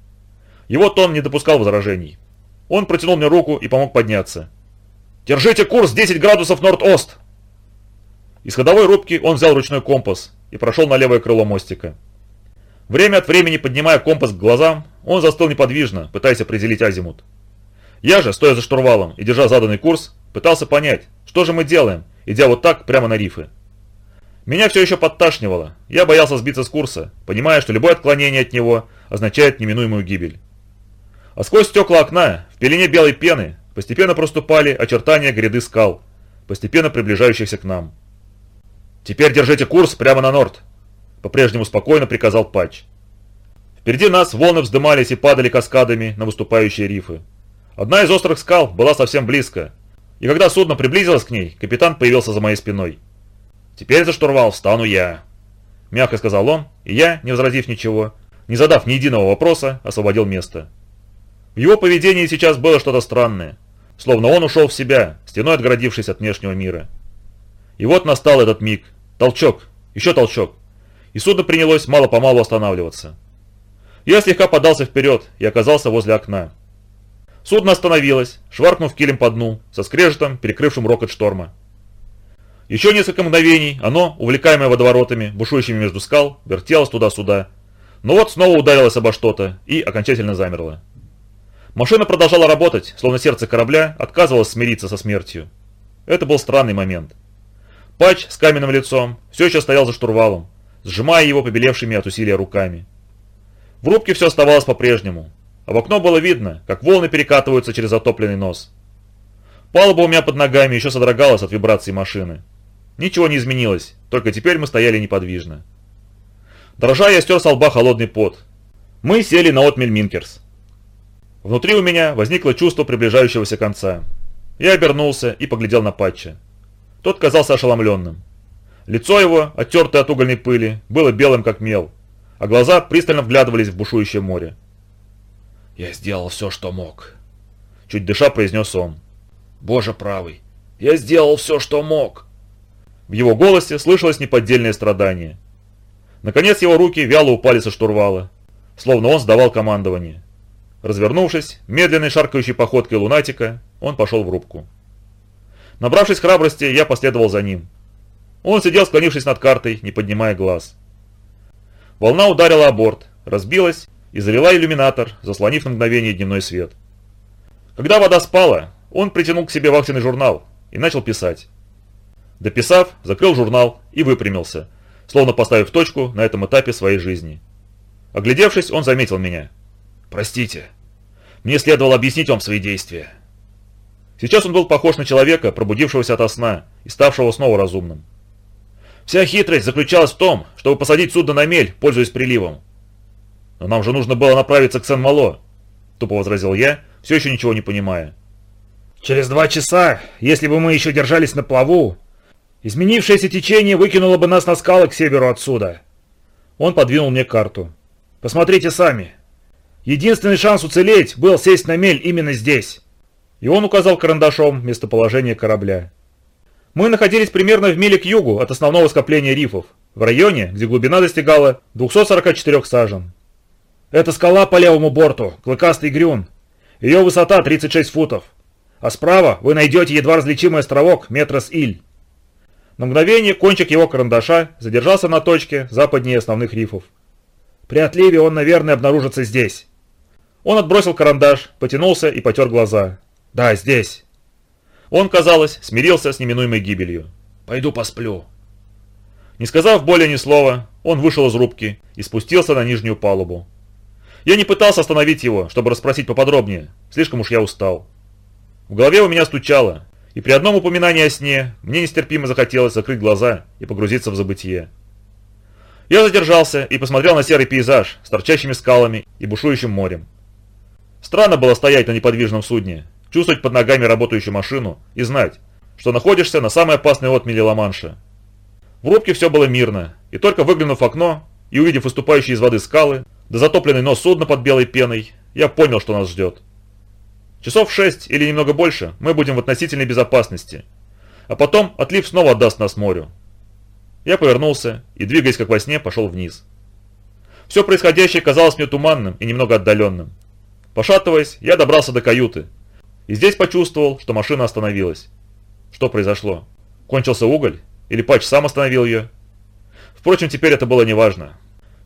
Его тон не допускал возражений. Он протянул мне руку и помог подняться. «Держите курс 10 градусов норд-ост!» Из ходовой рубки он взял ручной компас и прошел на левое крыло мостика. Время от времени, поднимая компас к глазам, он застыл неподвижно, пытаясь определить азимут. Я же, стоя за штурвалом и держа заданный курс, пытался понять, что же мы делаем, идя вот так прямо на рифы. Меня все еще подташнивало, я боялся сбиться с курса, понимая, что любое отклонение от него означает неминуемую гибель. А сквозь стекла окна, в пелене белой пены, постепенно проступали очертания гряды скал, постепенно приближающихся к нам. «Теперь держите курс прямо на норд», — по-прежнему спокойно приказал Патч. Впереди нас волны вздымались и падали каскадами на выступающие рифы. Одна из острых скал была совсем близко, и когда судно приблизилось к ней, капитан появился за моей спиной. «Теперь за штурвал встану я», — мягко сказал он, и я, не возразив ничего, не задав ни единого вопроса, освободил место. В его поведении сейчас было что-то странное, словно он ушел в себя, стеной отгородившись от внешнего мира. И вот настал этот миг. Толчок, еще толчок. И судно принялось мало-помалу останавливаться. Я слегка подался вперед и оказался возле окна. Судно остановилось, шваркнув килем по дну, со скрежетом, перекрывшим рокот шторма. Еще несколько мгновений оно, увлекаемое водоворотами, бушующими между скал, вертелось туда-сюда. Но вот снова ударилось обо что-то и окончательно замерло. Машина продолжала работать, словно сердце корабля отказывалось смириться со смертью. Это был странный момент. Патч с каменным лицом все еще стоял за штурвалом, сжимая его побелевшими от усилия руками. В рубке все оставалось по-прежнему, а в окно было видно, как волны перекатываются через затопленный нос. Палуба у меня под ногами еще содрогалась от вибрации машины. Ничего не изменилось, только теперь мы стояли неподвижно. Дрожа я стер с лба холодный пот. Мы сели на отмель Минкерс. Внутри у меня возникло чувство приближающегося конца. Я обернулся и поглядел на Патча. Тот казался ошеломленным. Лицо его, оттертое от угольной пыли, было белым как мел, а глаза пристально вглядывались в бушующее море. «Я сделал все, что мог», — чуть дыша произнес он. «Боже правый, я сделал все, что мог». В его голосе слышалось неподдельное страдание. Наконец его руки вяло упали со штурвала, словно он сдавал командование. Развернувшись, медленной шаркающей походкой лунатика, он пошел в рубку. Набравшись храбрости, я последовал за ним. Он сидел, склонившись над картой, не поднимая глаз. Волна ударила о борт, разбилась и залила иллюминатор, заслонив на мгновение дневной свет. Когда вода спала, он притянул к себе вахтенный журнал и начал писать. Дописав, закрыл журнал и выпрямился, словно поставив точку на этом этапе своей жизни. Оглядевшись, он заметил меня. «Простите, мне следовало объяснить вам свои действия». Сейчас он был похож на человека, пробудившегося ото сна и ставшего снова разумным. Вся хитрость заключалась в том, чтобы посадить судно на мель, пользуясь приливом. «Но нам же нужно было направиться к Сен-Мало», — тупо возразил я, все еще ничего не понимая. «Через два часа, если бы мы еще держались на плаву, изменившееся течение выкинуло бы нас на скалы к северу отсюда». Он подвинул мне карту. «Посмотрите сами. Единственный шанс уцелеть был сесть на мель именно здесь». И он указал карандашом местоположение корабля. Мы находились примерно в миле к югу от основного скопления рифов, в районе, где глубина достигала 244 сажен. Это скала по левому борту, клыкастый грюн. Ее высота 36 футов. А справа вы найдете едва различимый островок метра с иль. На мгновение кончик его карандаша задержался на точке западнее основных рифов. При отливе он, наверное, обнаружится здесь. Он отбросил карандаш, потянулся и потер глаза. Да, здесь. Он, казалось, смирился с неминуемой гибелью. «Пойду посплю». Не сказав более ни слова, он вышел из рубки и спустился на нижнюю палубу. Я не пытался остановить его, чтобы расспросить поподробнее, слишком уж я устал. В голове у меня стучало, и при одном упоминании о сне мне нестерпимо захотелось закрыть глаза и погрузиться в забытие. Я задержался и посмотрел на серый пейзаж с торчащими скалами и бушующим морем. Странно было стоять на неподвижном судне, чувствовать под ногами работающую машину и знать, что находишься на самой опасной отмеле Ла-Манша. В рубке все было мирно, и только выглянув в окно и увидев выступающие из воды скалы, да затопленный нос судна под белой пеной, я понял, что нас ждет. Часов шесть или немного больше мы будем в относительной безопасности, а потом отлив снова отдаст нас морю. Я повернулся и, двигаясь как во сне, пошел вниз. Все происходящее казалось мне туманным и немного отдаленным. Пошатываясь, я добрался до каюты, и здесь почувствовал, что машина остановилась. Что произошло? Кончился уголь? Или патч сам остановил ее? Впрочем, теперь это было неважно.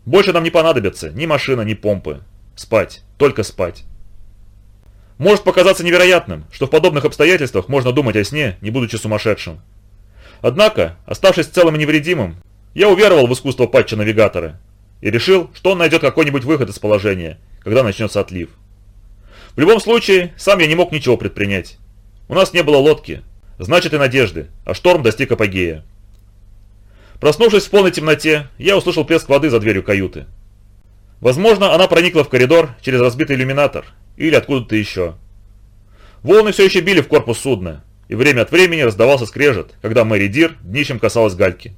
Больше нам не понадобятся ни машина, ни помпы. Спать. Только спать. Может показаться невероятным, что в подобных обстоятельствах можно думать о сне, не будучи сумасшедшим. Однако, оставшись целым и невредимым, я уверовал в искусство патча-навигатора и решил, что он найдет какой-нибудь выход из положения, когда начнется отлив. В любом случае, сам я не мог ничего предпринять. У нас не было лодки, значит и надежды, а шторм достиг апогея. Проснувшись в полной темноте, я услышал плеск воды за дверью каюты. Возможно, она проникла в коридор через разбитый иллюминатор или откуда-то еще. Волны все еще били в корпус судна, и время от времени раздавался скрежет, когда Мэри Дир днищем касалась гальки.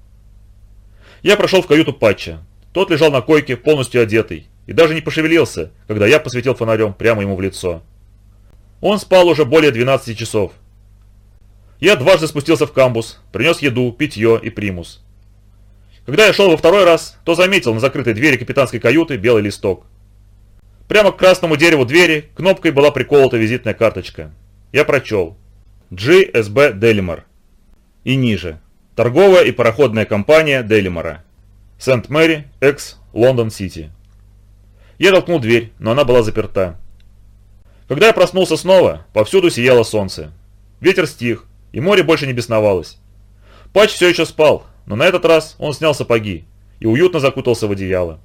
Я прошел в каюту Патча. Тот лежал на койке, полностью одетый, и даже не пошевелился, когда я посветил фонарем прямо ему в лицо. Он спал уже более 12 часов. Я дважды спустился в камбус, принес еду, питье и примус. Когда я шел во второй раз, то заметил на закрытой двери капитанской каюты белый листок. Прямо к красному дереву двери кнопкой была приколота визитная карточка. Я прочел. GSB Делимор. И ниже. Торговая и пароходная компания Делимора. Сент-Мэри, экс, Лондон-Сити. Я толкнул дверь, но она была заперта. Когда я проснулся снова, повсюду сияло солнце. Ветер стих, и море больше не бесновалось. Патч все еще спал, но на этот раз он снял сапоги и уютно закутался в одеяло.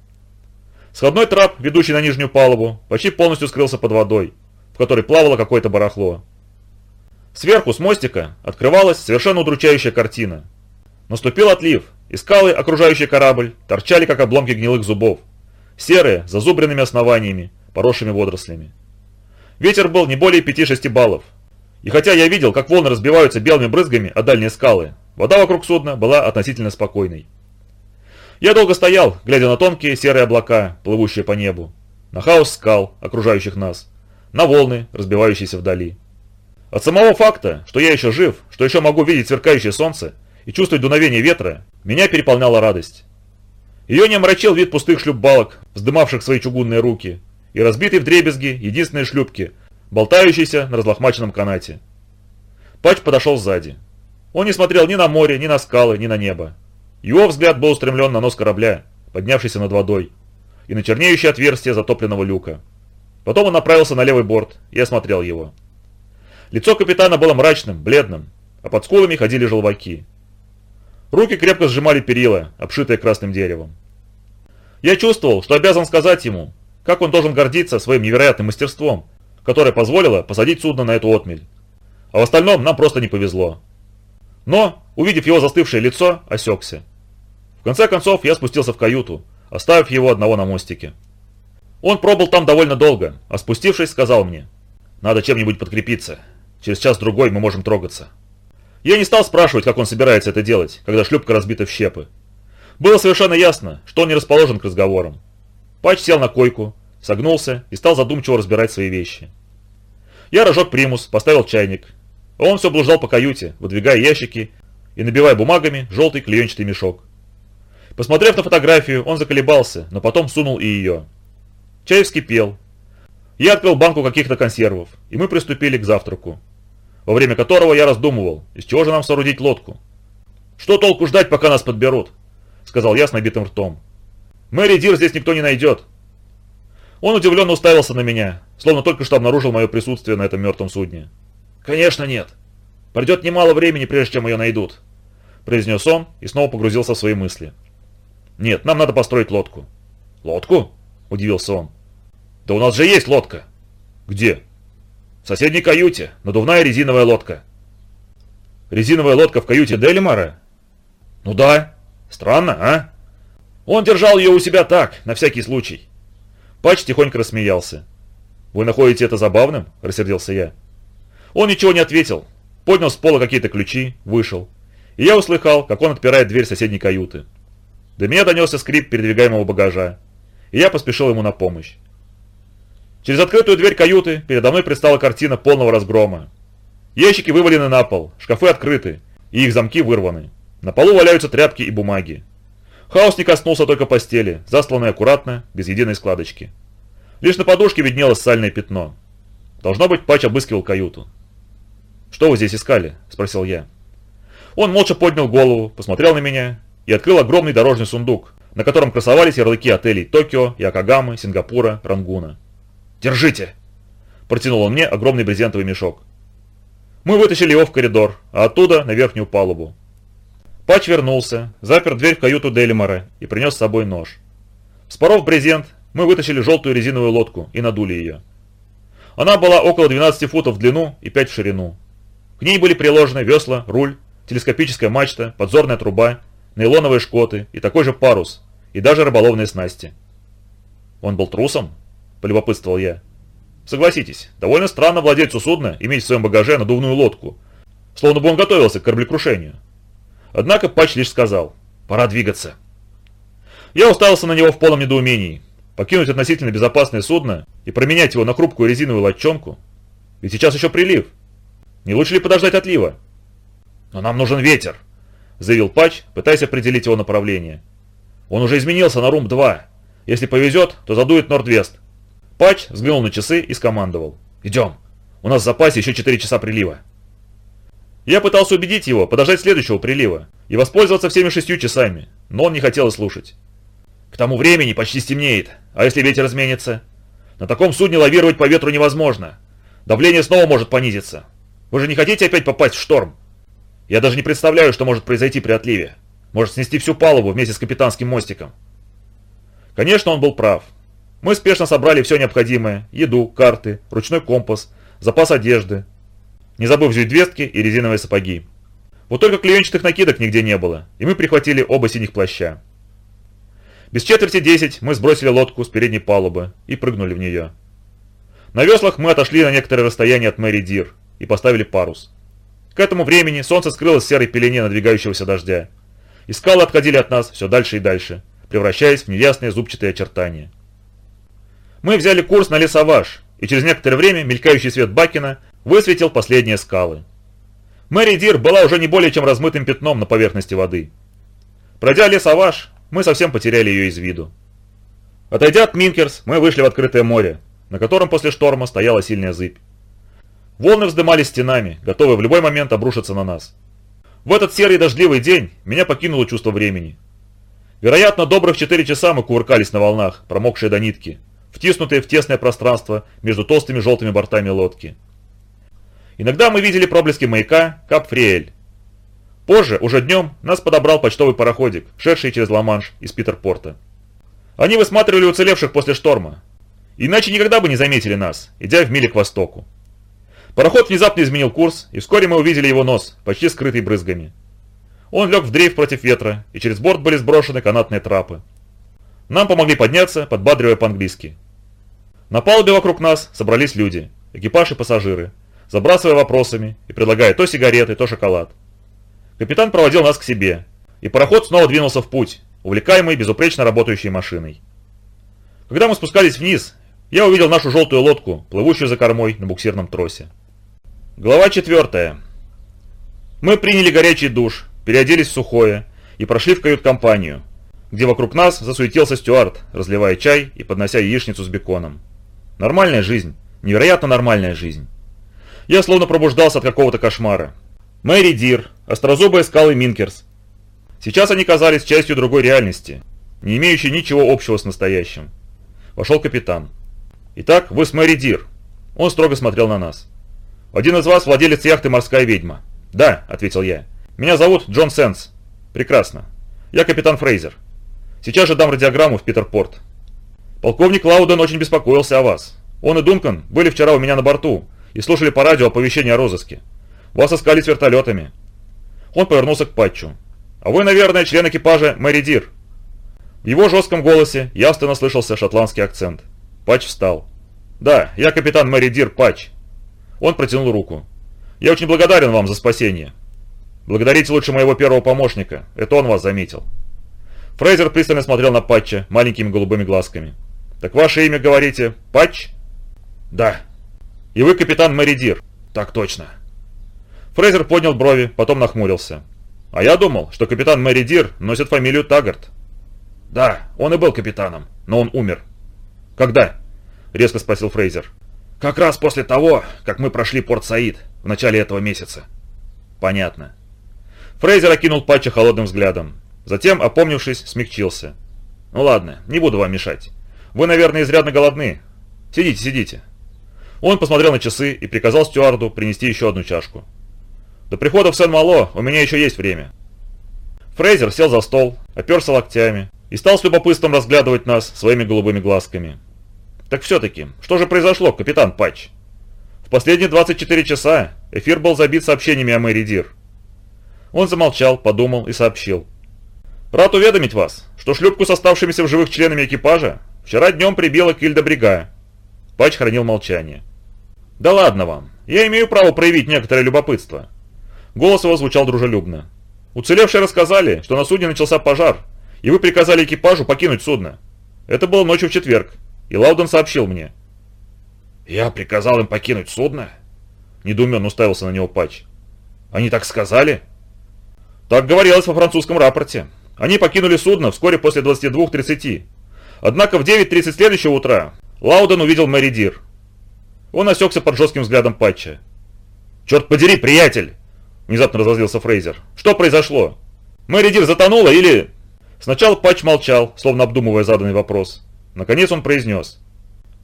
Сходной трап, ведущий на нижнюю палубу, почти полностью скрылся под водой, в которой плавало какое-то барахло. Сверху с мостика открывалась совершенно удручающая картина. Наступил отлив, и скалы, окружающие корабль, торчали как обломки гнилых зубов, серые, зазубренными основаниями, поросшими водорослями. Ветер был не более 5-6 баллов. И хотя я видел, как волны разбиваются белыми брызгами о дальние скалы, вода вокруг судна была относительно спокойной. Я долго стоял, глядя на тонкие серые облака, плывущие по небу, на хаос скал, окружающих нас, на волны, разбивающиеся вдали. От самого факта, что я еще жив, что еще могу видеть сверкающее солнце и чувствовать дуновение ветра, меня переполняла радость. Ее не омрачил вид пустых шлюп-балок, вздымавших свои чугунные руки, и разбитые вдребезги единственные шлюпки, болтающиеся на разлохмаченном канате. Патч подошел сзади. Он не смотрел ни на море, ни на скалы, ни на небо. Его взгляд был устремлен на нос корабля, поднявшийся над водой, и на чернеющее отверстие затопленного люка. Потом он направился на левый борт и осмотрел его. Лицо капитана было мрачным, бледным, а под скулами ходили желваки. Руки крепко сжимали перила, обшитые красным деревом. Я чувствовал, что обязан сказать ему, как он должен гордиться своим невероятным мастерством, которое позволило посадить судно на эту отмель. А в остальном нам просто не повезло. Но, увидев его застывшее лицо, осекся. В конце концов, я спустился в каюту, оставив его одного на мостике. Он пробыл там довольно долго, а спустившись, сказал мне, «Надо чем-нибудь подкрепиться. Через час-другой мы можем трогаться». Я не стал спрашивать, как он собирается это делать, когда шлюпка разбита в щепы. Было совершенно ясно, что он не расположен к разговорам. Пач сел на койку, согнулся и стал задумчиво разбирать свои вещи. Я разжег примус, поставил чайник. Он все блуждал по каюте, выдвигая ящики и набивая бумагами желтый клеенчатый мешок. Посмотрев на фотографию, он заколебался, но потом сунул и ее. Чай вскипел. Я открыл банку каких-то консервов, и мы приступили к завтраку, во время которого я раздумывал, из чего же нам соорудить лодку. «Что толку ждать, пока нас подберут?» — сказал я с набитым ртом. «Мэри Дир здесь никто не найдет». Он удивленно уставился на меня, словно только что обнаружил мое присутствие на этом мертвом судне. «Конечно нет. Пройдет немало времени, прежде чем ее найдут», — произнес он и снова погрузился в свои мысли. «Нет, нам надо построить лодку». «Лодку?» – удивился он. «Да у нас же есть лодка». «Где?» «В соседней каюте. Надувная резиновая лодка». «Резиновая лодка в каюте Делимара?» «Ну да. Странно, а?» Он держал ее у себя так, на всякий случай. Пач тихонько рассмеялся. «Вы находите это забавным?» – рассердился я. Он ничего не ответил, поднял с пола какие-то ключи, вышел. И я услыхал, как он отпирает дверь соседней каюты. До меня донесся скрип передвигаемого багажа, и я поспешил ему на помощь. Через открытую дверь каюты передо мной предстала картина полного разгрома. Ящики вывалены на пол, шкафы открыты, и их замки вырваны. На полу валяются тряпки и бумаги. Хаос не коснулся только постели, засланной аккуратно, без единой складочки. Лишь на подушке виднелось сальное пятно. Должно быть, Пач обыскивал каюту. «Что вы здесь искали?» – спросил я. Он молча поднял голову, посмотрел на меня и открыл огромный дорожный сундук, на котором красовались ярлыки отелей Токио, Якогамы, Сингапура, Рангуна. «Держите!» – протянул он мне огромный брезентовый мешок. Мы вытащили его в коридор, а оттуда на верхнюю палубу. Пач вернулся, запер дверь в каюту Делимора и принес с собой нож. Споров брезент, мы вытащили желтую резиновую лодку и надули ее. Она была около 12 футов в длину и 5 в ширину. К ней были приложены весла, руль, телескопическая мачта, подзорная труба нейлоновые шкоты и такой же парус, и даже рыболовные снасти. Он был трусом? Полюбопытствовал я. Согласитесь, довольно странно владельцу судна иметь в своем багаже надувную лодку, словно бы он готовился к кораблекрушению. Однако Пач лишь сказал, пора двигаться. Я уставился на него в полном недоумении. Покинуть относительно безопасное судно и променять его на хрупкую резиновую лодчонку? Ведь сейчас еще прилив. Не лучше ли подождать отлива? Но нам нужен ветер, – заявил Пач, пытаясь определить его направление. «Он уже изменился на Рум-2. Если повезет, то задует Норд-Вест». Пач взглянул на часы и скомандовал. «Идем. У нас в запасе еще 4 часа прилива». Я пытался убедить его подождать следующего прилива и воспользоваться всеми шестью часами, но он не хотел и слушать. К тому времени почти стемнеет, а если ветер изменится? На таком судне лавировать по ветру невозможно. Давление снова может понизиться. Вы же не хотите опять попасть в шторм? Я даже не представляю, что может произойти при отливе. Может снести всю палубу вместе с капитанским мостиком. Конечно, он был прав. Мы спешно собрали все необходимое. Еду, карты, ручной компас, запас одежды. Не забыв взять двестки и резиновые сапоги. Вот только клеенчатых накидок нигде не было, и мы прихватили оба синих плаща. Без четверти десять мы сбросили лодку с передней палубы и прыгнули в нее. На веслах мы отошли на некоторое расстояние от Мэри Дир и поставили парус. К этому времени солнце скрылось в серой пелене надвигающегося дождя. И скалы отходили от нас все дальше и дальше, превращаясь в неясные зубчатые очертания. Мы взяли курс на Ле Соваж, и через некоторое время мелькающий свет бакена высветил последние скалы. Мэри Дир была уже не более чем размытым пятном на поверхности воды. Пройдя Ле Соваж, мы совсем потеряли ее из виду. Отойдя от Минкерс, мы вышли в открытое море, на котором после шторма стояла сильная зыбь. Волны вздымались стенами, готовые в любой момент обрушиться на нас. В этот серый дождливый день меня покинуло чувство времени. Вероятно, добрых четыре часа мы кувыркались на волнах, промокшие до нитки, втиснутые в тесное пространство между толстыми желтыми бортами лодки. Иногда мы видели проблески маяка Кап-Фриэль. Позже, уже днем, нас подобрал почтовый пароходик, шедший через Ла-Манш из Питерпорта. Они высматривали уцелевших после шторма. Иначе никогда бы не заметили нас, идя в миле к востоку. Пароход внезапно изменил курс, и вскоре мы увидели его нос, почти скрытый брызгами. Он лег в дрейф против ветра, и через борт были сброшены канатные трапы. Нам помогли подняться, подбадривая по-английски. На палубе вокруг нас собрались люди, экипаж и пассажиры, забрасывая вопросами и предлагая то сигареты, то шоколад. Капитан проводил нас к себе, и пароход снова двинулся в путь, увлекаемый безупречно работающей машиной. Когда мы спускались вниз, я увидел нашу желтую лодку, плывущую за кормой на буксирном тросе. Глава 4. Мы приняли горячий душ, переоделись в сухое и прошли в кают-компанию, где вокруг нас засуетился стюард, разливая чай и поднося яичницу с беконом. Нормальная жизнь, невероятно нормальная жизнь. Я словно пробуждался от какого-то кошмара. Мэри Дир, острозубые скалы Минкерс. Сейчас они казались частью другой реальности, не имеющей ничего общего с настоящим. Вошел капитан. «Итак, вы с Мэри Дир». Он строго смотрел на нас. «Один из вас владелец яхты «Морская ведьма». «Да», — ответил я. «Меня зовут Джон Сенс». «Прекрасно. Я капитан Фрейзер. Сейчас же дам радиограмму в Питерпорт». «Полковник Лауден очень беспокоился о вас. Он и Дункан были вчера у меня на борту и слушали по радио оповещение о розыске. Вас искали с вертолетами». Он повернулся к Патчу. «А вы, наверное, член экипажа Мэри Дир». В его жестком голосе явственно слышался шотландский акцент. Патч встал. «Да, я капитан Мэри Дир Патч». Он протянул руку. «Я очень благодарен вам за спасение. Благодарите лучше моего первого помощника, это он вас заметил». Фрейзер пристально смотрел на Патча маленькими голубыми глазками. «Так ваше имя, говорите, Патч?» «Да». «И вы капитан Мэри Дир?» «Так точно». Фрейзер поднял брови, потом нахмурился. «А я думал, что капитан Мэри Дир носит фамилию Таггарт». «Да, он и был капитаном, но он умер». «Когда?» – резко спросил Фрейзер. «Как раз после того, как мы прошли Порт Саид в начале этого месяца». «Понятно». Фрейзер окинул Патча холодным взглядом. Затем, опомнившись, смягчился. «Ну ладно, не буду вам мешать. Вы, наверное, изрядно голодны. Сидите, сидите». Он посмотрел на часы и приказал стюарду принести еще одну чашку. «До прихода в Сен-Мало у меня еще есть время». Фрейзер сел за стол, оперся локтями и стал с любопытством разглядывать нас своими голубыми глазками. «Так все-таки, что же произошло, капитан Патч?» В последние 24 часа эфир был забит сообщениями о Мэри Дир. Он замолчал, подумал и сообщил. Рад уведомить вас, что шлюпку с оставшимися в живых членами экипажа вчера днем прибило к Иль-де-Брига. Пач хранил молчание. «Да ладно вам, я имею право проявить некоторое любопытство». Голос его звучал дружелюбно. «Уцелевшие рассказали, что на судне начался пожар, и вы приказали экипажу покинуть судно. Это было ночью в четверг, и Лауден сообщил мне». «Я приказал им покинуть судно?» Недуменно уставился на него Пач. «Они так сказали?» «Так говорилось во французском рапорте. Они покинули судно вскоре после 22.30. Однако в 9.30 следующего утра Лауден увидел Мэри Дир. Он осекся под жестким взглядом Патча. «Черт подери, приятель!» Внезапно разозлился Фрейзер. «Что произошло? Мэри Дир затонула или...» Сначала Патч молчал, словно обдумывая заданный вопрос. Наконец он произнес.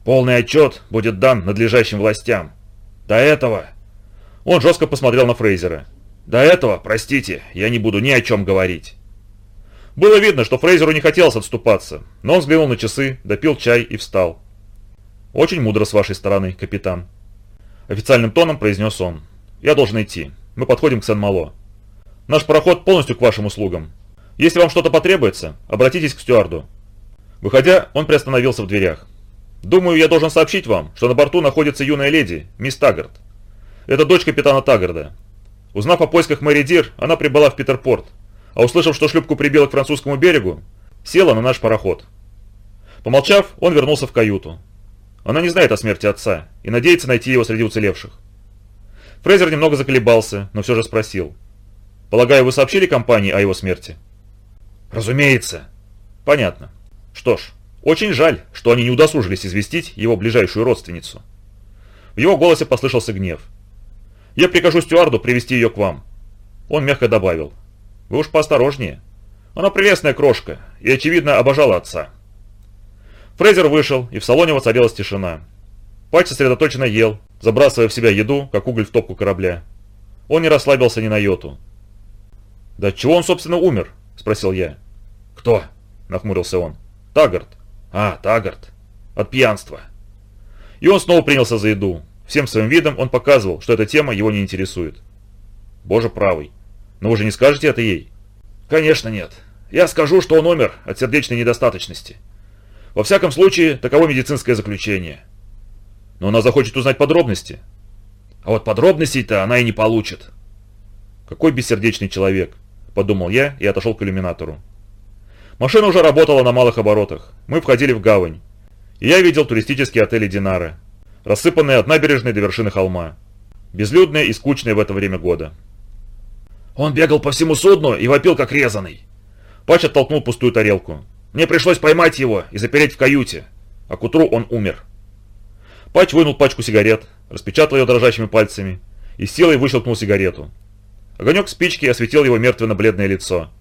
«Полный отчет будет дан надлежащим властям. До этого...» Он жестко посмотрел на Фрейзера. «До этого, простите, я не буду ни о чем говорить». Было видно, что Фрейзеру не хотелось отступаться, но он взглянул на часы, допил чай и встал. «Очень мудро с вашей стороны, капитан». Официальным тоном произнес он. «Я должен идти. Мы подходим к Сен-Мало. Наш пароход полностью к вашим услугам. Если вам что-то потребуется, обратитесь к стюарду». Выходя, он приостановился в дверях. «Думаю, я должен сообщить вам, что на борту находится юная леди, мисс Таггард. Это дочь капитана Таггарда. Узнав о поисках Мэри Дир, она прибыла в Питерпорт, а услышав, что шлюпку прибило к французскому берегу, села на наш пароход. Помолчав, он вернулся в каюту. Она не знает о смерти отца и надеется найти его среди уцелевших. Фрейзер немного заколебался, но все же спросил. «Полагаю, вы сообщили компании о его смерти?» «Разумеется». «Понятно. Что ж, очень жаль, что они не удосужились известить его ближайшую родственницу». В его голосе послышался гнев. «Я прикажу стюарду привести ее к вам». Он мягко добавил. «Вы уж поосторожнее. Она прелестная крошка и, очевидно, обожала отца». Фрейзер вышел, и в салоне воцарилась тишина. Патч сосредоточенно ел, забрасывая в себя еду, как уголь в топку корабля. Он не расслабился ни на йоту. «Да чего он, собственно, умер?» – спросил я. «Кто?» – нахмурился он. «Таггарт». «А, Таггарт. От пьянства». И он снова принялся за еду. Всем своим видом он показывал, что эта тема его не интересует. «Боже правый. Но вы же не скажете это ей?» «Конечно нет. Я скажу, что он умер от сердечной недостаточности. Во всяком случае, таково медицинское заключение». «Но она захочет узнать подробности». «А вот подробностей-то она и не получит». «Какой бессердечный человек», – подумал я и отошел к иллюминатору. Машина уже работала на малых оборотах. Мы входили в гавань. И я видел туристические отели Динара, рассыпанные от набережной до вершины холма. Безлюдные и скучные в это время года. Он бегал по всему судну и вопил как резаный. Пач оттолкнул пустую тарелку. Мне пришлось поймать его и запереть в каюте, а к утру он умер. Пач вынул пачку сигарет, распечатал ее дрожащими пальцами и силой выщелкнул сигарету. Огонек спички осветил его мертвенно-бледное лицо.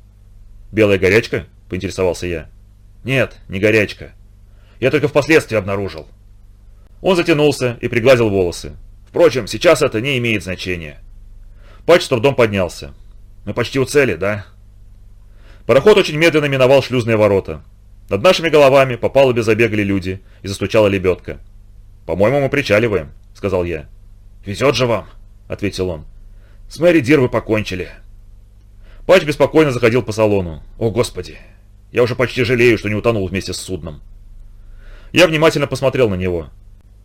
«Белая горячка?» – поинтересовался я. «Нет, не горячка. Я только впоследствии обнаружил». Он затянулся и пригладил волосы. «Впрочем, сейчас это не имеет значения». Патч с трудом поднялся. «Мы почти у цели, да?» Пароход очень медленно миновал шлюзные ворота. Над нашими головами по палубе забегали люди и застучала лебедка. «По-моему, мы причаливаем», — сказал я. «Везет же вам», — ответил он. «С Мэри Дир вы покончили». Патч беспокойно заходил по салону. «О, Господи! Я уже почти жалею, что не утонул вместе с судном». Я внимательно посмотрел на него.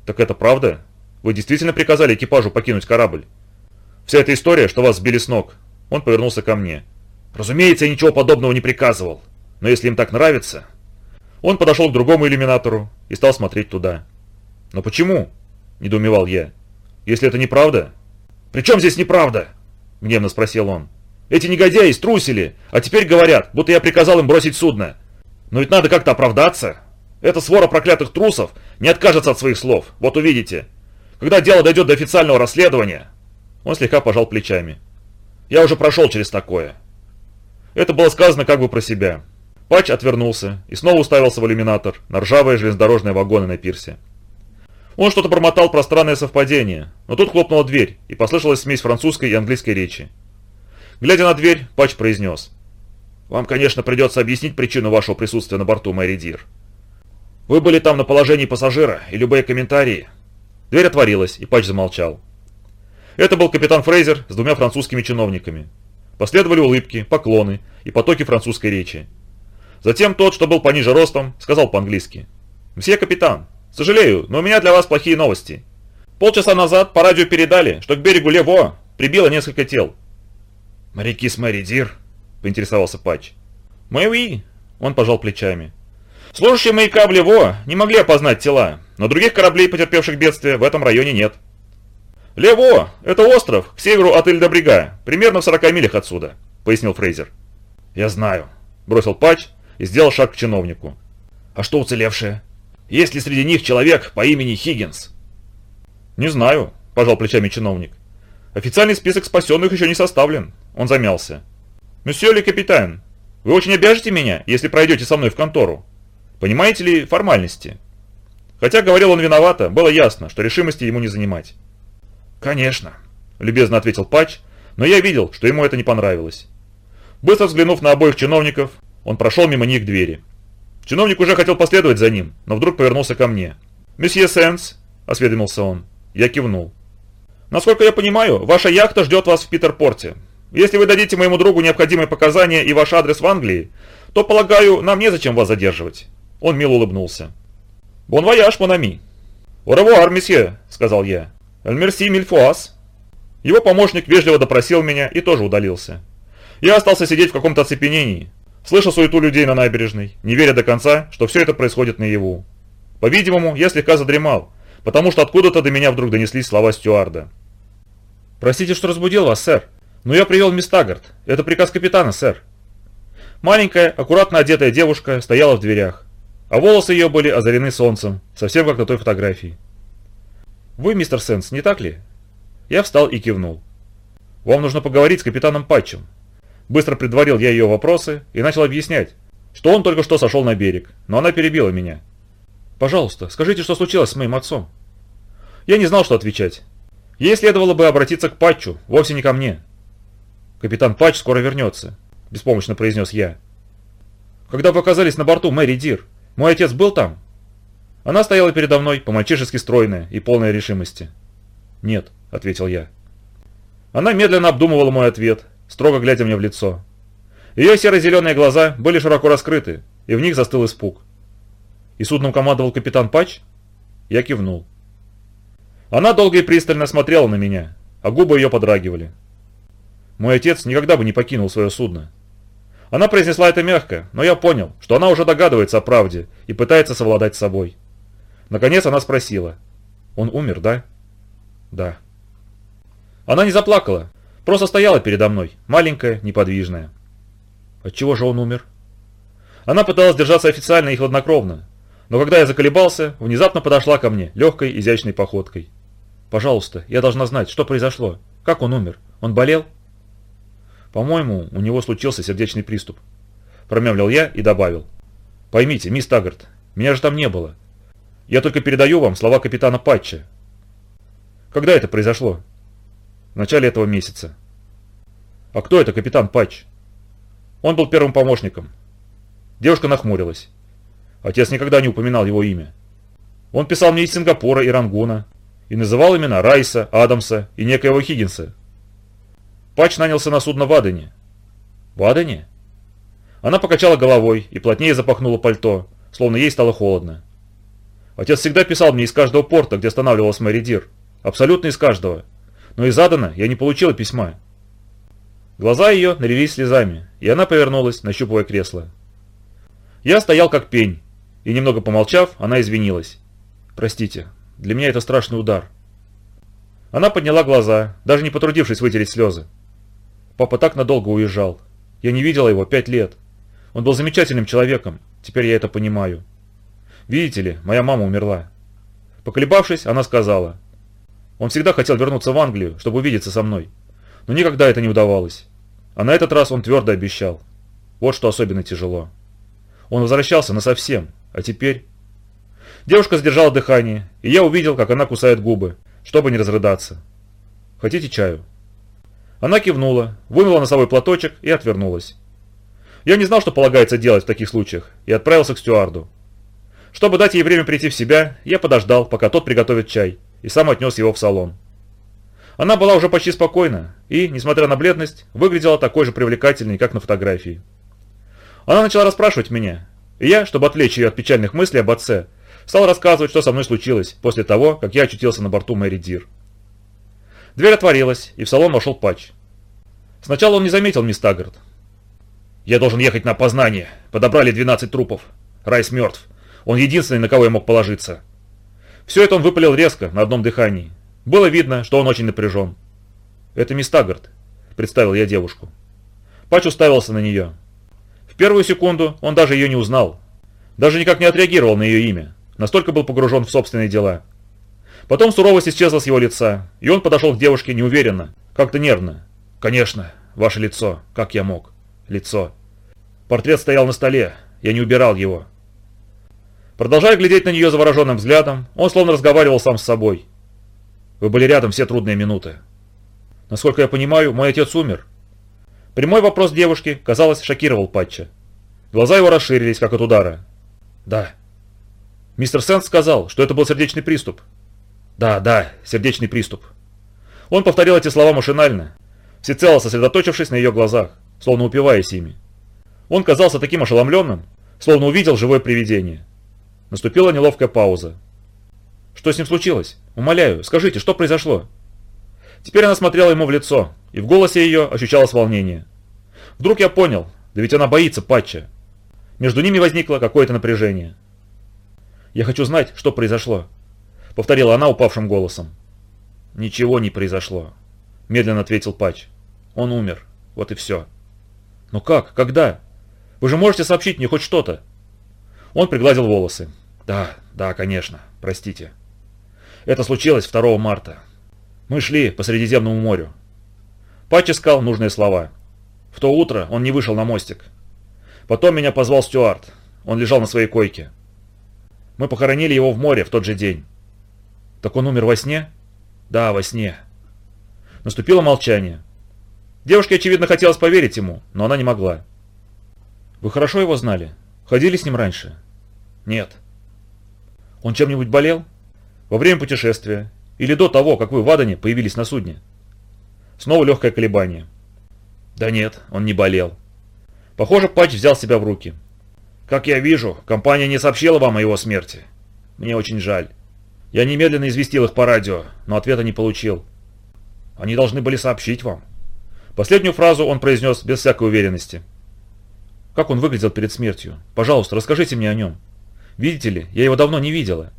«Так это правда? Вы действительно приказали экипажу покинуть корабль? Вся эта история, что вас сбили с ног». Он повернулся ко мне. «Разумеется, я ничего подобного не приказывал. Но если им так нравится...» Он подошел к другому иллюминатору и стал смотреть туда. «Но почему?» – недоумевал я. «Если это неправда...» «При чем здесь неправда?» – гневно спросил он. «Эти негодяи струсили, а теперь говорят, будто я приказал им бросить судно. Но ведь надо как-то оправдаться. Эта свора проклятых трусов не откажется от своих слов, вот увидите. Когда дело дойдет до официального расследования...» Он слегка пожал плечами. «Я уже прошел через такое». Это было сказано как бы про себя. Патч отвернулся и снова уставился в иллюминатор на ржавые железнодорожные вагоны на пирсе. Он что-то пробормотал про странное совпадение, но тут хлопнула дверь, и послышалась смесь французской и английской речи. Глядя на дверь, Патч произнес. «Вам, конечно, придется объяснить причину вашего присутствия на борту Мэри Дир. Вы были там на положении пассажира, и любые комментарии...» Дверь отворилась, и Патч замолчал. Это был капитан Фрейзер с двумя французскими чиновниками. Последовали улыбки, поклоны и потоки французской речи. Затем тот, что был пониже ростом, сказал по-английски. «Мсье капитан, Сожалею, но у меня для вас плохие новости. Полчаса назад по радио передали, что к берегу Лево прибило несколько тел. «Моряки с Мэри Дир?» – поинтересовался Патч. «Mais oui», – он пожал плечами. «Служащие маяка в Лево не могли опознать тела, но других кораблей, потерпевших бедствие, в этом районе нет». «Лево – это остров к северу от Иль-де-Брига, примерно в 40 милях отсюда», – пояснил Фрейзер. «Я знаю», – бросил Патч и сделал шаг к чиновнику. «А что уцелевшие?» Есть ли среди них человек по имени Хиггинс? Не знаю, пожал плечами чиновник. Официальный список спасенных еще не составлен. Он замялся. Месье ли капитан, вы очень обяжете меня, если пройдете со мной в контору. Понимаете ли формальности? Хотя говорил он виновато, было ясно, что решимости ему не занимать. «Конечно», – любезно ответил Патч, но я видел, что ему это не понравилось. Быстро взглянув на обоих чиновников, он прошел мимо них к двери. Чиновник уже хотел последовать за ним, но вдруг повернулся ко мне. «Месье Сенс», – осведомился он. Я кивнул. «Насколько я понимаю, ваша яхта ждет вас в Питерпорте. Если вы дадите моему другу необходимые показания и ваш адрес в Англии, то, полагаю, нам незачем вас задерживать». Он мило улыбнулся. «Bon voyage, mon ami». «Au revoir, monsieur», – сказал я. «Эль мерси мильфуас». Его помощник вежливо допросил меня и тоже удалился. Я остался сидеть в каком-то оцепенении, Слыша суету людей на набережной, не веря до конца, что все это происходит наяву. По-видимому, я слегка задремал, потому что откуда-то до меня вдруг донеслись слова стюарда. «Простите, что разбудил вас, сэр, но я привел мисс Таггарт. Это приказ капитана, сэр». Маленькая, аккуратно одетая девушка стояла в дверях, а волосы ее были озарены солнцем, совсем как на той фотографии. «Вы мистер Сенс, не так ли?» Я встал и кивнул. «Вам нужно поговорить с капитаном Патчем». Быстро предварил я ее вопросы и начал объяснять, что он только что сошел на берег, но она перебила меня. «Пожалуйста, скажите, что случилось с моим отцом?» Я не знал, что отвечать. Ей следовало бы обратиться к Патчу, вовсе не ко мне. «Капитан Патч скоро вернется», – беспомощно произнес я. «Когда вы оказались на борту Мэри Дир, мой отец был там?» Она стояла передо мной, по-мальчишески стройная и полная решимости. «Нет», – ответил я. Она медленно обдумывала мой ответ, строго глядя мне в лицо. Ее серо-зеленые глаза были широко раскрыты, и в них застыл испуг. «И судном командовал капитан Патч?» Я кивнул. Она долго и пристально смотрела на меня, а губы ее подрагивали. Мой отец никогда бы не покинул свое судно. Она произнесла это мягко, но я понял, что она уже догадывается о правде и пытается совладать с собой. Наконец она спросила. «Он умер, да?» «Да». Она не заплакала, просто стояла передо мной, маленькая, неподвижная. Отчего же он умер? Она пыталась держаться официально и хладнокровно, но когда я заколебался, внезапно подошла ко мне легкой, изящной походкой. «Пожалуйста, я должна знать, что произошло. Как он умер? Он болел?» «По-моему, у него случился сердечный приступ». Промямлил я и добавил. «Поймите, мисс Таггарт, меня же там не было. Я только передаю вам слова капитана Патча». «Когда это произошло?» «В начале этого месяца». «А кто это капитан Патч?» «Он был первым помощником». Девушка нахмурилась. Отец никогда не упоминал его имя. Он писал мне из Сингапура и Рангуна, и называл имена Райса, Адамса и некоего Хиггинса. Патч нанялся на судно в Адене. В Адене? Она покачала головой и плотнее запахнула пальто, словно ей стало холодно. Отец всегда писал мне из каждого порта, где останавливалась Мэри Дир. Абсолютно из каждого. Но из Адена я не получила письма. Глаза ее налились слезами, и она повернулась, нащупывая кресло. Я стоял как пень, и немного помолчав, она извинилась. «Простите, для меня это страшный удар. Она подняла глаза, даже не потрудившись вытереть слезы. Папа так надолго уезжал. Я не видела его пять лет. Он был замечательным человеком, теперь я это понимаю. Видите ли, моя мама умерла. Поколебавшись, она сказала. Он всегда хотел вернуться в Англию, чтобы увидеться со мной. Но никогда это не удавалось. А на этот раз он твердо обещал. Вот что особенно тяжело. Он возвращался насовсем, а теперь... Девушка сдержала дыхание, и я увидел, как она кусает губы, чтобы не разрыдаться. «Хотите чаю?» Она кивнула, вынула носовой платочек и отвернулась. Я не знал, что полагается делать в таких случаях, и отправился к стюарду. Чтобы дать ей время прийти в себя, я подождал, пока тот приготовит чай, и сам отнес его в салон. Она была уже почти спокойна и, несмотря на бледность, выглядела такой же привлекательной, как на фотографии. Она начала расспрашивать меня, и я, чтобы отвлечь ее от печальных мыслей об отце, стал рассказывать, что со мной случилось после того, как я очутился на борту Мэри Дир. Дверь отворилась, и в салон вошел Патч. Сначала он не заметил мисс Таггарт. «Я должен ехать на опознание. Подобрали 12 трупов. Райс мертв. Он единственный, на кого я мог положиться». Все это он выпалил резко, на одном дыхании. Было видно, что он очень напряжен. «Это мисс Таггарт», — представил я девушку. Патч уставился на нее. В первую секунду он даже ее не узнал. Даже никак не отреагировал на ее имя. Настолько был погружен в собственные дела. Потом суровость исчезла с его лица, и он подошел к девушке неуверенно, как-то нервно. «Конечно, ваше лицо, как я мог. Лицо. Портрет стоял на столе, я не убирал его». Продолжая глядеть на нее завороженным взглядом, он словно разговаривал сам с собой. «Вы были рядом все трудные минуты. Насколько я понимаю, мой отец умер». Прямой вопрос девушки, казалось, шокировал Патча. Глаза его расширились, как от удара. «Да», Мистер Сенс сказал, что это был сердечный приступ. Да, да, сердечный приступ. Он повторил эти слова машинально, всецело сосредоточившись на ее глазах, словно упиваясь ими. Он казался таким ошеломленным, словно увидел живое привидение. Наступила неловкая пауза. «Что с ним случилось? Умоляю, скажите, что произошло?» Теперь она смотрела ему в лицо, и в голосе ее ощущалось волнение. Вдруг я понял, да ведь она боится Патча. Между ними возникло какое-то напряжение. Я хочу знать, что произошло», — повторила она упавшим голосом. «Ничего не произошло. – медленно ответил Пач. «Он умер. Вот и все». «Но как? Когда? Вы же можете сообщить мне хоть что-то?» Он пригладил волосы. «Да, да, конечно. Простите. Это случилось 2 марта. Мы шли по Средиземному морю. Патч искал нужные слова. В то утро он не вышел на мостик. Потом меня позвал Стюарт. Он лежал на своей койке. Мы похоронили его в море в тот же день. Так он умер во сне? Да, во сне. Наступило молчание. Девушке, очевидно, хотелось поверить ему, но она не могла. Вы хорошо его знали? Ходили с ним раньше? Нет. Он чем-нибудь болел? Во время путешествия? Или до того, как вы в Адане появились на судне? Снова легкое колебание. Да нет, он не болел. Похоже, Патч взял себя в руки. Как я вижу, компания не сообщила вам о его смерти. Мне очень жаль. Я немедленно известил их по радио, но ответа не получил. Они должны были сообщить вам. Последнюю фразу он произнес без всякой уверенности. Как он выглядел перед смертью? Пожалуйста, расскажите мне о нем. Видите ли, я его давно не видела.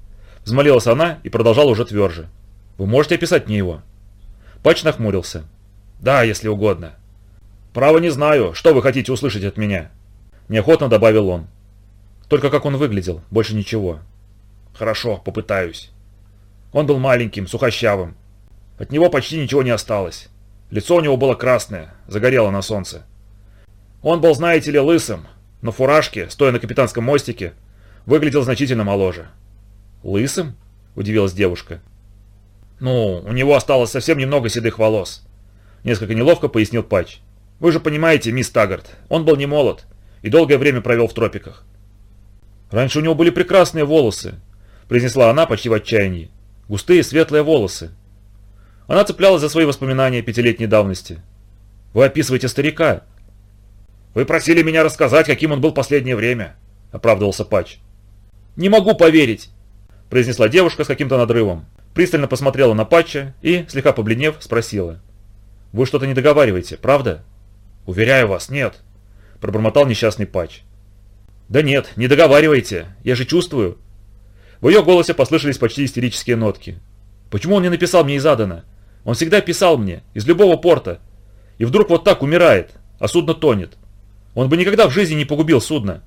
Взмолилась она и продолжала уже тверже. Вы можете описать мне его? Пач нахмурился. Да, если угодно. Право не знаю, что вы хотите услышать от меня. Неохотно добавил он. Только как он выглядел, больше ничего. Хорошо, попытаюсь. Он был маленьким, сухощавым. От него почти ничего не осталось. Лицо у него было красное, загорело на солнце. Он был, знаете ли, лысым, но фуражке, стоя на капитанском мостике, выглядел значительно моложе. «Лысым?» – удивилась девушка. «Ну, у него осталось совсем немного седых волос», – несколько неловко пояснил Патч. «Вы же понимаете, мисс Таггарт, он был не молод и долгое время провел в тропиках». «Раньше у него были прекрасные волосы», – произнесла она почти в отчаянии. «Густые светлые волосы». Она цеплялась за свои воспоминания пятилетней давности. «Вы описываете старика», «Вы просили меня рассказать, каким он был последнее время», — оправдывался Патч. «Не могу поверить», — произнесла девушка с каким-то надрывом. Пристально посмотрела на Патча и, слегка побледнев, спросила. «Вы что-то не договариваете, правда?» «Уверяю вас, нет», — пробормотал несчастный Патч. «Да нет, не договаривайте, я же чувствую». В ее голосе послышались почти истерические нотки. «Почему он не написал мне из Адана? Он всегда писал мне, из любого порта. И вдруг вот так умирает, а судно тонет. Он бы никогда в жизни не погубил судно.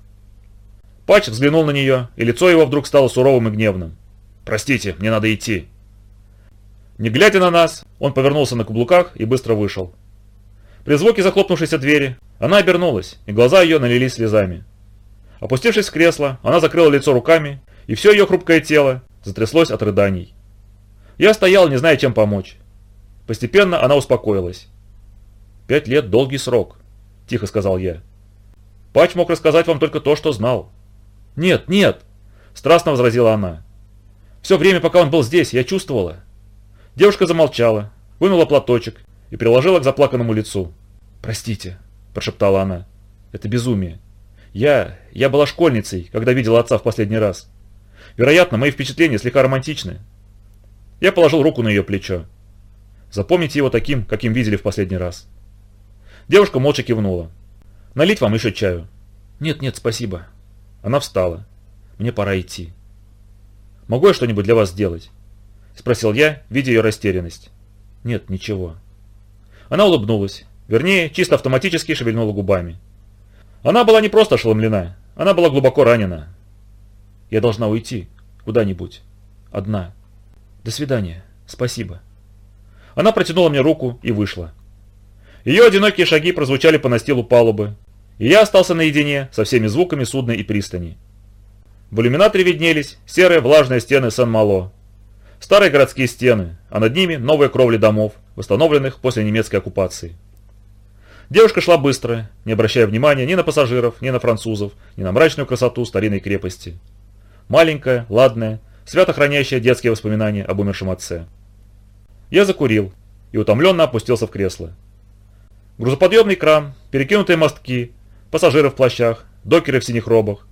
Патч взглянул на нее, и лицо его вдруг стало суровым и гневным. «Простите, мне надо идти». Не глядя на нас, он повернулся на каблуках и быстро вышел. При звуке захлопнувшейся двери она обернулась, и глаза ее налились слезами. Опустившись в кресло, она закрыла лицо руками, и все ее хрупкое тело затряслось от рыданий. Я стоял, не зная, чем помочь. Постепенно она успокоилась. «Пять лет – долгий срок», – тихо сказал я. Пач мог рассказать вам только то, что знал». «Нет, нет!» – страстно возразила она. «Все время, пока он был здесь, я чувствовала». Девушка замолчала, вынула платочек и приложила к заплаканному лицу. «Простите», – прошептала она. «Это безумие. Я... я была школьницей, когда видела отца в последний раз. Вероятно, мои впечатления слегка романтичны». Я положил руку на ее плечо. «Запомните его таким, каким видели в последний раз». Девушка молча кивнула. Налить вам еще чаю?» «Нет, нет, спасибо». Она встала. «Мне пора идти». «Могу я что-нибудь для вас сделать?» Спросил я, видя ее растерянность. «Нет, ничего». Она улыбнулась. Вернее, чисто автоматически шевельнула губами. Она была не просто ошеломлена, она была глубоко ранена. «Я должна уйти. Куда-нибудь. Одна. До свидания. Спасибо». Она протянула мне руку и вышла. Ее одинокие шаги прозвучали по настилу палубы, и я остался наедине со всеми звуками судна и пристани. В иллюминаторе виднелись серые влажные стены Сан-Мало. Старые городские стены, а над ними новые кровли домов, восстановленных после немецкой оккупации. Девушка шла быстро, не обращая внимания ни на пассажиров, ни на французов, ни на мрачную красоту старинной крепости. Маленькая, ладная, свято хранящая детские воспоминания об умершем отце. Я закурил и утомленно опустился в кресло. Грузоподъемный кран, перекинутые мостки, пассажиры в плащах, докеры в синих робах.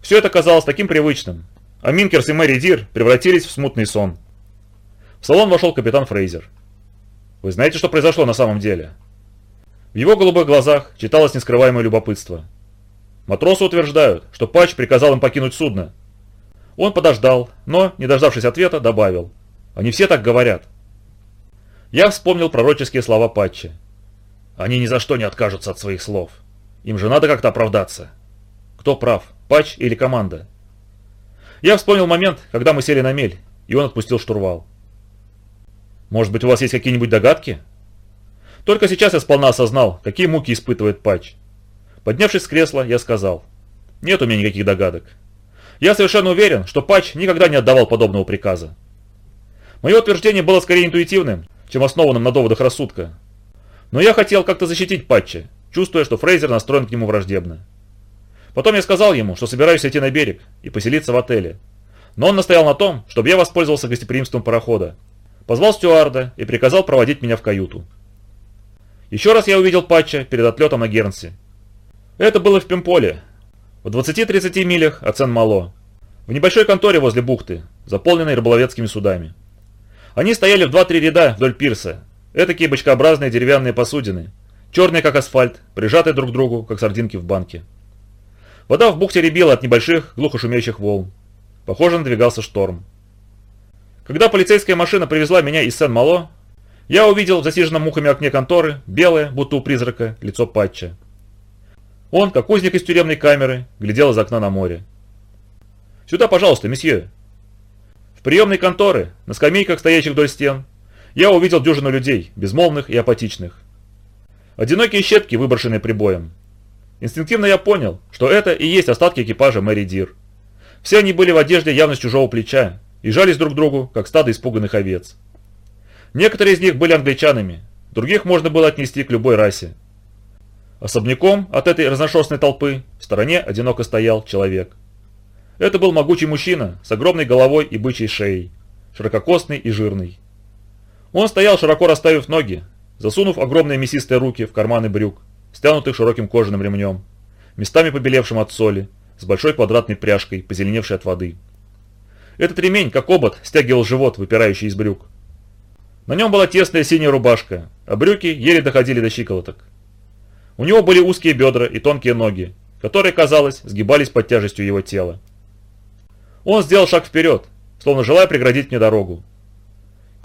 Все это казалось таким привычным, а Минкерс и Мэри Дир превратились в смутный сон. В салон вошел капитан Фрейзер. «Вы знаете, что произошло на самом деле?» В его голубых глазах читалось нескрываемое любопытство. Матросы утверждают, что Патч приказал им покинуть судно. Он подождал, но, не дождавшись ответа, добавил. «Они все так говорят». Я вспомнил пророческие слова Патча. Они ни за что не откажутся от своих слов. Им же надо как-то оправдаться. Кто прав, Патч или команда? Я вспомнил момент, когда мы сели на мель, и он отпустил штурвал. Может быть, у вас есть какие-нибудь догадки? Только сейчас я сполна осознал, какие муки испытывает Патч. Поднявшись с кресла, я сказал, нет у меня никаких догадок. Я совершенно уверен, что Патч никогда не отдавал подобного приказа. Мое утверждение было скорее интуитивным, чем основанным на доводах рассудка. Но я хотел как-то защитить Патча, чувствуя, что Фрейзер настроен к нему враждебно. Потом я сказал ему, что собираюсь идти на берег и поселиться в отеле. Но он настоял на том, чтобы я воспользовался гостеприимством парохода. Позвал стюарда и приказал проводить меня в каюту. Еще раз я увидел Патча перед отлетом на Гернси. Это было в Пемполе, в 20-30 милях от Сен-Мало, в небольшой конторе возле бухты, заполненной рыболовецкими судами. Они стояли в 2-3 ряда вдоль пирса, этакие бочкообразные деревянные посудины, черные как асфальт, прижатые друг к другу, как сардинки в банке. Вода в бухте рябила от небольших, глухо шумящих волн. Похоже, надвигался шторм. Когда полицейская машина привезла меня из Сен-Мало, я увидел в засиженном мухами окне конторы белое, будто у призрака, лицо Патча. Он, как узник из тюремной камеры, глядел из окна на море. «Сюда, пожалуйста, месье». В приемной конторы, на скамейках, стоящих вдоль стен, я увидел дюжину людей, безмолвных и апатичных. Одинокие щепки, выброшенные прибоем. Инстинктивно я понял, что это и есть остатки экипажа Мэри Дир. Все они были в одежде явно с чужого плеча и жались друг к другу, как стадо испуганных овец. Некоторые из них были англичанами, других можно было отнести к любой расе. Особняком от этой разношерстной толпы в стороне одиноко стоял человек. Это был могучий мужчина с огромной головой и бычьей шеей, ширококосный и жирный. Он стоял, широко расставив ноги, засунув огромные мясистые руки в карманы брюк, стянутых широким кожаным ремнем, местами побелевшим от соли, с большой квадратной пряжкой, позеленевшей от воды. Этот ремень, как обод, стягивал живот, выпирающий из брюк. На нем была тесная синяя рубашка, а брюки еле доходили до щиколоток. У него были узкие бедра и тонкие ноги, которые, казалось, сгибались под тяжестью его тела. Он сделал шаг вперед, словно желая преградить мне дорогу.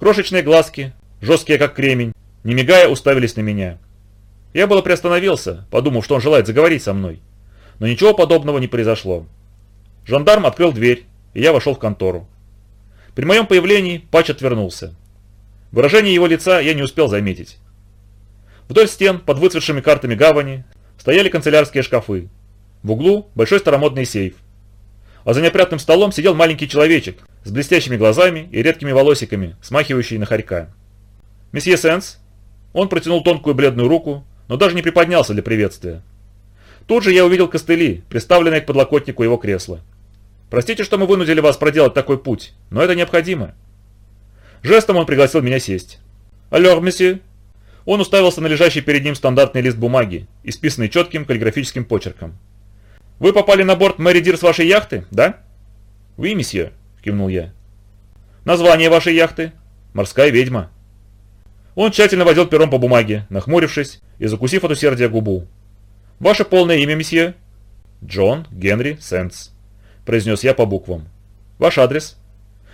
Крошечные глазки, жесткие как кремень, не мигая, уставились на меня. Я было приостановился, подумав, что он желает заговорить со мной. Но ничего подобного не произошло. Жандарм открыл дверь, и я вошел в контору. При моем появлении Пач отвернулся. Выражение его лица я не успел заметить. Вдоль стен, под выцветшими картами гавани, стояли канцелярские шкафы. В углу большой старомодный сейф. А за неопрятным столом сидел маленький человечек с блестящими глазами и редкими волосиками, смахивающий на хорька. «Месье Сенс?» Он протянул тонкую бледную руку, но даже не приподнялся для приветствия. Тут же я увидел костыли, приставленные к подлокотнику его кресла. «Простите, что мы вынудили вас проделать такой путь, но это необходимо». Жестом он пригласил меня сесть. «Алло, месье?» Он уставился на лежащий перед ним стандартный лист бумаги, исписанный четким каллиграфическим почерком. «Вы попали на борт Мэри Дир с вашей яхты, да?» «Oui, месье», – кивнул я. «Название вашей яхты?» «Морская ведьма». Он тщательно водил пером по бумаге, нахмурившись и закусив от усердия губу. «Ваше полное имя, месье?» «Джон Генри Сэндс», – произнес я по буквам. «Ваш адрес?»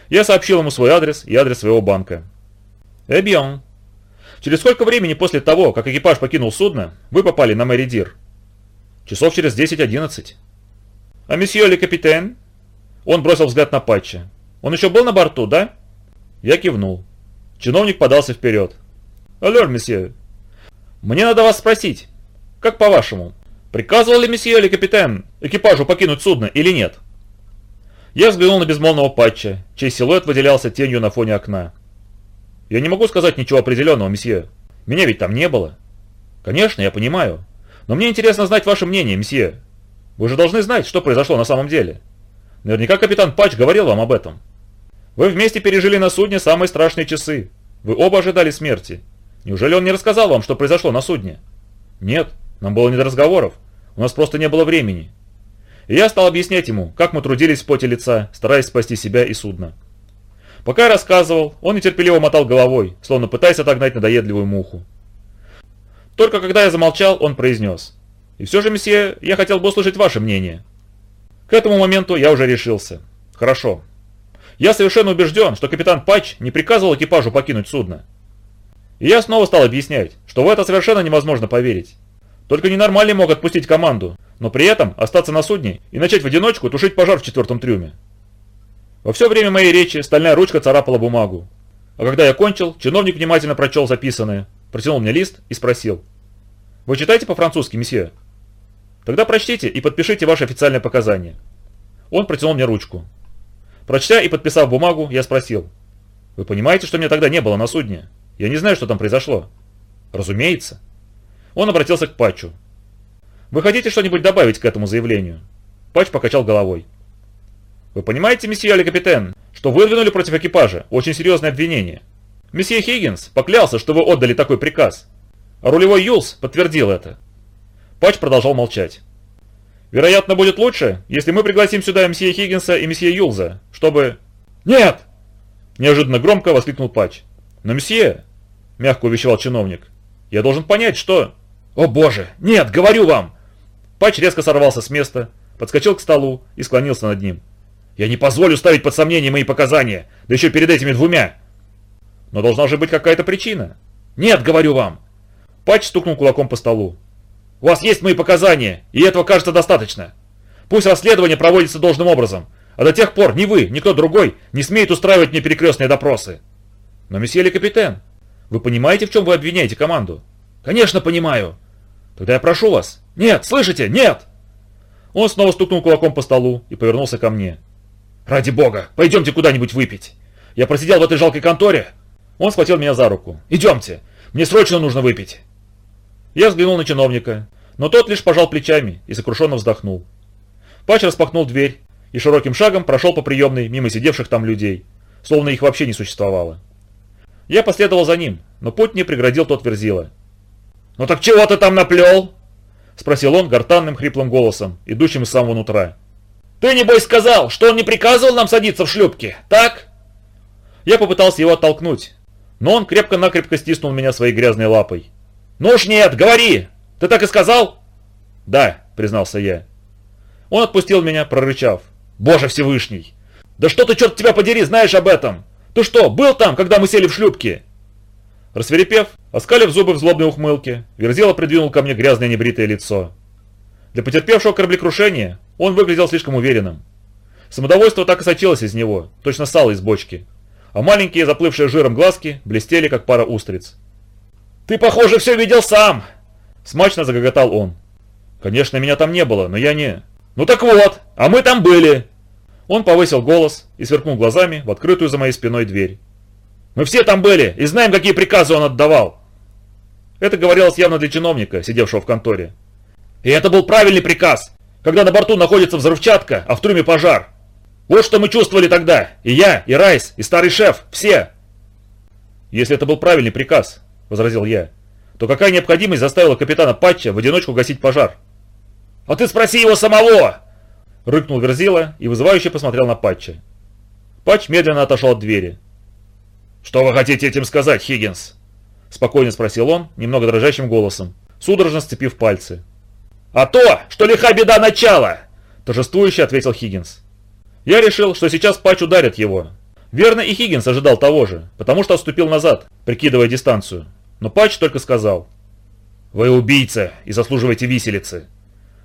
Я сообщил ему свой адрес и адрес своего банка. «Eh bien», Через сколько времени после того, как экипаж покинул судно, вы попали на Мэри Дир? Часов через 10-11. А месье le capitaine? Он бросил взгляд на Патча. Он еще был на борту, да? Я кивнул. Чиновник подался вперед. Алло, месье. Мне надо вас спросить. Как по-вашему, приказывал ли месье или капитан экипажу покинуть судно или нет? Я взглянул на безмолвного Патча, чей силуэт выделялся тенью на фоне окна. Я не могу сказать ничего определенного, месье. Меня ведь там не было. Конечно, я понимаю. Но мне интересно знать ваше мнение, месье. Вы же должны знать, что произошло на самом деле. Наверняка капитан Патч говорил вам об этом. Вы вместе пережили на судне самые страшные часы. Вы оба ожидали смерти. Неужели он не рассказал вам, что произошло на судне? Нет, нам было не до разговоров. У нас просто не было времени. И я стал объяснять ему, как мы трудились в поте лица, стараясь спасти себя и судно. Пока я рассказывал, он нетерпеливо мотал головой, словно пытаясь отогнать надоедливую муху. Только когда я замолчал, он произнес. «И все же, месье, я хотел бы услышать ваше мнение». К этому моменту я уже решился. «Хорошо. Я совершенно убежден, что капитан Патч не приказывал экипажу покинуть судно. И я снова стал объяснять, что в это совершенно невозможно поверить. Только ненормальный мог отпустить команду, но при этом остаться на судне и начать в одиночку тушить пожар в четвертом трюме. Во все время моей речи стальная ручка царапала бумагу. А когда я кончил, чиновник внимательно прочел записанное, протянул мне лист и спросил. «Вы читаете по-французски, месье?» «Тогда прочтите и подпишите ваши официальные показания». Он протянул мне ручку. Прочтя и подписав бумагу, я спросил. «Вы понимаете, что меня тогда не было на судне? Я не знаю, что там произошло». «Разумеется». Он обратился к Патчу. «Вы хотите что-нибудь добавить к этому заявлению?» Патч покачал головой. «Вы понимаете, месье Али Капитен, что выдвинули против экипажа очень серьезное обвинение? Месье Хиггинс поклялся, что вы отдали такой приказ. А рулевой Юлс подтвердил это». Патч продолжал молчать. «Вероятно, будет лучше, если мы пригласим сюда месье Хиггинса и месье Юлза, чтобы...» «Нет!» Неожиданно громко воскликнул Патч. «Но месье...» — мягко увещевал чиновник. «Я должен понять, что...» «О боже! Нет, говорю вам!» Патч резко сорвался с места, подскочил к столу и склонился над ним. «Я не позволю ставить под сомнение мои показания, да еще перед этими двумя!» «Но должна же быть какая-то причина!» «Нет, говорю вам!» Патч стукнул кулаком по столу. «У вас есть мои показания, и этого кажется достаточно. Пусть расследование проводится должным образом, а до тех пор ни вы, ни кто другой не смеет устраивать мне перекрестные допросы». «Но, месье Ле Капитен, вы понимаете, в чем вы обвиняете команду?» «Конечно понимаю. Тогда я прошу вас. Нет, слышите? Нет!» Он снова стукнул кулаком по столу и повернулся ко мне. «Ради бога, пойдемте куда-нибудь выпить. Я просидел в этой жалкой конторе». Он схватил меня за руку. «Идемте, мне срочно нужно выпить». Я взглянул на чиновника, но тот лишь пожал плечами и сокрушенно вздохнул. Пач распахнул дверь и широким шагом прошел по приемной мимо сидевших там людей, словно их вообще не существовало. Я последовал за ним, но путь мне преградил тот верзила. «Ну так чего ты там наплел?» — спросил он гортанным хриплым голосом, идущим из самого нутра. «Ты, небось, сказал, что он не приказывал нам садиться в шлюпки, так?» Я попытался его оттолкнуть, но он крепко-накрепко стиснул меня своей грязной лапой. «Ну уж нет, говори! Ты так и сказал?» «Да», — признался я. Он отпустил меня, прорычав. «Боже Всевышний! Да что ты, черт тебя подери, знаешь об этом? Ты что, был там, когда мы сели в шлюпки?» Рассверепев, оскалив зубы в злобной ухмылке, Верзила придвинул ко мне грязное небритое лицо. Для потерпевшего кораблекрушения он выглядел слишком уверенным. Самодовольство так и сочилось из него, точно сало из бочки, а маленькие, заплывшие жиром глазки блестели, как пара устриц. «Ты, похоже, все видел сам!» Смачно загоготал он. «Конечно, меня там не было, но я не...» «Ну так вот, а мы там были!» Он повысил голос и сверкнул глазами в открытую за моей спиной дверь. Мы все там были и знаем, какие приказы он отдавал. Это говорилось явно для чиновника, сидевшего в конторе. И это был правильный приказ, когда на борту находится взрывчатка, а в трюме пожар. Вот что мы чувствовали тогда. И я, и Райс, и старый шеф, все. Если это был правильный приказ, возразил я, то какая необходимость заставила капитана Патча в одиночку гасить пожар? А ты спроси его самого! Рыкнул Верзила и вызывающе посмотрел на Патча. Патч медленно отошел от двери. «Что вы хотите этим сказать, Хиггинс?» Спокойно спросил он, немного дрожащим голосом, судорожно сцепив пальцы. «А то, что лиха беда начала!» Торжествующе ответил Хиггинс. Я решил, что сейчас Патч ударит его. Верно, и Хиггинс ожидал того же, потому что отступил назад, прикидывая дистанцию. Но Патч только сказал. «Вы убийца и заслуживаете виселицы.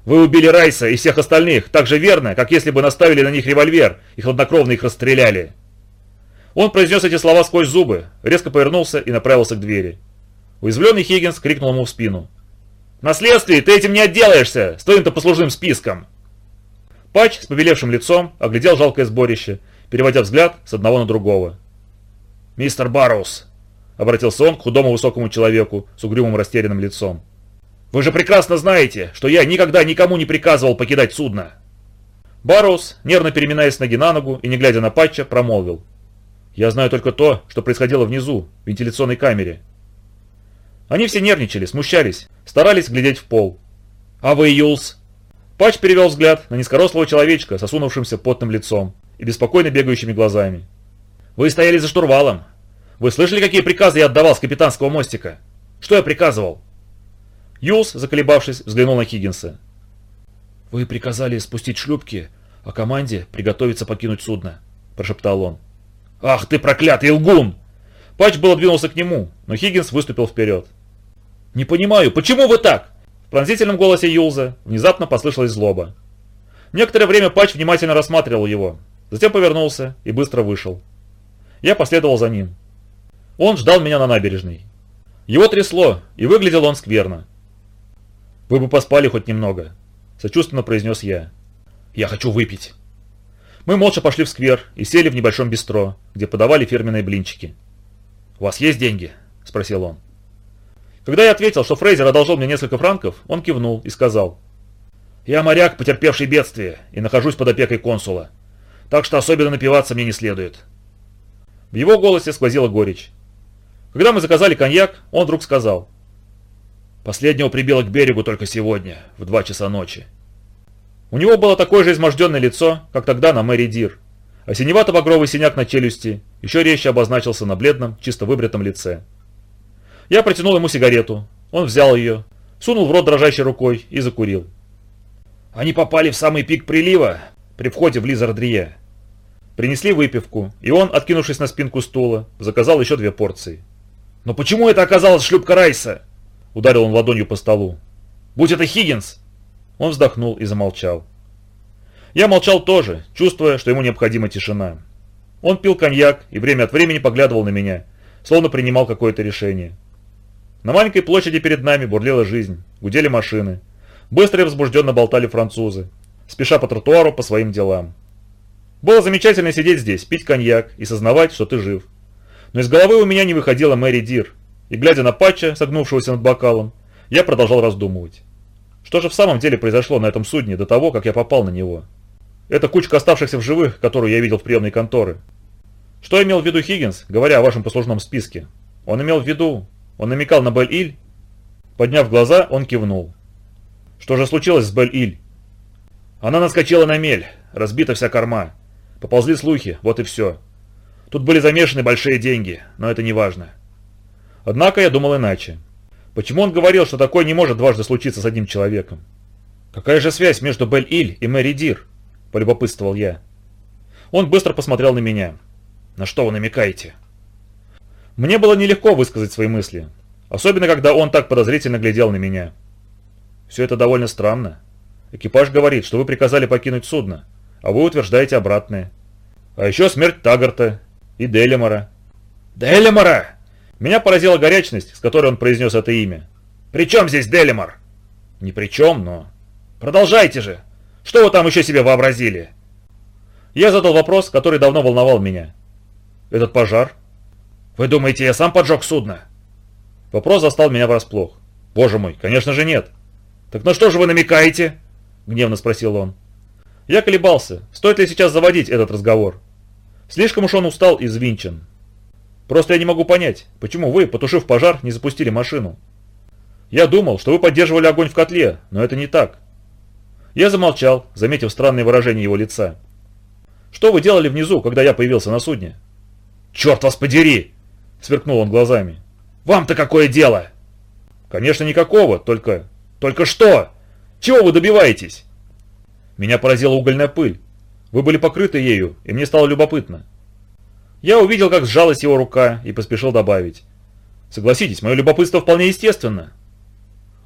Вы убили Райса и всех остальных так же верно, как если бы наставили на них револьвер и хладнокровно их расстреляли. Он произнес эти слова сквозь зубы, резко повернулся и направился к двери. Уязвленный Хиггинс крикнул ему в спину. «На следствии ты этим не отделаешься, с твоим-то послужным списком!» Пач с побелевшим лицом оглядел жалкое сборище, переводя взгляд с одного на другого. «Мистер Барроуз!» — обратился он к худому высокому человеку с угрюмым растерянным лицом. «Вы же прекрасно знаете, что я никогда никому не приказывал покидать судно!» Барроуз, нервно переминаясь ноги на ногу и не глядя на Патча, промолвил. Я знаю только то, что происходило внизу, в вентиляционной камере. Они все нервничали, смущались, старались глядеть в пол. «А вы, Юлс?» Патч перевел взгляд на низкорослого человечка с осунувшимся потным лицом и беспокойно бегающими глазами. «Вы стояли за штурвалом. Вы слышали, какие приказы я отдавал с капитанского мостика? Что я приказывал?» Юлс, заколебавшись, взглянул на Хиггинса. «Вы приказали спустить шлюпки, а команде приготовиться покинуть судно», – прошептал он. «Ах ты проклятый лгун!» Патч было двинулся к нему, но Хиггинс выступил вперед. «Не понимаю, почему вы так?» В пронзительном голосе Юлза внезапно послышалась злоба. Некоторое время Патч внимательно рассматривал его, затем повернулся и быстро вышел. Я последовал за ним. Он ждал меня на набережной. Его трясло, и выглядел он скверно. «Вы бы поспали хоть немного», – сочувственно произнес я. «Я хочу выпить». Мы молча пошли в сквер и сели в небольшом бистро, где подавали фирменные блинчики. «У вас есть деньги?» – спросил он. Когда я ответил, что Фрейзер одолжил мне несколько франков, он кивнул и сказал. «Я моряк, потерпевший бедствие, и нахожусь под опекой консула, так что особенно напиваться мне не следует». В его голосе сквозила горечь. Когда мы заказали коньяк, он вдруг сказал. «Последнего прибило к берегу только сегодня, в два часа ночи». У него было такое же изможденное лицо, как тогда на Мэри Дир, а синевато-багровый синяк на челюсти еще резче обозначился на бледном, чисто выбритом лице. Я протянул ему сигарету, он взял ее, сунул в рот дрожащей рукой и закурил. Они попали в самый пик прилива при входе в Лизардрие. Принесли выпивку, и он, откинувшись на спинку стула, заказал еще две порции. «Но почему это оказалась шлюпка Райса?» Ударил он ладонью по столу. «Будь это Хиггинс!» Он вздохнул и замолчал. Я молчал тоже, чувствуя, что ему необходима тишина. Он пил коньяк и время от времени поглядывал на меня, словно принимал какое-то решение. На маленькой площади перед нами бурлила жизнь, гудели машины. Быстро и возбужденно болтали французы, спеша по тротуару по своим делам. Было замечательно сидеть здесь, пить коньяк и сознавать, что ты жив. Но из головы у меня не выходила Мэри Дир, и глядя на Патча, согнувшегося над бокалом, я продолжал раздумывать. Что же в самом деле произошло на этом судне до того, как я попал на него? Это кучка оставшихся в живых, которую я видел в приемной конторы. Что имел в виду Хиггинс, говоря о вашем послужном списке? Он имел в виду... Он намекал на Бель-Иль? Подняв глаза, он кивнул. Что же случилось с Бель-Иль? Она наскочила на мель, разбита вся корма. Поползли слухи, вот и все. Тут были замешаны большие деньги, но это не важно. Однако я думал иначе. Почему он говорил, что такое не может дважды случиться с одним человеком? Какая же связь между Бель-Иль и Мэри Дир? Полюбопытствовал я. Он быстро посмотрел на меня. На что вы намекаете? Мне было нелегко высказать свои мысли. Особенно, когда он так подозрительно глядел на меня. Все это довольно странно. Экипаж говорит, что вы приказали покинуть судно а вы утверждаете обратное. А еще смерть Тагарта и Делимора. Делимора! Меня поразила горячность, с которой он произнес это имя. «При чем здесь Делимор?» «Ни при чем, но...» «Продолжайте же! Что вы там еще себе вообразили?» Я задал вопрос, который давно волновал меня. «Этот пожар?» «Вы думаете, я сам поджег судно?» Вопрос застал меня врасплох. «Боже мой, конечно же нет!» «Так на что же вы намекаете?» Гневно спросил он. Я колебался, стоит ли сейчас заводить этот разговор. Слишком уж он устал и взвинчен. Просто я не могу понять, почему вы, потушив пожар, не запустили машину. Я думал, что вы поддерживали огонь в котле, но это не так. Я замолчал, заметив странное выражение его лица. Что вы делали внизу, когда я появился на судне? Черт вас подери! Сверкнул он глазами. Вам-то какое дело? Конечно, никакого, только... Только что? Чего вы добиваетесь? Меня поразила угольная пыль. Вы были покрыты ею, и мне стало любопытно. Я увидел, как сжалась его рука, и поспешил добавить. Согласитесь, мое любопытство вполне естественно.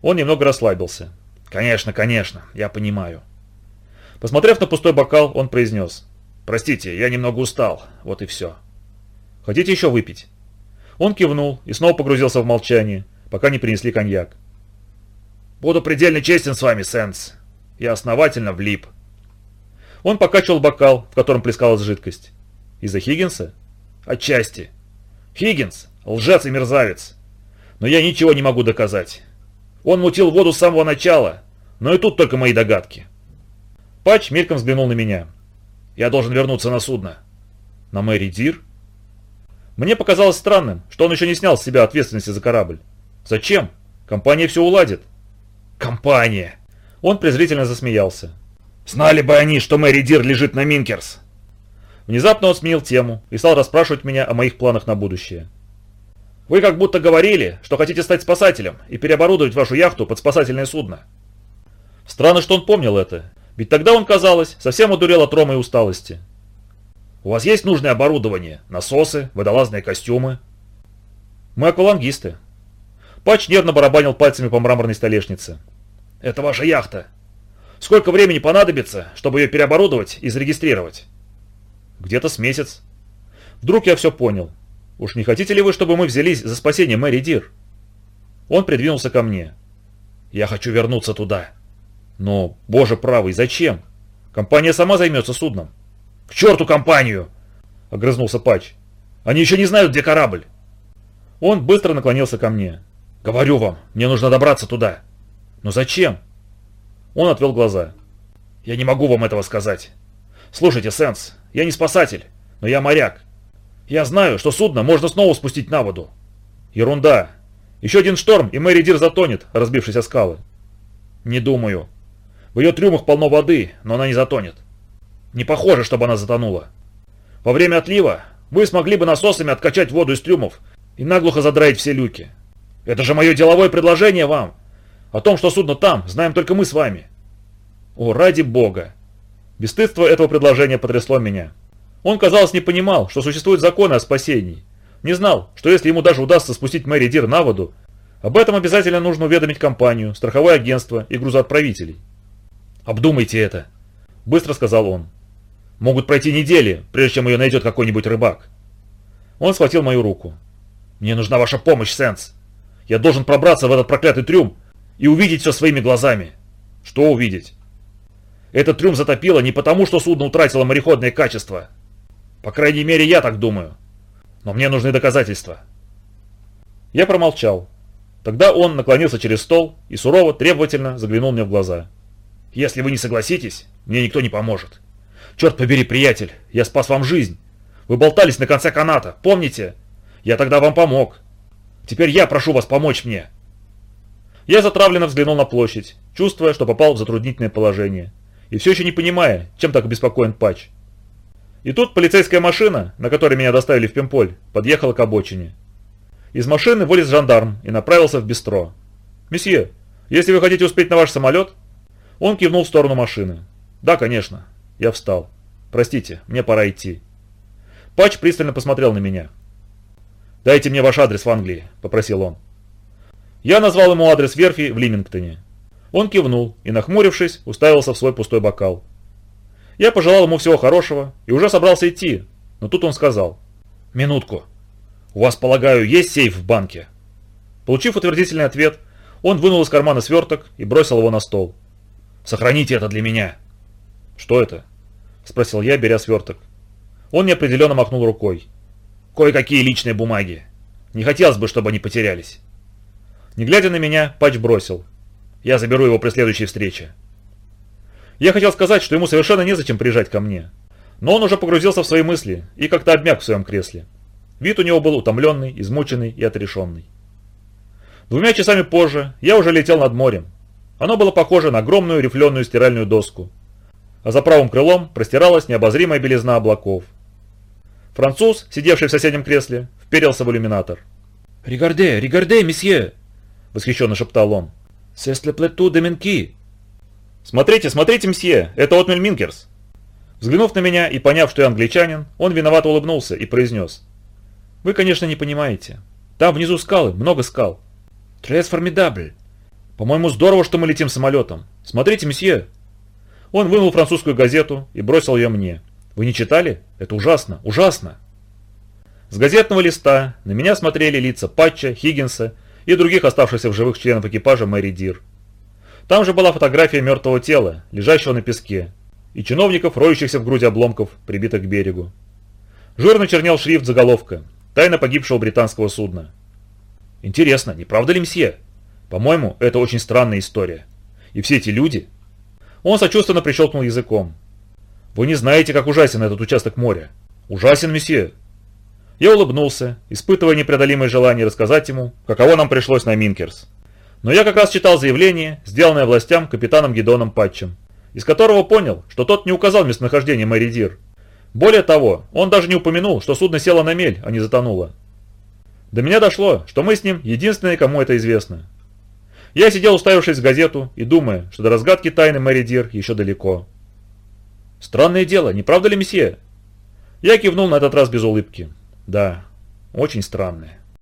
Он немного расслабился. Конечно, конечно, я понимаю. Посмотрев на пустой бокал, он произнес. Простите, я немного устал, вот и все. Хотите еще выпить? Он кивнул и снова погрузился в молчание, пока не принесли коньяк. «Буду предельно честен с вами, Сенс. Я основательно влип. Он покачивал бокал, в котором плескалась жидкость. Из-за Хиггинса? Отчасти. Хиггинс – лжец и мерзавец. Но я ничего не могу доказать. Он мутил воду с самого начала, но и тут только мои догадки. Патч мельком взглянул на меня. Я должен вернуться на судно. На Мэри Дир? Мне показалось странным, что он еще не снял с себя ответственности за корабль. Зачем? Компания все уладит. Компания! Он презрительно засмеялся. «Знали бы они, что Мэри Дир лежит на Минкерс!» Внезапно он сменил тему и стал расспрашивать меня о моих планах на будущее. «Вы как будто говорили, что хотите стать спасателем и переоборудовать вашу яхту под спасательное судно». Странно, что он помнил это, ведь тогда он, казалось, совсем одурел от рома и усталости. «У вас есть нужное оборудование? Насосы, водолазные костюмы?» Мы аквалангисты. Патч нервно барабанил пальцами по мраморной столешнице. Это ваша яхта. Сколько времени понадобится, чтобы ее переоборудовать и зарегистрировать? Где-то с месяц. Вдруг я все понял. Уж не хотите ли вы, чтобы мы взялись за спасение Мэри Дир? Он придвинулся ко мне. Я хочу вернуться туда. Но, боже правый, зачем? Компания сама займется судном. К черту компанию! Огрызнулся Патч. Они еще не знают, где корабль. Он быстро наклонился ко мне. Говорю вам, мне нужно добраться туда. Но зачем? Он отвел глаза. Я не могу вам этого сказать. Слушайте, Сэндс, я не спасатель, но я моряк. Я знаю, что судно можно снова спустить на воду. Ерунда. Еще один шторм, и Мэри Дир затонет, разбившись о скалы. Не думаю. В ее трюмах полно воды, но она не затонет. Не похоже, чтобы она затонула. Во время отлива вы смогли бы насосами откачать воду из трюмов и наглухо задраить все люки. Это же мое деловое предложение вам. О том, что судно там, знаем только мы с вами. О, ради бога. Бесстыдство этого предложения потрясло меня. Он, казалось, не понимал, что существуют законы о спасении. Не знал, что если ему даже удастся спустить Мэри Дир на воду, об этом обязательно нужно уведомить компанию, страховое агентство и грузоотправителей. «Обдумайте это», – быстро сказал он. «Могут пройти недели, прежде чем ее найдет какой-нибудь рыбак». Он схватил мою руку. «Мне нужна ваша помощь, Сенс. Я должен пробраться в этот проклятый трюм и увидеть все своими глазами». «Что увидеть?» «Этот трюм затопило не потому, что судно утратило мореходные качества. По крайней мере, я так думаю. Но мне нужны доказательства». Я промолчал. Тогда он наклонился через стол и сурово, требовательно заглянул мне в глаза. «Если вы не согласитесь, мне никто не поможет. Черт побери, приятель, я спас вам жизнь. Вы болтались на конце каната, помните? Я тогда вам помог. Теперь я прошу вас помочь мне». Я затравленно взглянул на площадь, чувствуя, что попал в затруднительное положение, и все еще не понимая, чем так обеспокоен Патч. И тут полицейская машина, на которой меня доставили в Пемполь, подъехала к обочине. Из машины вылез жандарм и направился в бистро. «Месье, если вы хотите успеть на ваш самолет...» Он кивнул в сторону машины. «Да, конечно». Я встал. «Простите, мне пора идти». Патч пристально посмотрел на меня. «Дайте мне ваш адрес в Англии», — попросил он. Я назвал ему адрес верфи в Лимингтоне. Он кивнул и, нахмурившись, уставился в свой пустой бокал. Я пожелал ему всего хорошего и уже собрался идти, но тут он сказал. «Минутку. У вас, полагаю, есть сейф в банке?» Получив утвердительный ответ, он вынул из кармана сверток и бросил его на стол. «Сохраните это для меня». «Что это?» – спросил я, беря сверток. Он неопределенно махнул рукой. «Кое-какие личные бумаги. Не хотелось бы, чтобы они потерялись». Не глядя на меня, Патч бросил. «Я заберу его при следующей встрече». Я хотел сказать, что ему совершенно незачем приезжать ко мне. Но он уже погрузился в свои мысли и как-то обмяк в своем кресле. Вид у него был утомленный, измученный и отрешенный. Двумя часами позже я уже летел над морем. Оно было похоже на огромную рифленую стиральную доску. А за правым крылом простиралась необозримая белизна облаков. Француз, сидевший в соседнем кресле, вперился в иллюминатор. «Регарде, регарде, месье!» – восхищенно шептал он. «C'est le plateau de Menki!» «Смотрите, смотрите, мсье, это Отмель Минкерс!» Взглянув на меня и поняв, что я англичанин, он виновато улыбнулся и произнес. «Вы, конечно, не понимаете. Там внизу скалы, много скал. Трес формидабль. По-моему, здорово, что мы летим самолетом. Смотрите, месье!» Он вынул французскую газету и бросил ее мне. «Вы не читали? Это ужасно, ужасно!» С газетного листа на меня смотрели лица Патча, Хиггинса и других оставшихся в живых членов экипажа Мэри Дир. Там же была фотография мертвого тела, лежащего на песке, и чиновников, роющихся в груде обломков, прибитых к берегу. Жирно чернел шрифт заголовка «Тайна погибшего британского судна». Интересно, не правда ли, мсье? По-моему, это очень странная история. И все эти люди... Он сочувственно прищелкнул языком. Вы не знаете, как ужасен этот участок моря. Ужасен, месье. Я улыбнулся, испытывая непреодолимое желание рассказать ему, каково нам пришлось на Минкерс. Но я как раз читал заявление, сделанное властям капитаном Гидеоном Патчем, из которого понял, что тот не указал местонахождение Мэри Дир. Более того, он даже не упомянул, что судно село на мель, а не затонуло. До меня дошло, что мы с ним единственные, кому это известно. Я сидел уставившись в газету и думая, что до разгадки тайны Мэри Дир еще далеко. Странное дело, не правда ли, месье? Я кивнул на этот раз без улыбки. Да, очень странное.